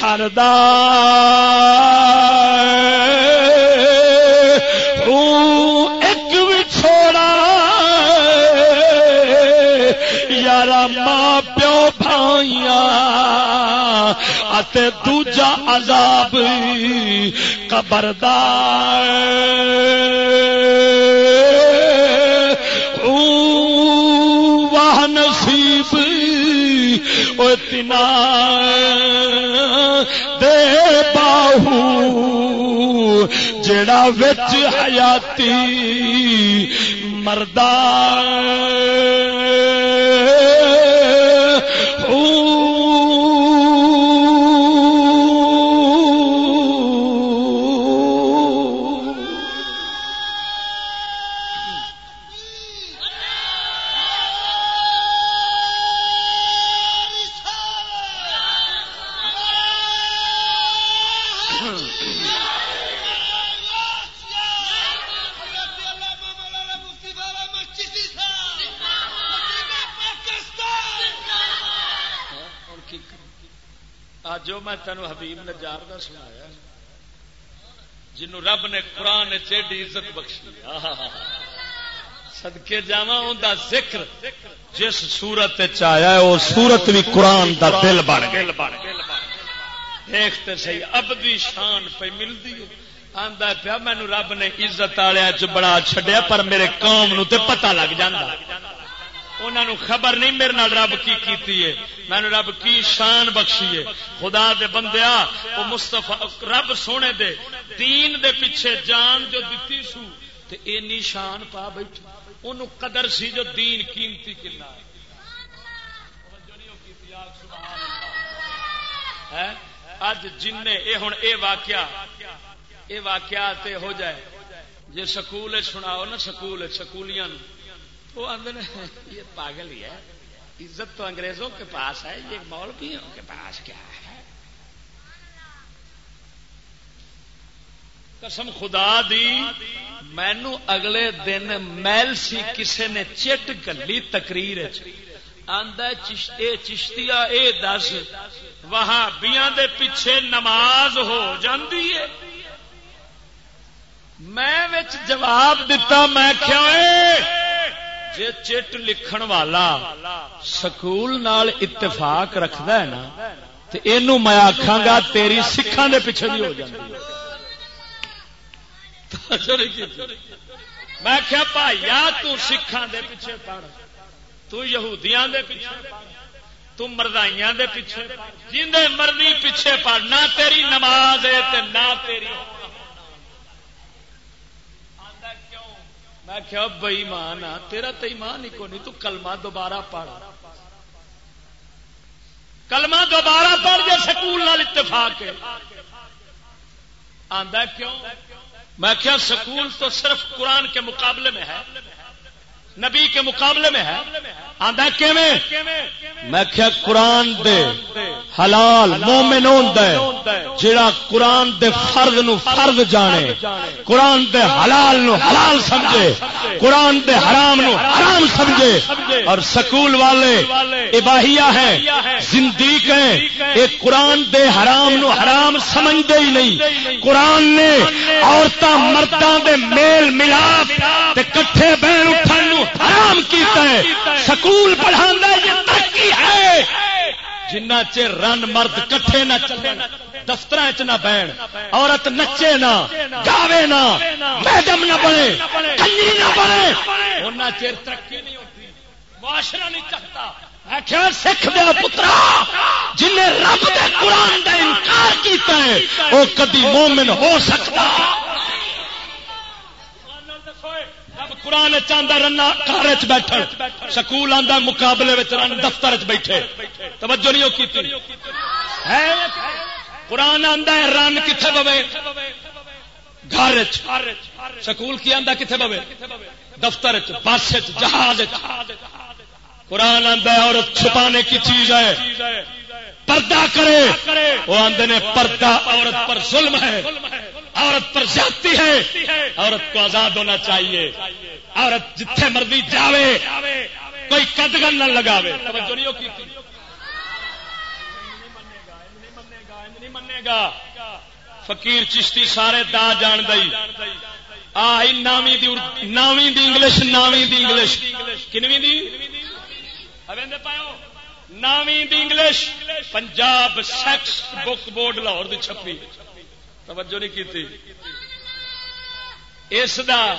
Speaker 2: گھر ایک یار ماں پیو بھائیاں دوجا عذاب قبردار۔ واہ نصیب اتنا دے باہو جڑا وچ حیاتی مردار حبیب کا سنایا جنوں رب نے قرآن چیڈی عزت بخشی۔ سدکے جا ذکر جس سورت چیا وہ سورت بھی قرآن دا دل بن گیا۔ دیکھتے سی ابدی شان پہ ملتی آندا پیا مینو رب نے عزت والے چ بڑا چڈیا پر میرے قوم نو تے پتہ لگ جاندہ انہوں خبر نہیں، میرے نال رب کی کیتی ہے۔ مینو رب کی شان بخشی ہے۔ خدا دے بندیا وہ مستفا رب سونے دے، دین دے پیچھے جان جو دیتی سو، تے اینی شان پا بیٹھی ان قدر سی جو دین قیمتی کنا اج جن اے ہوں اے واقعہ اے واقعہ ہو جائے۔ جی سکول سناؤ نا، سکول سکولیاں وہ آدھے یہ پاگل ہی ہے۔ عزت تو انگریزوں کے پاس ہے، یہ مولویوں کے پاس کیا ہے؟ قسم خدا دی، مینو اگلے دن میل سی کسے نے چٹ گلی تقریر چشتیا اے دس۔ وہاں بیاں دے پیچھے نماز ہو جاندی ہے۔ میں جواب دیتا میں کیا جی چٹ لکھن والا سکول نال اتفاق رکھد ہے نا تو یہ میں آخا گا تیری سکھان دے پیچھے بھی ہو جائے میں کیا بھائی تکھان دے پیچھے پڑھ تہودیاں دے پیچھے تم مردائیاں دے پیچھے جن مرضی پیچھے پڑھ نہ تیری نماز ہے نہ تیری میں کیا بئی مان آ، تیرا تو ایمان ہی کو نہیں؟ تو کلمہ دوبارہ پڑھ۔ کلمہ دوبارہ پڑھ جائے سکول نال اتفاق آندا کیوں؟ میں کیا سکول تو صرف قرآن کے مقابلے میں ہے۔ نبی کے مقابلے میں ہے۔ آدھا میں کیا قرآن دے حلال مومن جڑا قرآن دے فرض نو فرض جانے، قرآن دے حلال نو حلال سمجھے، قرآن دے حرام نو حرام سمجھے۔ اور سکول والے اباہیا ہیں زندیق ہیں ایک قرآن دے حرام نو حرام سمجھتے ہی نہیں۔ قرآن نے عورتوں مردوں دے میل ملاپ کٹھے بہن اٹھن حرام کیتا ہے، سکول پڑھا یہ ترقی ہے۔ جنہ چر رن مرد کٹھے نہ چلے دفتر چ نہ بہن، عورت نچے نہ گاوے نہ میڈم نہ بنے کنجی نہ بنے۔ ان چر ترقی نہیں ہوتی، معاشرہ نہیں چکتا آخر سکھ دیا پترا جن رب دے قرآن کا انکار کیتا ہے وہ کدی مومن ہو سکتا۔ قرآن چاہتا رنا گھر بیٹھ سکول آتا مقابلے رن دفتر بیٹھے۔ توجہ نہیں کی قرآن آتا ہے رن کتنے پوے گھر سکول کی آتا کتنے پوے دفتر بس جہاز قرآن آتا ہے عورت چھپانے کی چیز ہے۔ پردہ کرے۔ وہ آدھے نے پردہ عورت پر ظلم ہے۔ عورت پر جاتی ہے۔ عورت کو آزاد ہونا چاہیے۔ عورت جتھے مرضی جاوے، کوئی قدگن نہ لگاوے۔ گا فقیر چشتی سارے دا جان دئی۔ آئی نامی دی نامی دی انگلش نامی دی انگلش۔ کنویں دی؟ نامی دی English. Punjab textbook board Lahore دی چھپی۔ توجہ نہیں کی اس دا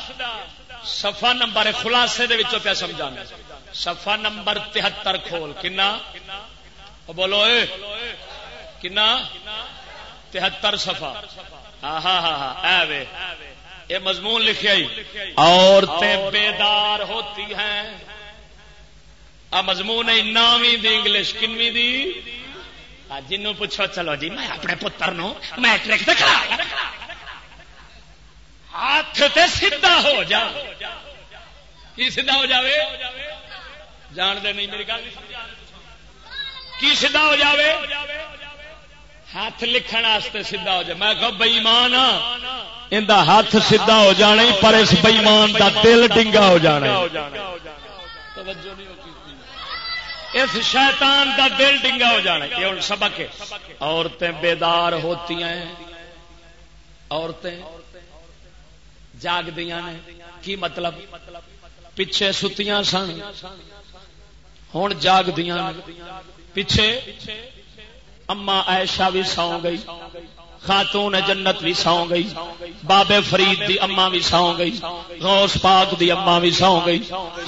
Speaker 2: سفا نمبر خلاصے پہ سمجھا سفا نمبر تہتر کھول. کنا؟ بولو اے. کنا؟ تہتر سفا ہاں ہاں ہاں ہاں یہ مضمون لکھے عورتیں بیدار ہوتی ہیں. آ، مضمون ہے نامی دی انگلش. کنویں دی؟ جنوں پوچھو، چلو جی میں اپنے پتر نو میٹرک دکھا. ہاتھ تے سیدھا ہو جا۔ کی سیدھا ہو جاوے؟ جان دے نہیں، میری گل کی سیدھا ہو جاوے؟ ہاتھ لکھن واسطے سیدھا ہو جائے میں کہ بئیمان ہاں۔ ان ہاتھ سیدھا ہو جانا پر اس بئیمان دا دل ڈنگا ہو جانا اس شیطان دا دل ڈنگا ہو جانا یہ ہوں سبق ہے۔ عورتیں بیدار ہوتی ہیں۔ عورتیں جاگ دیا نے کی مطلب پیچھے ستیاں سن ہوں جاگ دیا پیچھے اما ایشا بھی سو گئی خاتون جنت بھی سو گئی، بابے فرید دی اما بھی سو گئی، غوث پاک دی اما بھی سو گئی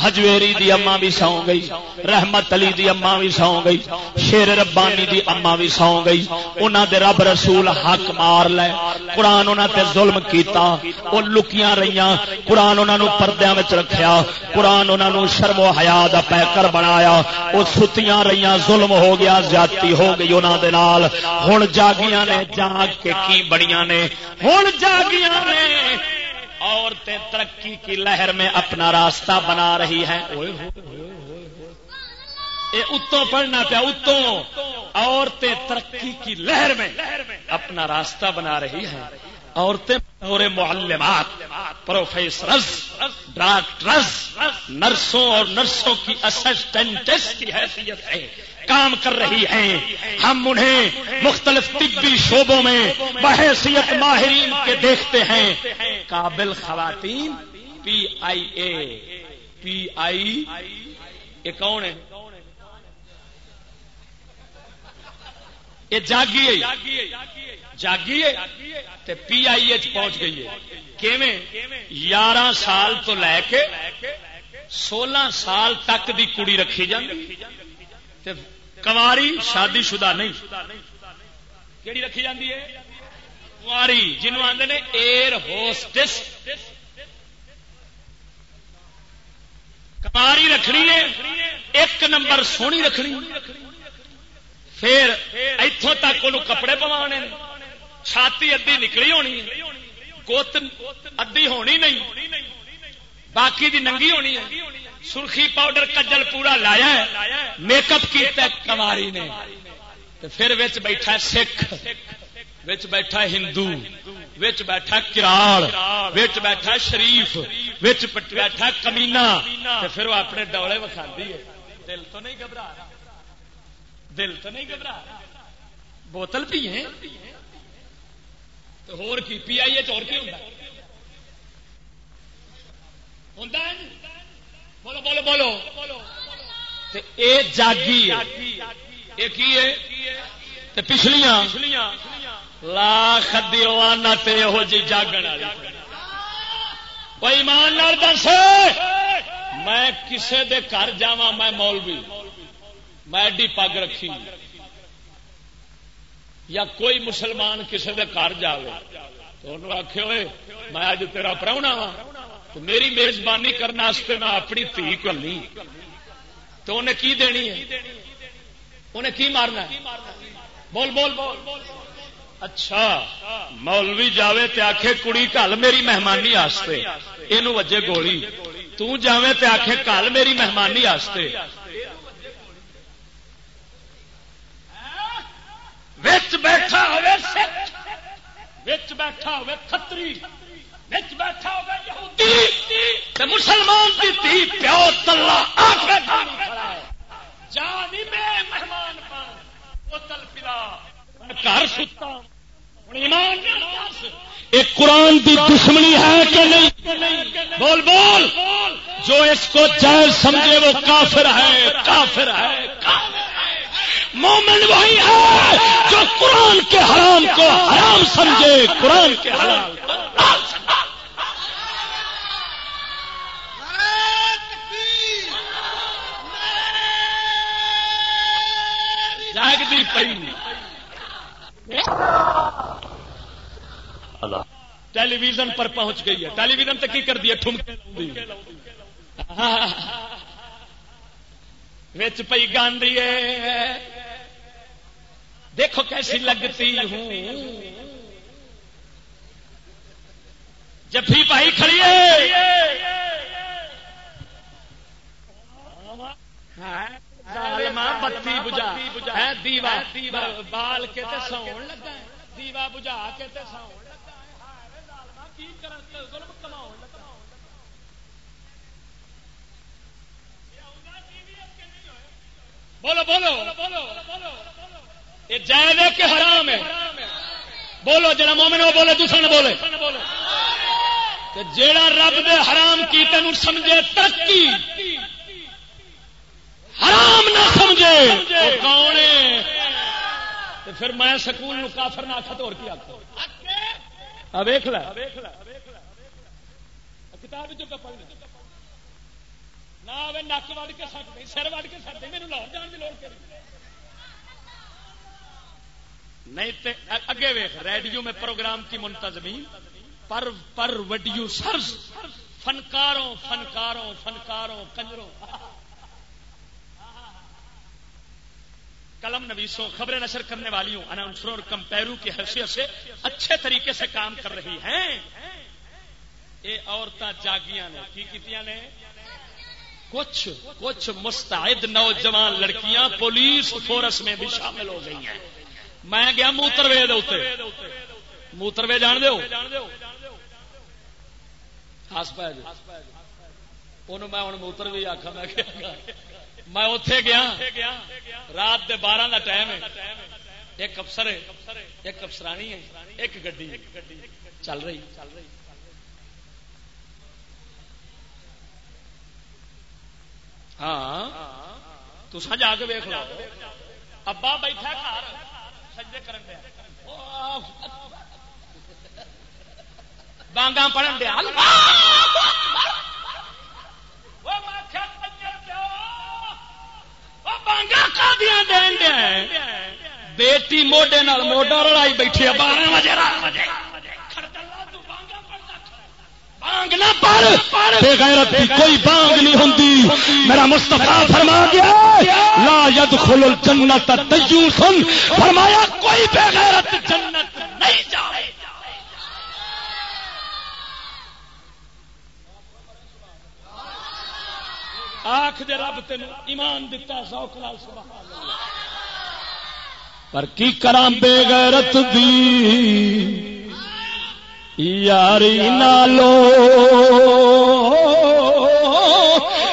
Speaker 2: ہجویری دی اما بھی سو گئی، رحمت علی دی اما بھی سو گئی، شیر ربانی دی اما بھی سو گئی، انہاں دے رب رسول حق مار لے، قرآن انہاں تے ظلم کیتا، او لکیاں رہیاں، قرآن انہاں نو پردیاں وچ رکھیا، قرآن انہاں نو شرم و حیا دا پیکر بنایا، او ستیاں رہیاں، ظلم ہو گیا، زیادتی ہو گئی انہاں دے نال، ہن جاگیاں نے جاگ کے کی بڑیاں نے؟ ہوں جاگیاں نے۔ عورتیں ترقی کی لہر میں اپنا راستہ بنا رہی ہیں۔ اتوں پڑھنا پیا، اتوں۔ عورتیں ترقی کی لہر میں اپنا راستہ بنا رہی ہیں۔ عورتیں اور معلمات، پروفیسرز، ڈاکٹرز، نرسوں اور نرسوں کی اسسٹنٹس کی حیثیت ہے۔ کام کر رہی ہیں۔ ہم انہیں مختلف طبی شعبوں میں بحیثیت ماہرین کے دیکھتے ہیں۔ قابل خواتین، پی آئی اے۔ پی آئی یہ کون ہے؟ یہ جاگیے۔ جاگیے پی آئی ایچ پہنچ گئی ہے۔ یارہ سال تو لے کے سولہ سال تک دی کڑی رکھی جاتی کماری شادی شدہ نہیں۔ کہڑی رکھی جاتی ہے؟ کماری جنوب آدھے نے ایئر ہوسٹس کماری رکھنی ہے، ایک نمبر سونی رکھنی۔ پھر اتوں تک وہ کپڑے پوا چھاتی ادی نکلی ہونی گوت ادی ہونی نہیں۔ باقی دی ننگی ہونی ہے۔ سرخی پاؤڈر کجل پورا لایا میک اپ کیا کماری نے۔ پھر وچ بیٹھا سکھ۔ وچ بیٹھا ہندو۔ وچ بیٹھا کراڑ وچ بیٹھا شریف۔ وچ بیٹھا کمینا پھر وہ اپنے ڈولے وکھا دل تو نہیں گھبرا دل تو نہیں گھبرا بوتل پی ہے۔ تو ہور کی پی آئی اور کی ہوں بولو بولو بولو۔ اے جاگی پچھلیاں۔ لاکھ دیوانا یہو جی جاگن کوئی مان دس۔ میں کسے دے گھر جا میں مولوی۔ میں ایڈی پگ رکھی۔ یا کوئی مسلمان کسے دے گھر جائے تو انہوں آخ ہوئے میں اج تیرا پراؤنا وا تو میری میزبانی کرنے میں اپنی تھی کلی تو انہیں کی دینی ہے؟ انہیں کی مارنا ہے؟ بول بول۔ بول اچھا مولوی جاوے تے آخے کڑی کل میری مہمانی آستے یہ وجے گولی۔ تاوے تے آخے کل میری مہمانی آستے بیٹھا ہوئے بیٹھا ہوئے مسلمان کی تھی پیو تلا جانی میں مہمان پلا۔ گھر ستا ایک قرآن کی دشمنی ہے کہ نہیں؟ بول بول۔ جو اس کو جائز سمجھے وہ کافر ہے کافر ہے۔ مومن وہی ہے جو قرآن کے حرام کو حرام سمجھے قرآن کے حرام جاگتی پی ٹیلی ویژن پر پہنچ گئی ہے۔ ٹیلی ویژن تو کی کر دیا ٹھمکے وچ پی گاندھی دیکھو کیسی لگتی ہوں۔ جفی پائی کھڑی ہے۔
Speaker 4: بتی بجا۔ دیوا۔ بال کے سو لگا دیوا بجا کے سو بولو بولو۔ یہ جائز ہے کہ حرام ہے۔ بولو جڑا مومن وہ بولے دوسرا نہ بولے۔ جیڑا رب دے حرام کی تین سمجھے، ترقی۔ حرام نہ سمجھے۔ کون پھر میں سکول کافر نہ آخا تو کی آخا ویخ ل کتاب جو پڑھ نہ نک وڑ کے سٹ سر وڑ کے سٹ میرے لاہور جان کی لوڑ کر نہیں تے اگے ویخ ریڈیو میں پروگرام کی منتظمی پر پر وڈیو سرز، فنکاروں فنکاروں فنکاروں، کنجروں۔ قلم نویسوں، خبریں نشر کرنے والیوں، اناؤنسروں اور کمپیرو کی حیثیت سے اچھے طریقے سے کام کر رہی ہیں۔ یہ عورتیں جاگیاں نے، کی کیتیاں نے؟ کچھ کچھ مستعد نوجوان لڑکیاں پولیس فورس میں بھی شامل ہو گئی ہیں۔ میں گیا موتر وے موتر وے جان دو ہس پہ جی۔ میں ہوں موتر بھی آخا میں میں اتے گیا۔ رات دے بارہ کا ٹائم ہے۔ ایک افسر ہے۔ ایک افسرانی ہے۔ ایک گڈی چل رہی چل رہی۔ ہاں تو جا کے ویک لو۔ ابا بیٹھا گھر۔ سجدے کرن دیا بانگا پڑھن دیا بیٹی موڈے موڈا رڑائی بیٹھی بارہ بجے۔
Speaker 2: کوئی بانگ نہیں ہوں میرا مستفا فرما گیا لا ید خل جنت سن فرمایا، کوئی بغیرت جنت نہیں جائے۔ آخ دے رب تین ایمان دتا سوکھ لال پر کی کرام بے غیرت دی؟ یاری نالو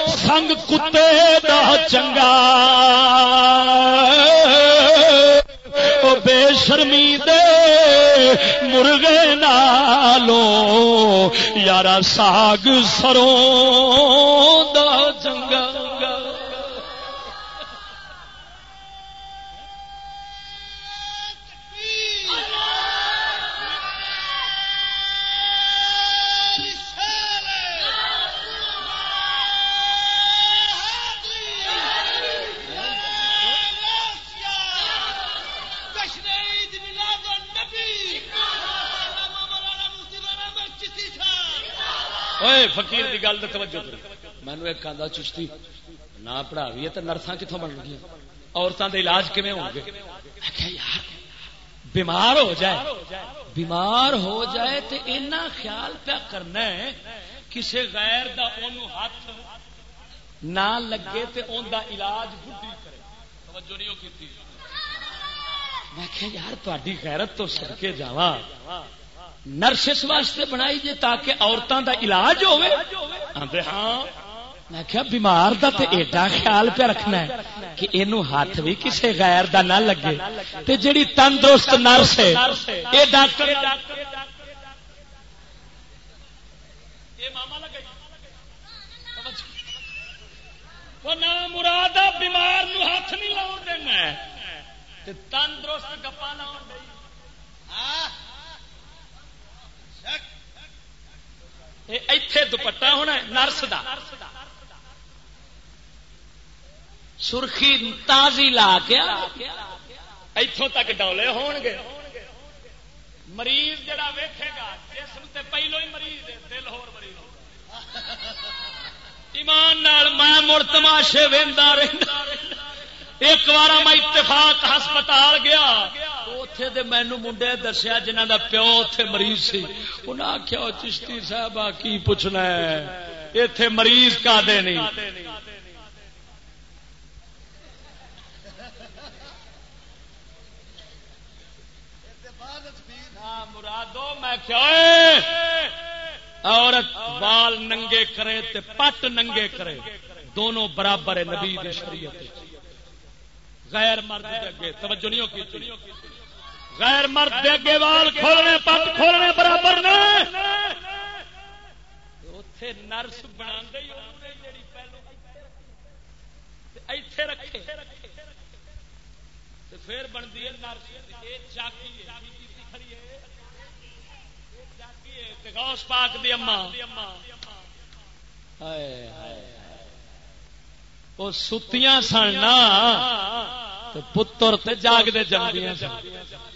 Speaker 2: سنگ کتے دا چنگا بے شرمی دے مرغے نالو یارا ساگ سروں دا چنگا فقیر کی گل توجہ مینو ایک آدھا چشتی نہ پڑھاوی تو نرساں کتوں بن گیا عورتوں کے علاج کم ہو گئے یار بیمار ہو جائے بیمار ہو جائے تو اینا خیال پیا کرنا ہے کسی غیر دا ہاتھ نہ لگے تو ان دا علاج بڈی کرے توجہ نہیں کی میں کہ یار تاری غیرت تو سڑکے جاوا نرس اس واسطے بنائی جے تاکہ عورتوں دا علاج ہوئے ہاں۔ میں کیا بیمار دا تے ایڈا خیال پہ رکھنا ہے کہ اینو ہاتھ بھی کسے غیر دا نہ لگے۔ تے جڑی تندرست نرس ہے، اے ڈاکٹر۔ مراد بیمار نو ہاتھ نہیں لاؤ دینا تندرست گپا لاؤ ایتھے دوپٹا ہونا نرس دا سرخی تازی لا کے اتوں تک ڈولے ہون گے مریض جڑا ویکھے گا جسم تے پہلو ہی مریض ہے دل ہور مریض ایمان نال میں مڑ تماشے وہدا رہتا ایک بار میں اتفاق ہسپتال گیا اتنے دے مینو منڈے دسیا جنہ دا پیو اتے مریض سی انہیں آخیا چشتی صاحب آ کی پوچھنا ہے اتے مریض کا دے نہیں مرادو میں عورت بال ننگے کرے تے پٹ ننگے کرے دونوں برابر ہے نبی شریعت غیر مرد توجہ نہیں غیر مرد دے اگے وال کھولنے پٹ کھولنے برابر نے۔ اوتھے نرس بنا ایتھے رکھے۔ پھر بنتی ہے نرس۔ غوث پاک دی اما۔ وہ ستیاں سن پتر تے جاگتے جاگدیا سن۔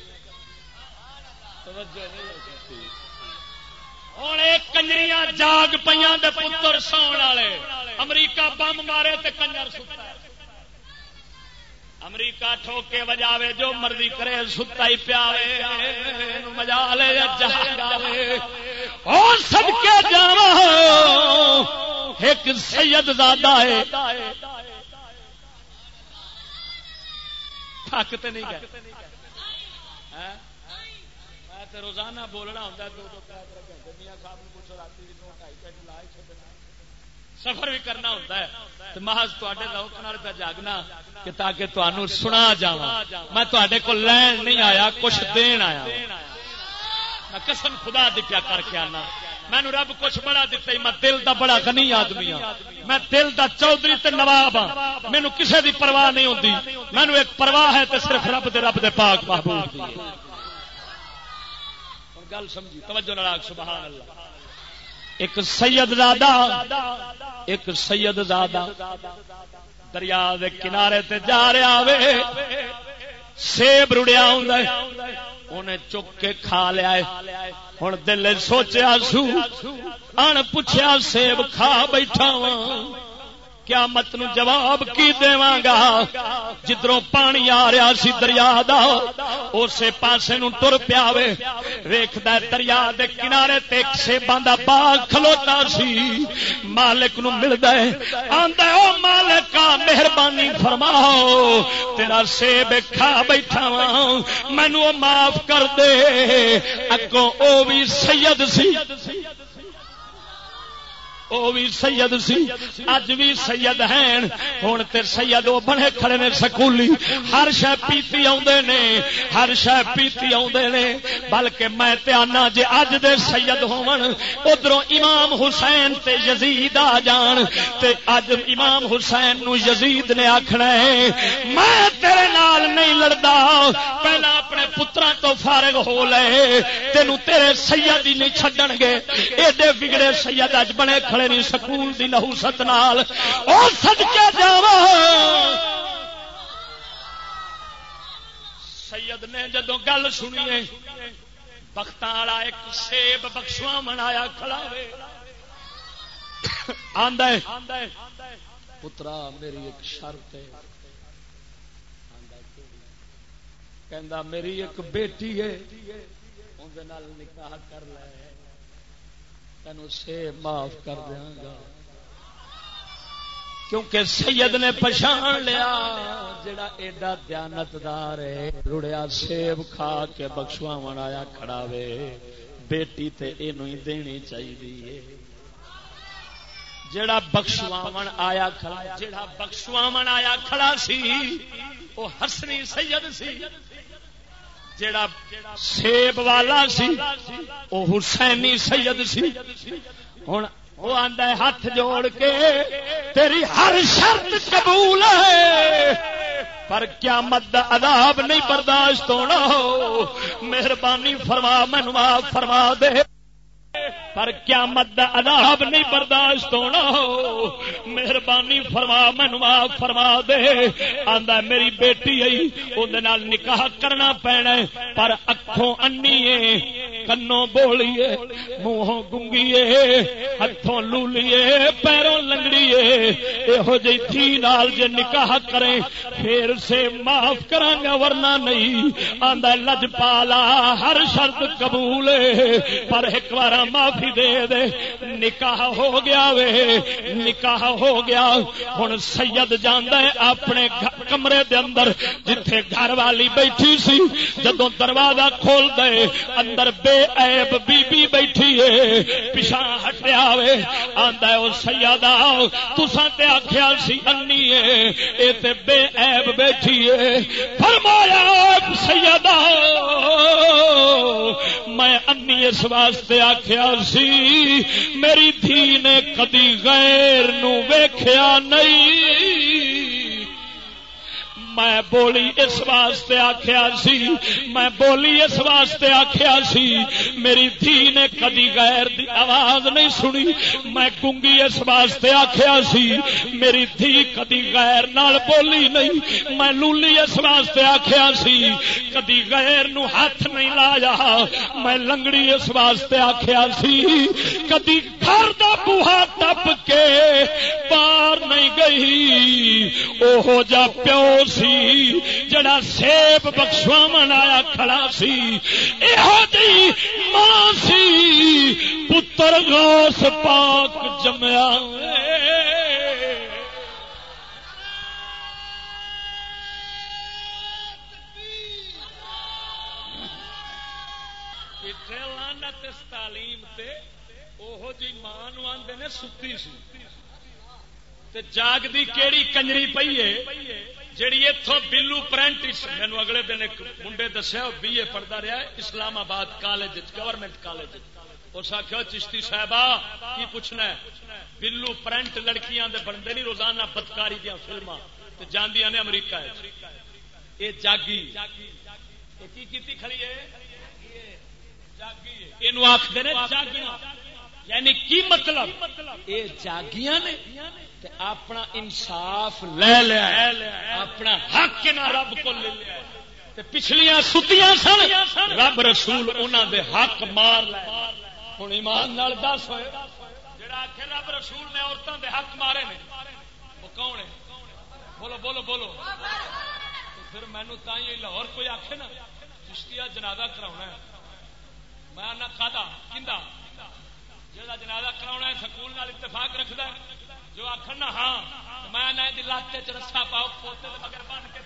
Speaker 2: ہوں ایک کنجریاں جاگ پہ پتر سو والے امریکہ بم مارے تے کنجر ستا امریکہ ٹھوکے بجاوے، جو مرضی کرے ستا ہی پیا مزا لے جاوے اور سب کے جا ایک سید زادہ ہے۔ تھک تو نہیں گئے۔ روزانہ بولنا ہوتا دو دو گھنٹے صاحب پوچھو رات دو ڈھائی گھنٹے لا سفر بھی کرنا ہوتا ہے۔ محض تے پہ جاگنا کہ تاکہ تمہوں سنا جا میں تے کو لین نہیں آیا، کچھ دین آیا۔ میں قسم خدا دی پیا کر کے آنا۔ مینو رب کچھ بڑا دتا میں دل دا بڑا غنی آدمی ہاں۔ میں دل دا چودھری تے نواب ہاں۔ مینو کسے دی پرواہ نہیں ہوتی مینو ایک پرواہ ہے تے صرف رب دے رب دے پاک محبوب دی گل سمجھی، توجہ ناراگ سبحان اللہ۔ ایک سید زادہ، ایک سید زادہ۔ دریا دے کنارے تے جا رہا وے، سیب رڑیا ہوں انہیں چک کے کھا لیا ہوں دل سوچیا سو، ان پوچھا سیب کھا بیٹھا وا کیا مت نو جواب کی دیواں گا؟ جدروں پانی آ رہا سی دریا دا اسے پاسے نو ٹر پیا ویخد دریا دے کنارے تک سے باندھا باغ کھلوتا سی۔ مالک نو مل دے آندا او مالک مہربانی فرماؤ، تیرا سیب کھا بیٹھا وا مینو معاف کر دے۔ اگوں او بھی سید سی۔ وہ بھی سید سی، اج بھی سید ہیں۔ ہوں تو سید وہ بنے کھڑے نے سکولی۔ ہر شہ پیتی آدھے نے، ہر شہ پیتی آدھے نے۔ بلکہ میں آنا جی اج دے سید ہون ادھر امام حسین تے یزید آ جان۔ تے اج امام حسین نو یزید نے آخنا ہے، میں تیرے نال نہیں لڑتا پہلا اپنے پترا تو فارغ ہو لے۔ تینوں تیرے سید ہی نہیں چڈن گے ایڈے بگڑے سید اج بنے کھڑے کھڑے نہیں سکول دی نہوست نال، او صدقے جاوا سید نے جدو گل سنی بخت والا ایک سیب بخشوا منایا، کھڑا پترا، میری ایک شرط ہے۔ کہ میری ایک بیٹی ہے اندر نکاح کر لے۔ تین سے معاف کر دیا گا۔ کیونکہ سید نے پچھان لیا، جڑا ایڈا دیانتدار ہے، رڑیا سیب کھا کے بخشوا منایا کھڑا وے۔ بیٹی تے اینو ہی دینی چاہیے جڑا بخشواون آیا کھڑا، جڑا بخشواون آیا کھڑا سی وہ ہسنی سید سی۔ جڑا سیب والا سی وہ حسینی سید سی۔ ہوں وہ آدھا ہاتھ جوڑ کے، تیری ہر شرط قبول ہے، پر کیا مد عذاب نہیں برداشت ہونا۔ ہو مہربانی فرما مینو فرما دے۔ پر کیا مد عذاب نہیں برداشت ہونا۔ ہو مہربانی فرما منوا فرما دے۔ آندا میری بیٹی آئی اندر نکاح کرنا پینا پر اکھوں انی کنوں بولیے منہوں گنگیے ہاتھوں لولیے پیروں لنگڑیے یہو جی تھی نال جے نکاح کرے پھر سے معاف کرانگا ورنہ نہیں آندا لج پالا ہر شرط قبول پر ایک بار معافی دے دے نکاح ہو گیا وے نکاح ہو گیا ہوں سید جانا ہے اپنے کمرے دے اندر جتھے گھر والی بیٹھی سی جدو دروازہ کھول دے اندر بے عیب بی بی بیٹھی ہے پچھا ہٹیا وے، آندا ہے، او سیدا تساں تے آکھیا سی انی ہے، اے تے بے عیب بیٹھی ہے۔ فرمایا سیدا میں انی اس واسطے آکھیا سی، میری دھی نے کدی غیر نو ویکھیا نہیں۔ میں بولی اس واسطے آخیا سی، میں بولی اس واسطے آخیا سی، میری دھی نے کدی غیر دی آواز نہیں سنی۔ میں گنگی اس واسطے آخیا سی، میری دھی کدی غیر نال بولی نہیں۔ میں لولی اس واسطے آخیا سی، کدی غیر نو ہاتھ نہیں لایا۔ میں لنگڑی اس واسطے آخیا سی، کدی گھر دا بوہا ٹپ کے پار نہیں گئی۔ اوہو جا پیو سی سی، جڑا سیب بخشوا منایا کھڑا سی یہ ماں سی، پتر گوس پاک جمیا۔ تعلیم جی ماں آدھے نے ستی سی۔ جاگتی کیڑی کنجری پی ہے؟ جیڑی اتوں بلو پرنٹس مینو اگلے دن ایک منڈے دسیا بی اے پڑھتا رہا اسلام آباد کالج گورنمنٹ کالج۔ اس آخر چشتی صاحبہ، کی پوچھنا ہے؟ بلو پرنٹ لڑکیاں دے بنتے نہیں، روزانہ بدکاری دیا فلما جاندیاں نے امریکہ یہ جاگی۔ کی کھڑی ہے؟ یہ آخر جاگیاں۔ یعنی کی مطلب؟ یہ جاگیاں نے۔ اپنا انصاف لے لیا اپنا حق نہ رب کو لے لیا پچھلیاں ستیاں سن، رب رسول انہوں دے حق مار لیا ہوں ایمان نال دس ہوئے، جڑا آخ رب رسول نے عورتوں دے حق مارے نے، وہ کون ہے؟ بولو بولو بولو۔ پھر مینو تھی لاہور کوئی آخے نا چشتیا جنازہ کرا میں کھا کھا جا جنازہ کرا سکول اتفاق رکھتا ہے۔ جو آخر نا ہاں میں علاقے چ رسا پاؤ پوتے مگر بن کے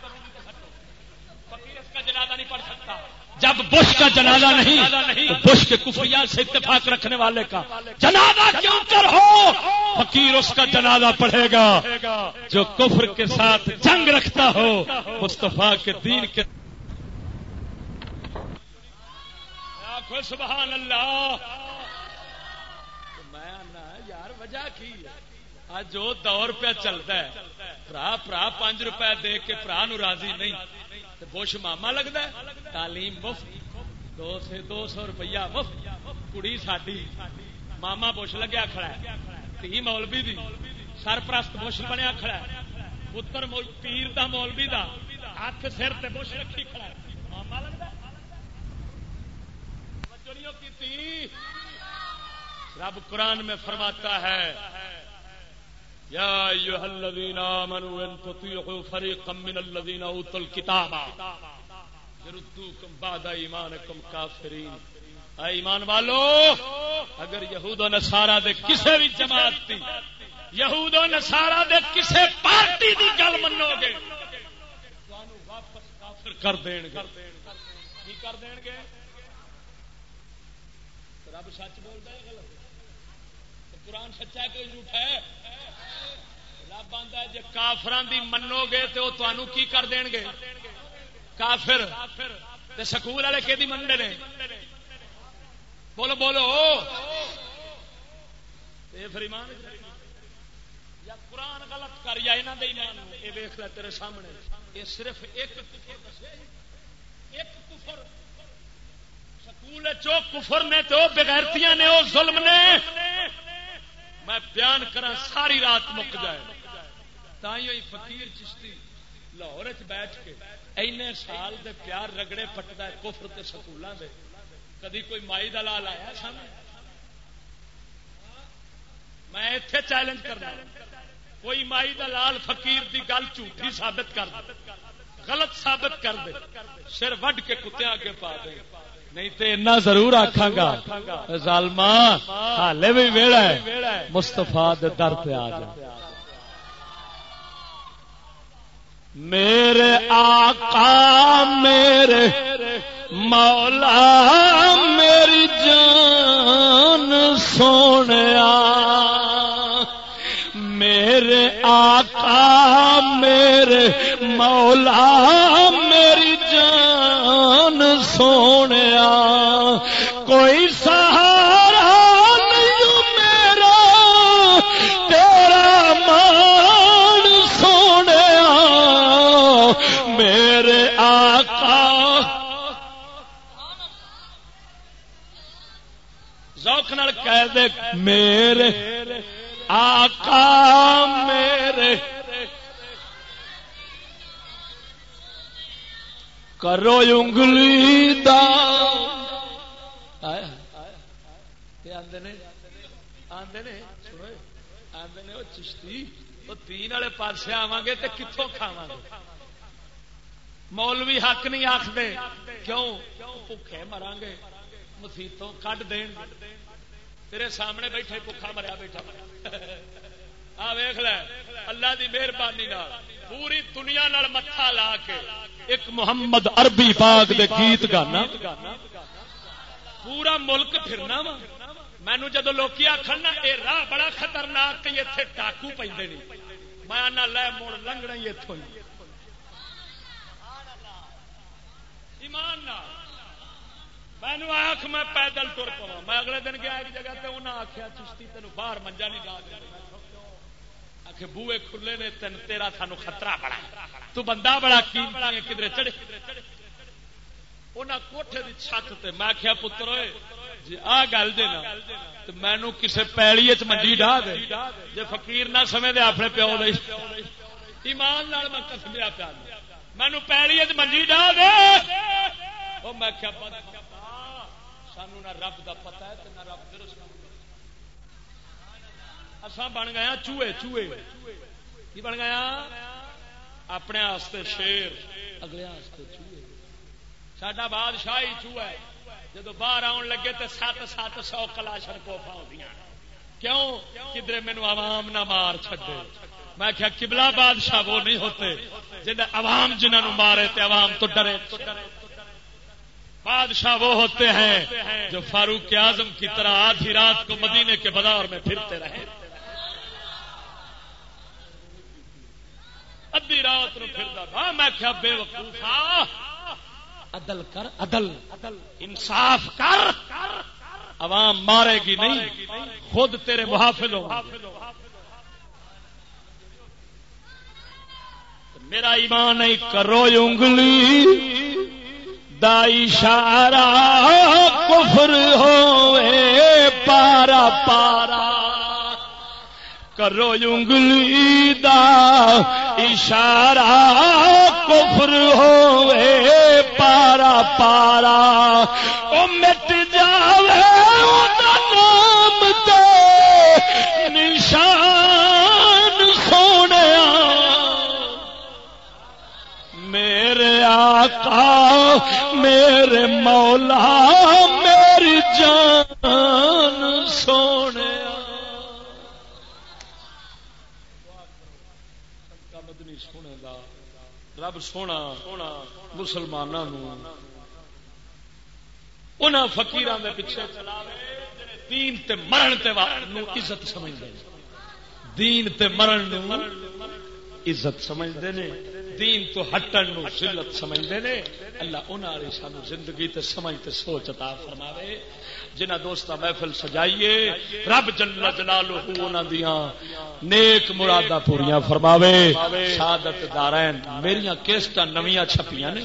Speaker 2: فقیر اس کا جنازہ نہیں پڑھ سکتا۔ جب بش کا جنازہ نہیں بش کے کفریات سے اتفاق رکھنے والے کا۔ جنازہ کیوں کر ہو؟ فقیر اس کا جنازہ پڑھے گا۔ جو کفر کے ساتھ جنگ رکھتا ہو مستفا کے دین کے۔ سبحان اللہ۔ میں یار وجہ کی اج وہ دور پہ چلتا ہے، برا برا، پانچ روپے دے کے برا نو راضی نہیں۔ بش ماما لگتا ہے، تعلیم مفت، دو سے دو سو روپیہ مفت۔ کڑی ساڈی، ماما بش لگیا کھڑا ہے تھی مولوی دی، سرپرست بش بنیا کھڑا ہے۔ پتر پیر دا مولوی دا، ہاتھ سر تے بش رکھی کھڑا ہے۔ ماما لگتا رب قرآن میں فرماتا ہے يا أيها الذين آمنوا إن تطيعوا فريقا من الذين أوتوا الكتاب. يردوكم بعد إيمانكم كافرين. اے ایمان والو؟ اگر یہود و نصارا دے کسے بھی جماعت دی یہود و نصارا دے کسے پارٹی دی گل منو گے واپس کافر کر دین گے۔ کی کر دین گے؟ رب سچ بولتا ہے غلط؟ قرآن سچا ہے کوئی جھوٹا ہے؟ رب آتا جی کافران دی منو گے تو وہ تمہوں کی کر دین گے؟ کافر۔ سکول والے کہ منڈے نے؟ بولو بولو۔ ایمان یا قرآن غلط کر، یا یہاں ایمان یہ ویخ لے تیرے سامنے۔ یہ صرف ایک ایک کفر۔ سکول چو کفر نے تو بغیرتیاں نے وہ ظلم نے۔ میں بیان کرا ساری رات مک جائے۔ تھی فقیر چشتی لاہور بیٹھ کے اینے سال دے پیار رگڑے پٹتا ہے کفر تے سکولوں دے۔ کدی کوئی مائی دلال آیا سامنے؟ میں اتے چیلنج کرنا کوئی مائی دلال فقیر دی گل جھوٹھی ثابت کر دے۔ غلط ثابت کر دے۔ سر وڈ کے کتے آگے پا دے۔ نہیں تو اتنا ضرور آخا گا ظالما ہالے بھی ویڑا ہے مستفا در پہ آ جا۔ میرے آقا، میرے مولا، میری جان سونے میرے آقا، میرے مولا، میری جان سونے کوئی میرے، آقا میرے۔ کرو انگلی دا۔ چشتی وہ تین والے پاسے آوا گے تو کتوں کھاوا گے مولوی حق نہیں آخر کیوں؟ بھوکے مرا گے مسیتوں کٹ دین۔ تیرے سامنے بیٹھے بکھا مریا بیٹھا آ ویخ ل اللہ دی مہربانی پوری دنیا نال متھا لا کے ایک محمد عربی پاک دے گیت گانا۔ پورا ملک پھرنا وا۔ مینو جدو لوکی آخر نا یہ راہ بڑا خطرناک کہ اتنے ڈاکو پہ میں لے مڑ لنگنا ہی۔ اتوں ایمان نال۔ مینو آخ میں پیدل تر پوا میں اگلے دن گیا ایک جگہ انہیں آخیا چشتی تین باہر منجا نہیں ڈال آخ بوے کھلے نے، تین تیرا سانو خطرہ بڑا تو بندہ بڑا کی کدھر چڑھے۔ انہیں کوٹھے کی چھت تے میں آخیا پتر ہوئے جی آ گل دے تو مینو کسی پیڑی چ منڈی ڈا دے۔ جی فقیر نہ سمے دے، اپنے پیو دے ایمان میں کسمیا پیا مینو پیڑی چ منڈی ڈا دے۔ وہ میں کیا سانو نہ رب دا پتا ہے نہ رب اساں بن گیا ہاں چوہے چوہے۔ کی بن گیا ہاں؟ اپنے شیر، اگلے چوہے۔ سڈا بادشاہ ہی چوہا ہے۔ جب باہر آن لگے تو سات سات سو کلاشن کوفا ہو کیوں؟ کدھر مینو عوام نہ مار چڈے میں کیا کبلا بادشاہ وہ نہیں ہوتے۔ جن عوام جنہوں مارے تے عوام تو ڈرے تو ڈرے۔ بادشاہ وہ ہوتے ہیں جو فاروق اعظم کی طرح آدھی رات کو مدینے کے بازار میں پھرتے رہے۔ ادی رات نو پھرتا میں کیا بے وقوفا عدل کر، عدل۔ انصاف کر۔ عوام مارے گی نہیں۔ خود تیرے محافظ ہو میرا ایمان نہیں، کرو انگلی۔ دا اشارہ کفر ہوئے، پارا پارا۔ کرو انگلی دا اشارہ، کفر ہوئے، پارا پارا۔ او مٹ جاوے نام تے نشان سونے میرے آقا میرے مولا، میری جان سونے۔ مدنی سونے دا رب سونا مسلمانوں ان فکیران کے پیچھے دین تے مرن تے عزت سمجھتے دین تے مرن عزت سمجھتے ہیں دین تو ہٹن نو ذلت سمجھتے ہیں اللہ انہوں نے سانو زندگی تے سمجھ تے سوچ عطا فرماوے۔ جنہ دوست محفل سجائیے، رب جل جلالہ انہاں دیاں نیک مرادہ پوریاں فرماوے۔ شہادت دارین، میریاں کیسٹاں نویاں چھپیاں نے۔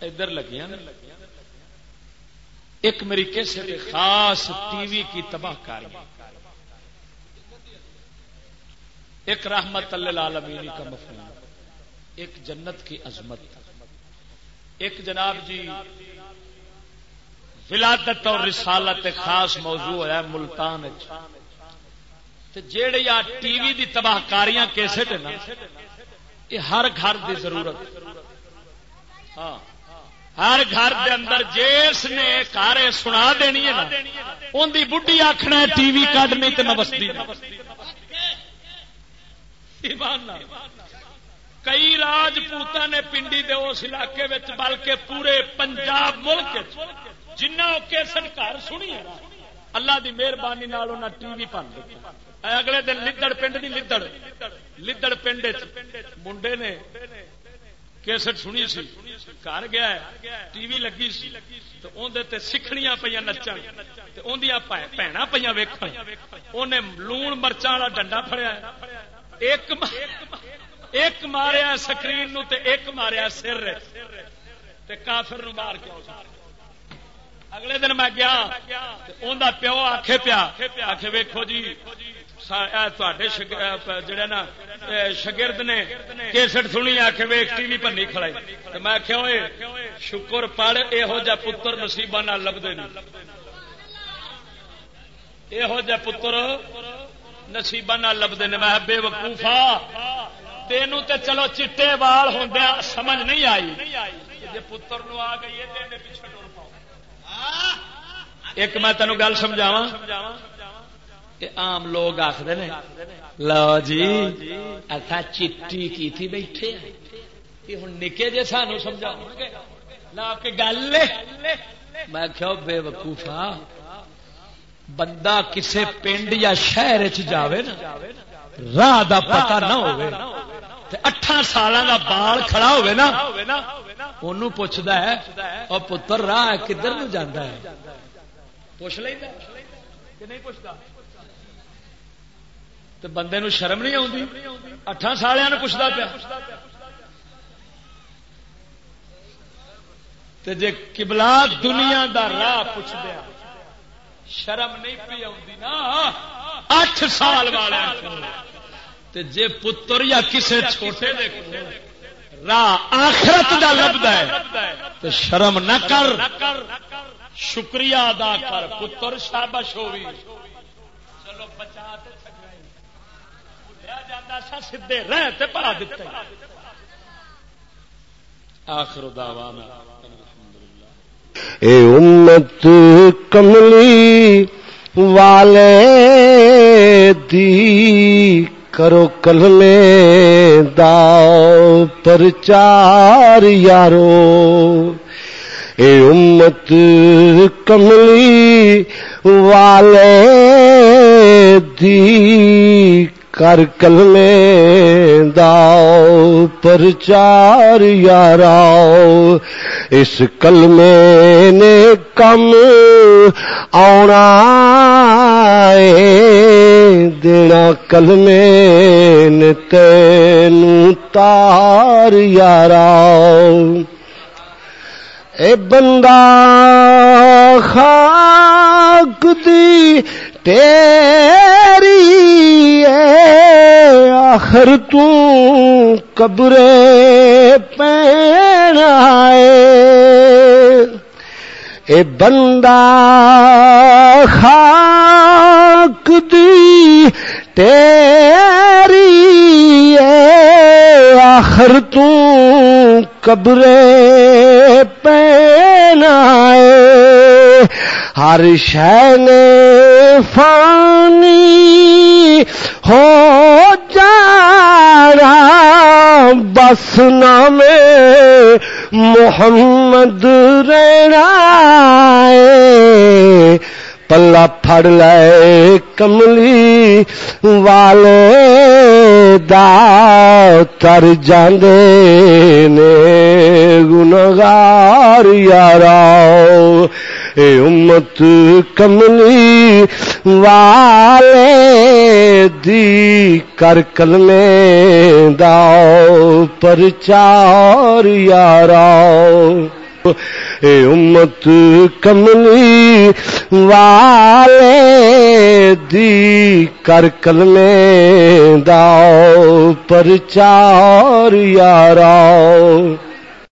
Speaker 2: ادھر لگیاں ایک میری کیسٹ خاص ٹی وی کی تباہ کاری۔ ایک رحمت اللہ کا مفہوم۔ ایک جنت کی عظمت۔ ایک جناب جی ولادت اور رسالت خاص موضوع ہے ملتان جیڑے یا ٹی وی دی تباہ کاریاں کیسے نا، یہ ہر گھر دی ضرورت۔ ہاں ہر گھر دے اندر جس نے کارے سنا دینی ہے نا ان دی بڈی آخنا ٹی وی کڈنی تو میں بستی کئی راجپوت نے پنڈی دے اس علاقے بلکہ پورے پنجاب ملک جنہ کیسٹ گھر سنی اللہ دی مہربانی ٹی وی پن اگلے دن لدڑ پنڈ دی لدڑ۔ لدڑ پنڈ منڈے نے کیسٹ سنی سی، گھر گیا ٹی وی لگی سی۔ تو اندر سکھنیاں پہ نچن بھن پہ ویک انہیں لون مرچا والا ڈنڈا فریا ایک ایک ماریا سکرین نو تے ایک ماریا سر تے کافر نو مار کے اگلے دن میں گیا انہیں پیو آخ پیا آخ ویکو جی جڑے نا شگرد نے کیسٹ سنی آ کے ویک ٹی وی پنی کھڑائی۔ تو میں آخیا شکر پڑھ یہو جہ پتر نصیبہ نہ لبتے یہو جہ پتر نصیبہ نہ لبتے ہیں میں بے وقوفا تین تے چلو چٹے وال ہوں سمجھ نہیں آئی۔ جی پتر نو آ گئی پیچھے ٹر پاؤ۔ ایک میں تینوں گل سمجھاوا آم لوگ آخر نے لو جی اچھا چیٹی کی تھی بیٹھے ہوں نکے جی سانو سمجھا لا کے گل میں کہو بے وقوفا بندہ کسے پنڈ یا شہر جاوے نا راہ دا پتہ نہ ہوئے اٹھا سال کا بال کھڑا ہوئے نا انہوں پوچھتا ہے اور پتر، راہ کدھر نو جانا ہے؟ پوچھ لیں نہیں پوچھتا تو بندے نو شرم نہیں آتی اٹھان سال پوچھتا پیا۔ جے کبلا دنیا دا راہ پوچھ دیا شرم نہیں پی آتی نا، اٹھ سال والا والے جے پتر یا کسے چھوٹے دے راہ آخرت دا لبدا ہے تو شرم نہ کر شکریہ ادا کر پتر شابش ہوئی چلو بچا سدھے رہ پا دیتے آخر دعوانا۔
Speaker 5: اے امت کملی والے دی کرو کلمے دا پرچار یارو۔ اے امت کملی والے دی کر کلمے داؤ پرچار یاراؤ۔ اس کلمے نے کم آنا دینا کلمے نے تین تار یاراؤ۔ اے بندہ خاک دی تیری آخر تبر اے بندہ خاک دی تیری آخر تبر پینائے ہر شہ فانی ہو جا بس نام محمد رہنا پلا پھڑ لے کملی والے دا، تر جاندے نے۔ گنگار یارا امت کملی والے دی کر کلمے دا پرچار یارا اے امت کملی والے دی کر کلمے دا پرچار یارا